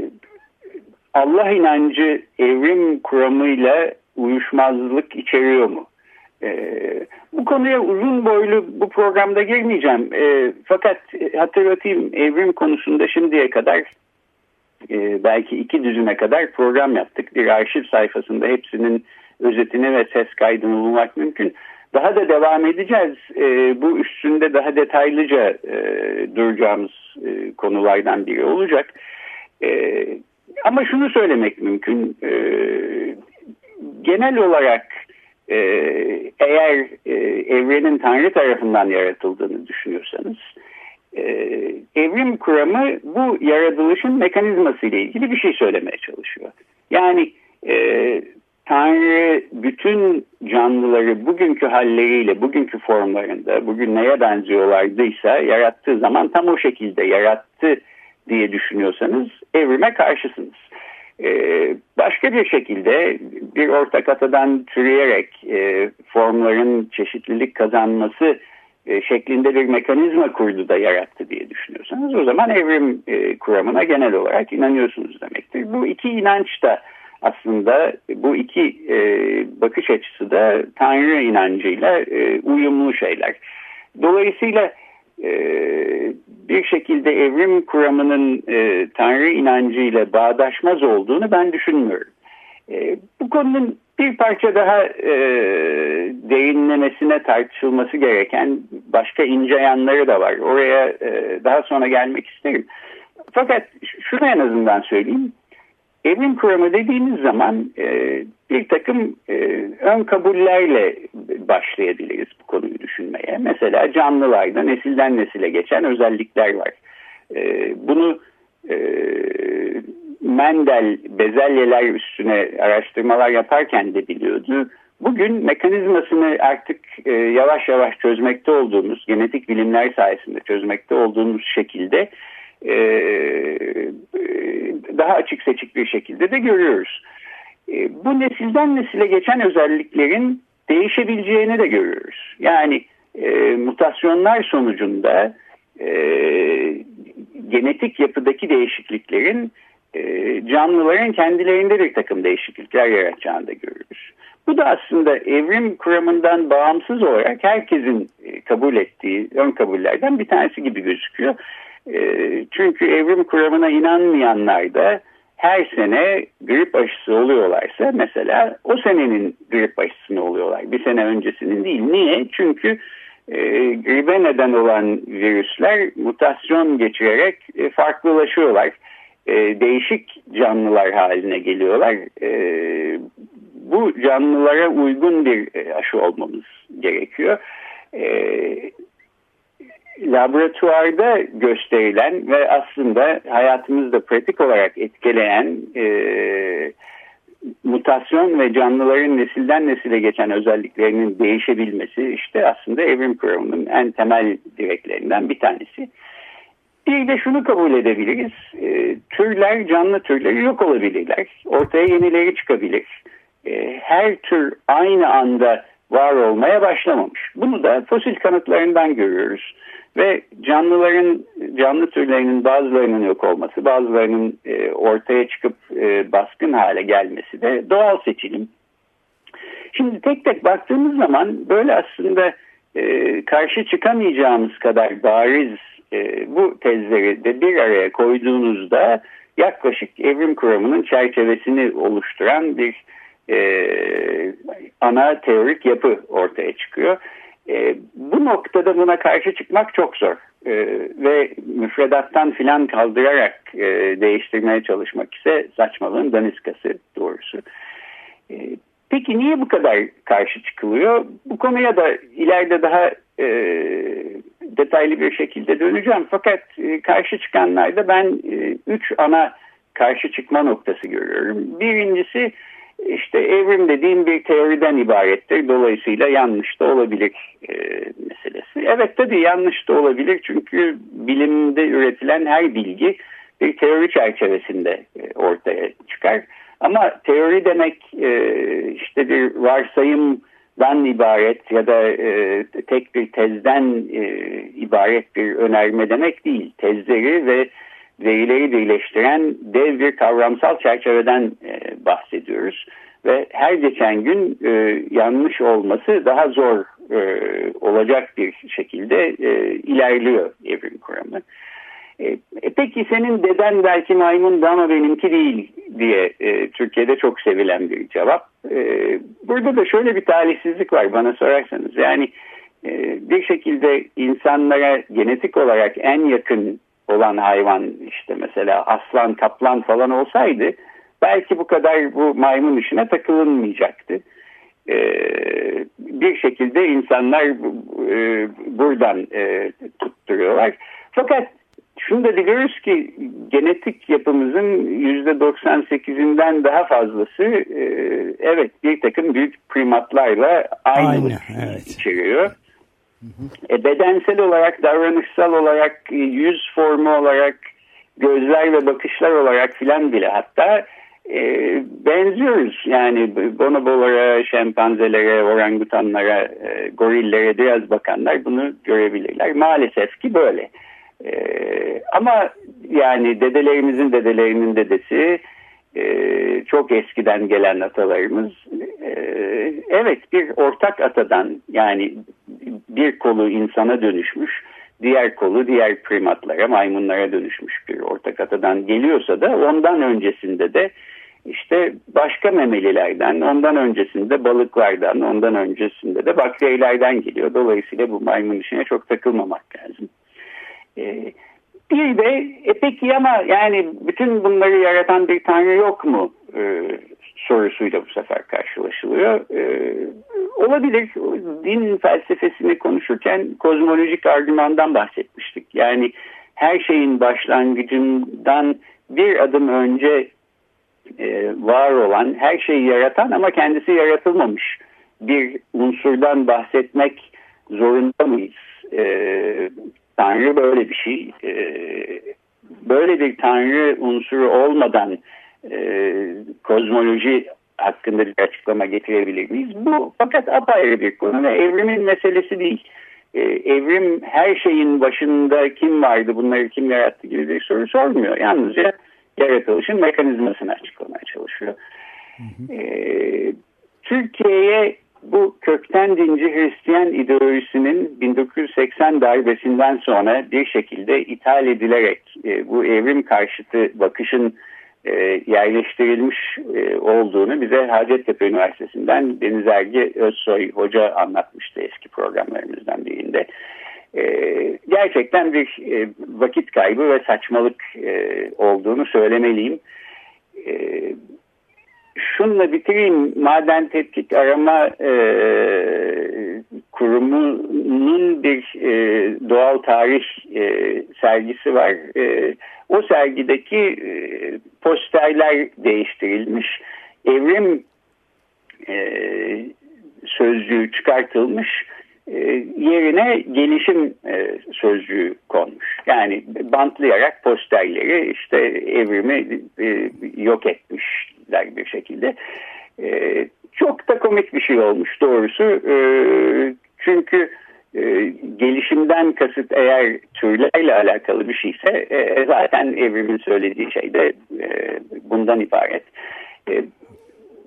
Allah inancı evrim kuramıyla uyuşmazlık içeriyor mu? E, bu konuya uzun boylu bu programda girmeyeceğim. E, fakat hatırlatayım evrim konusunda şimdiye kadar e, belki iki düzüne kadar program yaptık. Bir arşiv sayfasında hepsinin özetini ve ses kaydını bulmak mümkün. Daha da devam edeceğiz. E, bu üstünde daha detaylıca e, duracağımız e, konulardan biri olacak. E, ama şunu söylemek mümkün. E, genel olarak e, eğer e, evrenin Tanrı tarafından yaratıldığını düşünüyorsanız evrim kuramı bu yaratılışın mekanizması ile ilgili bir şey söylemeye çalışıyor. Yani Tanrı bütün canlıları bugünkü halleriyle, bugünkü formlarında, bugün neye benziyorlardıysa yarattığı zaman tam o şekilde yarattı diye düşünüyorsanız evrime karşısınız. Ee, başka bir şekilde bir ortak atadan türeyerek e, formların çeşitlilik kazanması e, şeklinde bir mekanizma kurdu da yarattı diye düşünüyorsanız o zaman evrim e, kuramına genel olarak inanıyorsunuz demektir. Bu iki inanç da aslında bu iki bakış açısı da Tanrı inancıyla uyumlu şeyler. Dolayısıyla e, bir şekilde evrim kuramının e, Tanrı inancıyla bağdaşmaz olduğunu ben düşünmüyorum. E, bu konunun bir parça daha e, tartışılması gereken başka ince yanları da var. Oraya e, daha sonra gelmek isterim. Fakat şunu en azından söyleyeyim. Evrim kuramı dediğimiz zaman e, bir takım e, ön kabullerle başlayabiliriz bu konuyu düşünmeye. Mesela canlılarda nesilden nesile geçen özellikler var. E, bunu e, Mendel bezelyeler üstüne araştırmalar yaparken de biliyordu. Bugün mekanizmasını artık e, yavaş yavaş çözmekte olduğumuz, genetik bilimler sayesinde çözmekte olduğumuz şekilde e, daha açık seçik bir şekilde de görüyoruz. E, bu nesilden nesile geçen özelliklerin değişebileceğini de görüyoruz. Yani e, mutasyonlar sonucunda e, genetik yapıdaki değişikliklerin e, canlıların kendilerinde bir takım değişiklikler yaratacağını da görüyoruz. Bu da aslında evrim kuramından bağımsız olarak herkesin e, kabul ettiği ön kabullerden bir tanesi gibi gözüküyor. E, çünkü evrim kuramına inanmayanlar da her sene grip aşısı oluyorlarsa mesela o senenin grip aşısını oluyorlar. Bir sene öncesinin değil. Niye? Çünkü e, gribe neden olan virüsler mutasyon geçirerek e, farklılaşıyorlar. E, değişik canlılar haline geliyorlar. E, bu canlılara uygun bir e, aşı olmamız gerekiyor. E, laboratuvarda gösterilen ve aslında hayatımızda pratik olarak etkileyen e, mutasyon ve canlıların nesilden nesile geçen özelliklerinin değişebilmesi işte aslında evrim kuramının en temel direklerinden bir tanesi. Bir de şunu kabul edebiliriz. E, türler, canlı türleri yok olabilirler. Ortaya yenileri çıkabilir. E, her tür aynı anda var olmaya başlamamış. Bunu da fosil kanıtlarından görüyoruz. Ve canlıların, canlı türlerinin bazılarının yok olması, bazılarının e, ortaya çıkıp e, baskın hale gelmesi de doğal seçilim. Şimdi tek tek baktığımız zaman böyle aslında e, karşı çıkamayacağımız kadar bariz e, bu tezleri de bir araya koyduğunuzda yaklaşık evrim kuramının çerçevesini oluşturan bir e, ana teorik yapı ortaya çıkıyor. E, bu noktada buna karşı çıkmak çok zor e, ve müfredattan filan kaldırarak e, değiştirmeye çalışmak ise saçmalığın daniskası doğrusu. E, peki niye bu kadar karşı çıkılıyor? Bu konuya da ileride daha e, detaylı bir şekilde döneceğim. Fakat e, karşı çıkanlarda ben e, üç ana karşı çıkma noktası görüyorum. Birincisi işte evrim dediğim bir teoriden ibarettir. Dolayısıyla yanlış da olabilir e, meselesi. Evet tabii yanlış da olabilir çünkü bilimde üretilen her bilgi bir teori çerçevesinde e, ortaya çıkar. Ama teori demek e, işte bir varsayımdan ibaret ya da e, tek bir tezden e, ibaret bir önerme demek değil. Tezleri ve verileri birleştiren dev bir kavramsal çerçeveden e, bahsediyoruz. ve her geçen gün e, yanlış olması daha zor e, olacak bir şekilde ilerliyor evrim kuramı. E, peki senin deden belki maymun ama benimki değil diye e, Türkiye'de çok sevilen bir cevap. E, burada da şöyle bir talihsizlik var bana sorarsanız. Yani e, bir şekilde insanlara genetik olarak en yakın olan hayvan işte mesela aslan kaplan falan olsaydı belki bu kadar bu maymun işine takılınmayacaktı. Ee, bir şekilde insanlar e, buradan e, tutturuyorlar. Fakat şunu da biliyoruz ki genetik yapımızın yüzde 98'inden daha fazlası e, evet bir takım büyük primatlarla aynı, aynı evet. içeriyor. E, bedensel olarak, davranışsal olarak, e, yüz formu olarak, gözler ve bakışlar olarak filan bile hatta e, benziyoruz. Yani bonobolara, şempanzelere, orangutanlara, e, gorillere biraz bakanlar bunu görebilirler. Maalesef ki böyle. E, ama yani dedelerimizin dedelerinin dedesi çok eskiden gelen atalarımız e, evet bir ortak atadan yani bir kolu insana dönüşmüş diğer kolu diğer primatlara maymunlara dönüşmüş bir ortak atadan geliyorsa da ondan öncesinde de işte başka memelilerden, ondan öncesinde balıklardan, ondan öncesinde de bakterilerden geliyor. Dolayısıyla bu maymun işine çok takılmamak lazım. Ee, bir de e peki ama yani bütün bunları yaratan bir tanrı yok mu ee, sorusuyla bu sefer karşılaşılıyor. Ee, olabilir. Din felsefesini konuşurken kozmolojik argümandan bahsetmiştik. Yani her şeyin başlangıcından bir adım önce e, var olan, her şeyi yaratan ama kendisi yaratılmamış bir unsurdan bahsetmek zorunda mıyız? E, Tanrı böyle bir şey. E, böyle bir Tanrı unsuru olmadan e, kozmoloji hakkında bir açıklama getirebilir miyiz? Bu fakat apayrı bir konu ve evrimin meselesi değil. Ee, evrim her şeyin başında kim vardı, bunları kim yarattı gibi bir soru sormuyor. Yalnızca yaratılışın mekanizmasını açıklamaya çalışıyor. Ee, Türkiye'ye bu kökten dinci Hristiyan ideolojisinin 1980 darbesinden sonra bir şekilde ithal edilerek e, bu evrim karşıtı bakışın e, yerleştirilmiş e, olduğunu bize Hacettepe Üniversitesi'nden Deniz Ergi Özsoy Hoca anlatmıştı eski programlarımızdan birinde. E, gerçekten bir e, vakit kaybı ve saçmalık e, olduğunu söylemeliyim. E, şunla bitireyim. Maden Tetkik Arama e, Kurumu'nun bir e, doğal tarih e, sergisi var. E, o sergideki e, posterler değiştirilmiş. Evrim e, sözcüğü çıkartılmış e, yerine gelişim e, sözcüğü konmuş. Yani bantlayarak posterleri işte evrimi e, yok etmişler bir şekilde. E, çok da komik bir şey olmuş doğrusu. E, çünkü e, gelişimden kasıt eğer türlerle alakalı bir şeyse e, zaten evrimin söylediği şey de e, bundan ibaret. E,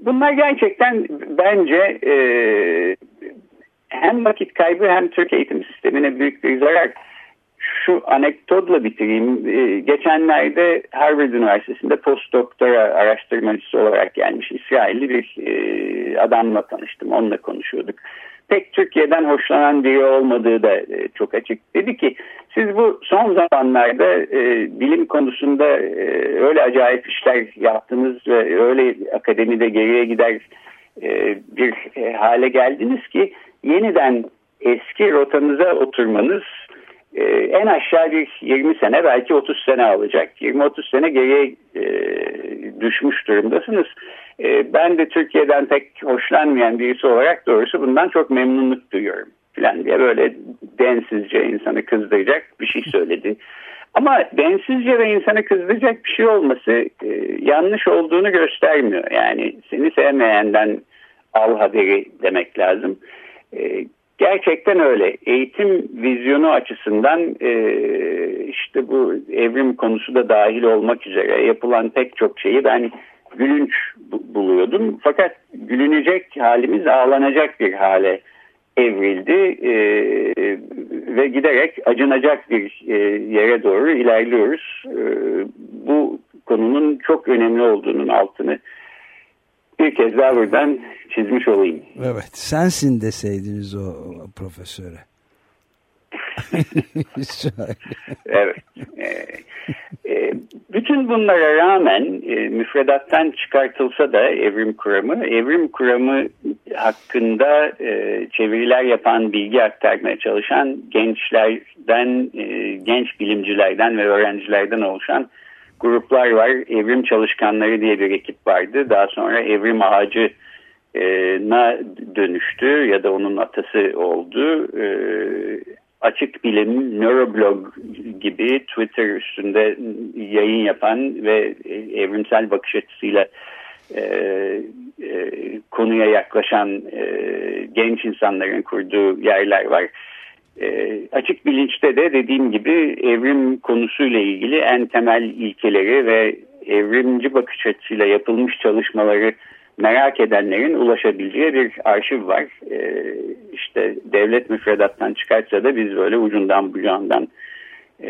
bunlar gerçekten bence e, hem vakit kaybı hem Türk eğitim sistemine büyük bir zarar. Şu anekdotla bitireyim. Ee, geçenlerde Harvard Üniversitesi'nde postdoktora araştırmacısı olarak gelmiş İsrailli bir e, adamla tanıştım. Onunla konuşuyorduk. Pek Türkiye'den hoşlanan biri olmadığı da e, çok açık. Dedi ki siz bu son zamanlarda e, bilim konusunda öyle acayip işler yaptınız ve öyle akademide geriye gider bir hale geldiniz ki yeniden eski rotanıza oturmanız e, en aşağı bir 20 sene belki 30 sene alacak. 20-30 sene geriye e, düşmüş durumdasınız. E, ben de Türkiye'den pek hoşlanmayan birisi olarak doğrusu bundan çok memnunluk duyuyorum falan diye böyle densizce insanı kızdıracak bir şey söyledi. Ama densizce ve insanı kızdıracak bir şey olması e, yanlış olduğunu göstermiyor. Yani seni sevmeyenden al haberi demek lazım. E, gerçekten öyle. Eğitim vizyonu açısından e, işte bu evrim konusu da dahil olmak üzere yapılan pek çok şeyi ben gülünç buluyordum. Fakat gülünecek halimiz ağlanacak bir hale evrildi e, ve giderek acınacak bir e, yere doğru ilerliyoruz. E, bu konunun çok önemli olduğunun altını bir kez daha buradan çizmiş olayım. Evet, sensin deseydiniz o, profesöre. evet. Ee, e, bütün bunlara rağmen e, müfredattan çıkartılsa da evrim kuramı, evrim kuramı hakkında e, çeviriler yapan, bilgi aktarmaya çalışan gençlerden, e, genç bilimcilerden ve öğrencilerden oluşan gruplar var. Evrim çalışkanları diye bir ekip vardı. Daha sonra evrim ağacı na dönüştü ya da onun atası oldu. E, açık bilim, nöroblog gibi Twitter üstünde yayın yapan ve evrimsel bakış açısıyla e, e, konuya yaklaşan e, genç insanların kurduğu yerler var. E, açık bilinçte de dediğim gibi evrim konusuyla ilgili en temel ilkeleri ve evrimci bakış açısıyla yapılmış çalışmaları merak edenlerin ulaşabileceği bir arşiv var. Ee, işte devlet müfredattan çıkartsa da biz böyle ucundan bucağından e,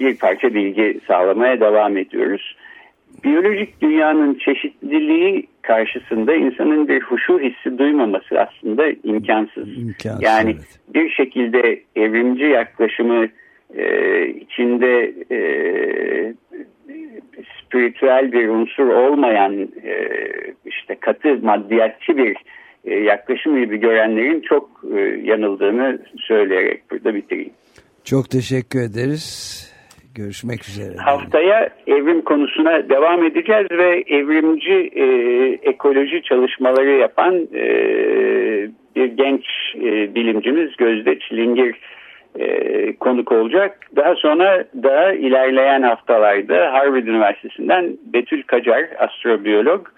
bir parça bilgi sağlamaya devam ediyoruz. Biyolojik dünyanın çeşitliliği karşısında insanın bir huşu hissi duymaması aslında imkansız. İmkansız yani evet. bir şekilde evrimci yaklaşımı e, içinde e, spiritüel bir unsur olmayan e, işte katı maddiyatçı bir e, yaklaşım gibi görenlerin çok e, yanıldığını söyleyerek burada bitireyim. Çok teşekkür ederiz. Görüşmek üzere. Haftaya evrim konusuna devam edeceğiz ve evrimci e, ekoloji çalışmaları yapan e, bir genç e, bilimcimiz Gözde Çilingir e, konuk olacak. Daha sonra daha ilerleyen haftalarda Harvard Üniversitesi'nden Betül Kacar, astrobiyolog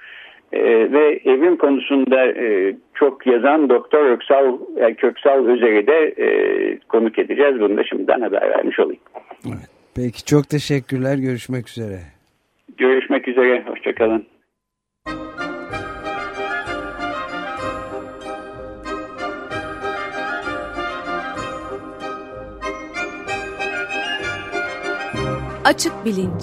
e, ve evrim konusunda e, çok yazan Doktor Öksal, Köksal Özer'i de e, konuk edeceğiz. Bunu da şimdiden haber vermiş olayım. Evet. Peki çok teşekkürler. Görüşmek üzere. Görüşmek üzere. Hoşçakalın. Açık Bilinç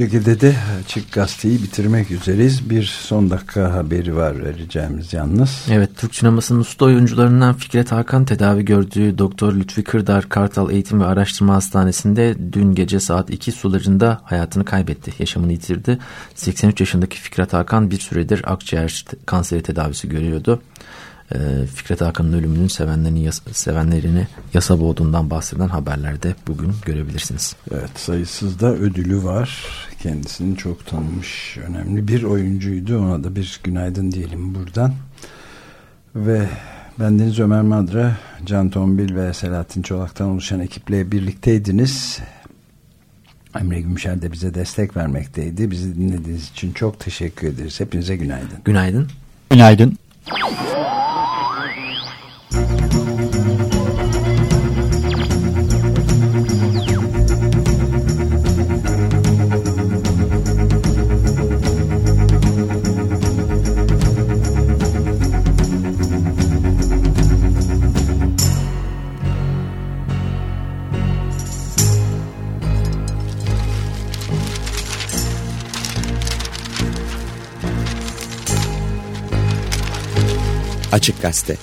Şekilde de Açık Gazete'yi bitirmek üzereyiz. Bir son dakika haberi var vereceğimiz yalnız. Evet, Türk sinemasının usta oyuncularından Fikret Hakan tedavi gördüğü Doktor Lütfi Kırdar Kartal Eğitim ve Araştırma Hastanesi'nde dün gece saat 2 sularında hayatını kaybetti, yaşamını yitirdi. 83 yaşındaki Fikret Hakan bir süredir akciğer kanseri tedavisi görüyordu. Ee, Fikret Hakan'ın ölümünün sevenlerini, sevenlerini yasa boğduğundan bahseden haberlerde bugün görebilirsiniz. Evet sayısız da ödülü var. Kendisini çok tanımış önemli bir oyuncuydu. Ona da bir günaydın diyelim buradan. Ve ben Deniz Ömer Madra, Can Tombil ve Selahattin Çolak'tan oluşan ekiple birlikteydiniz. Emre Gümüşer de bize destek vermekteydi. Bizi dinlediğiniz için çok teşekkür ederiz. Hepinize günaydın. Günaydın. Günaydın. Açık Gazete.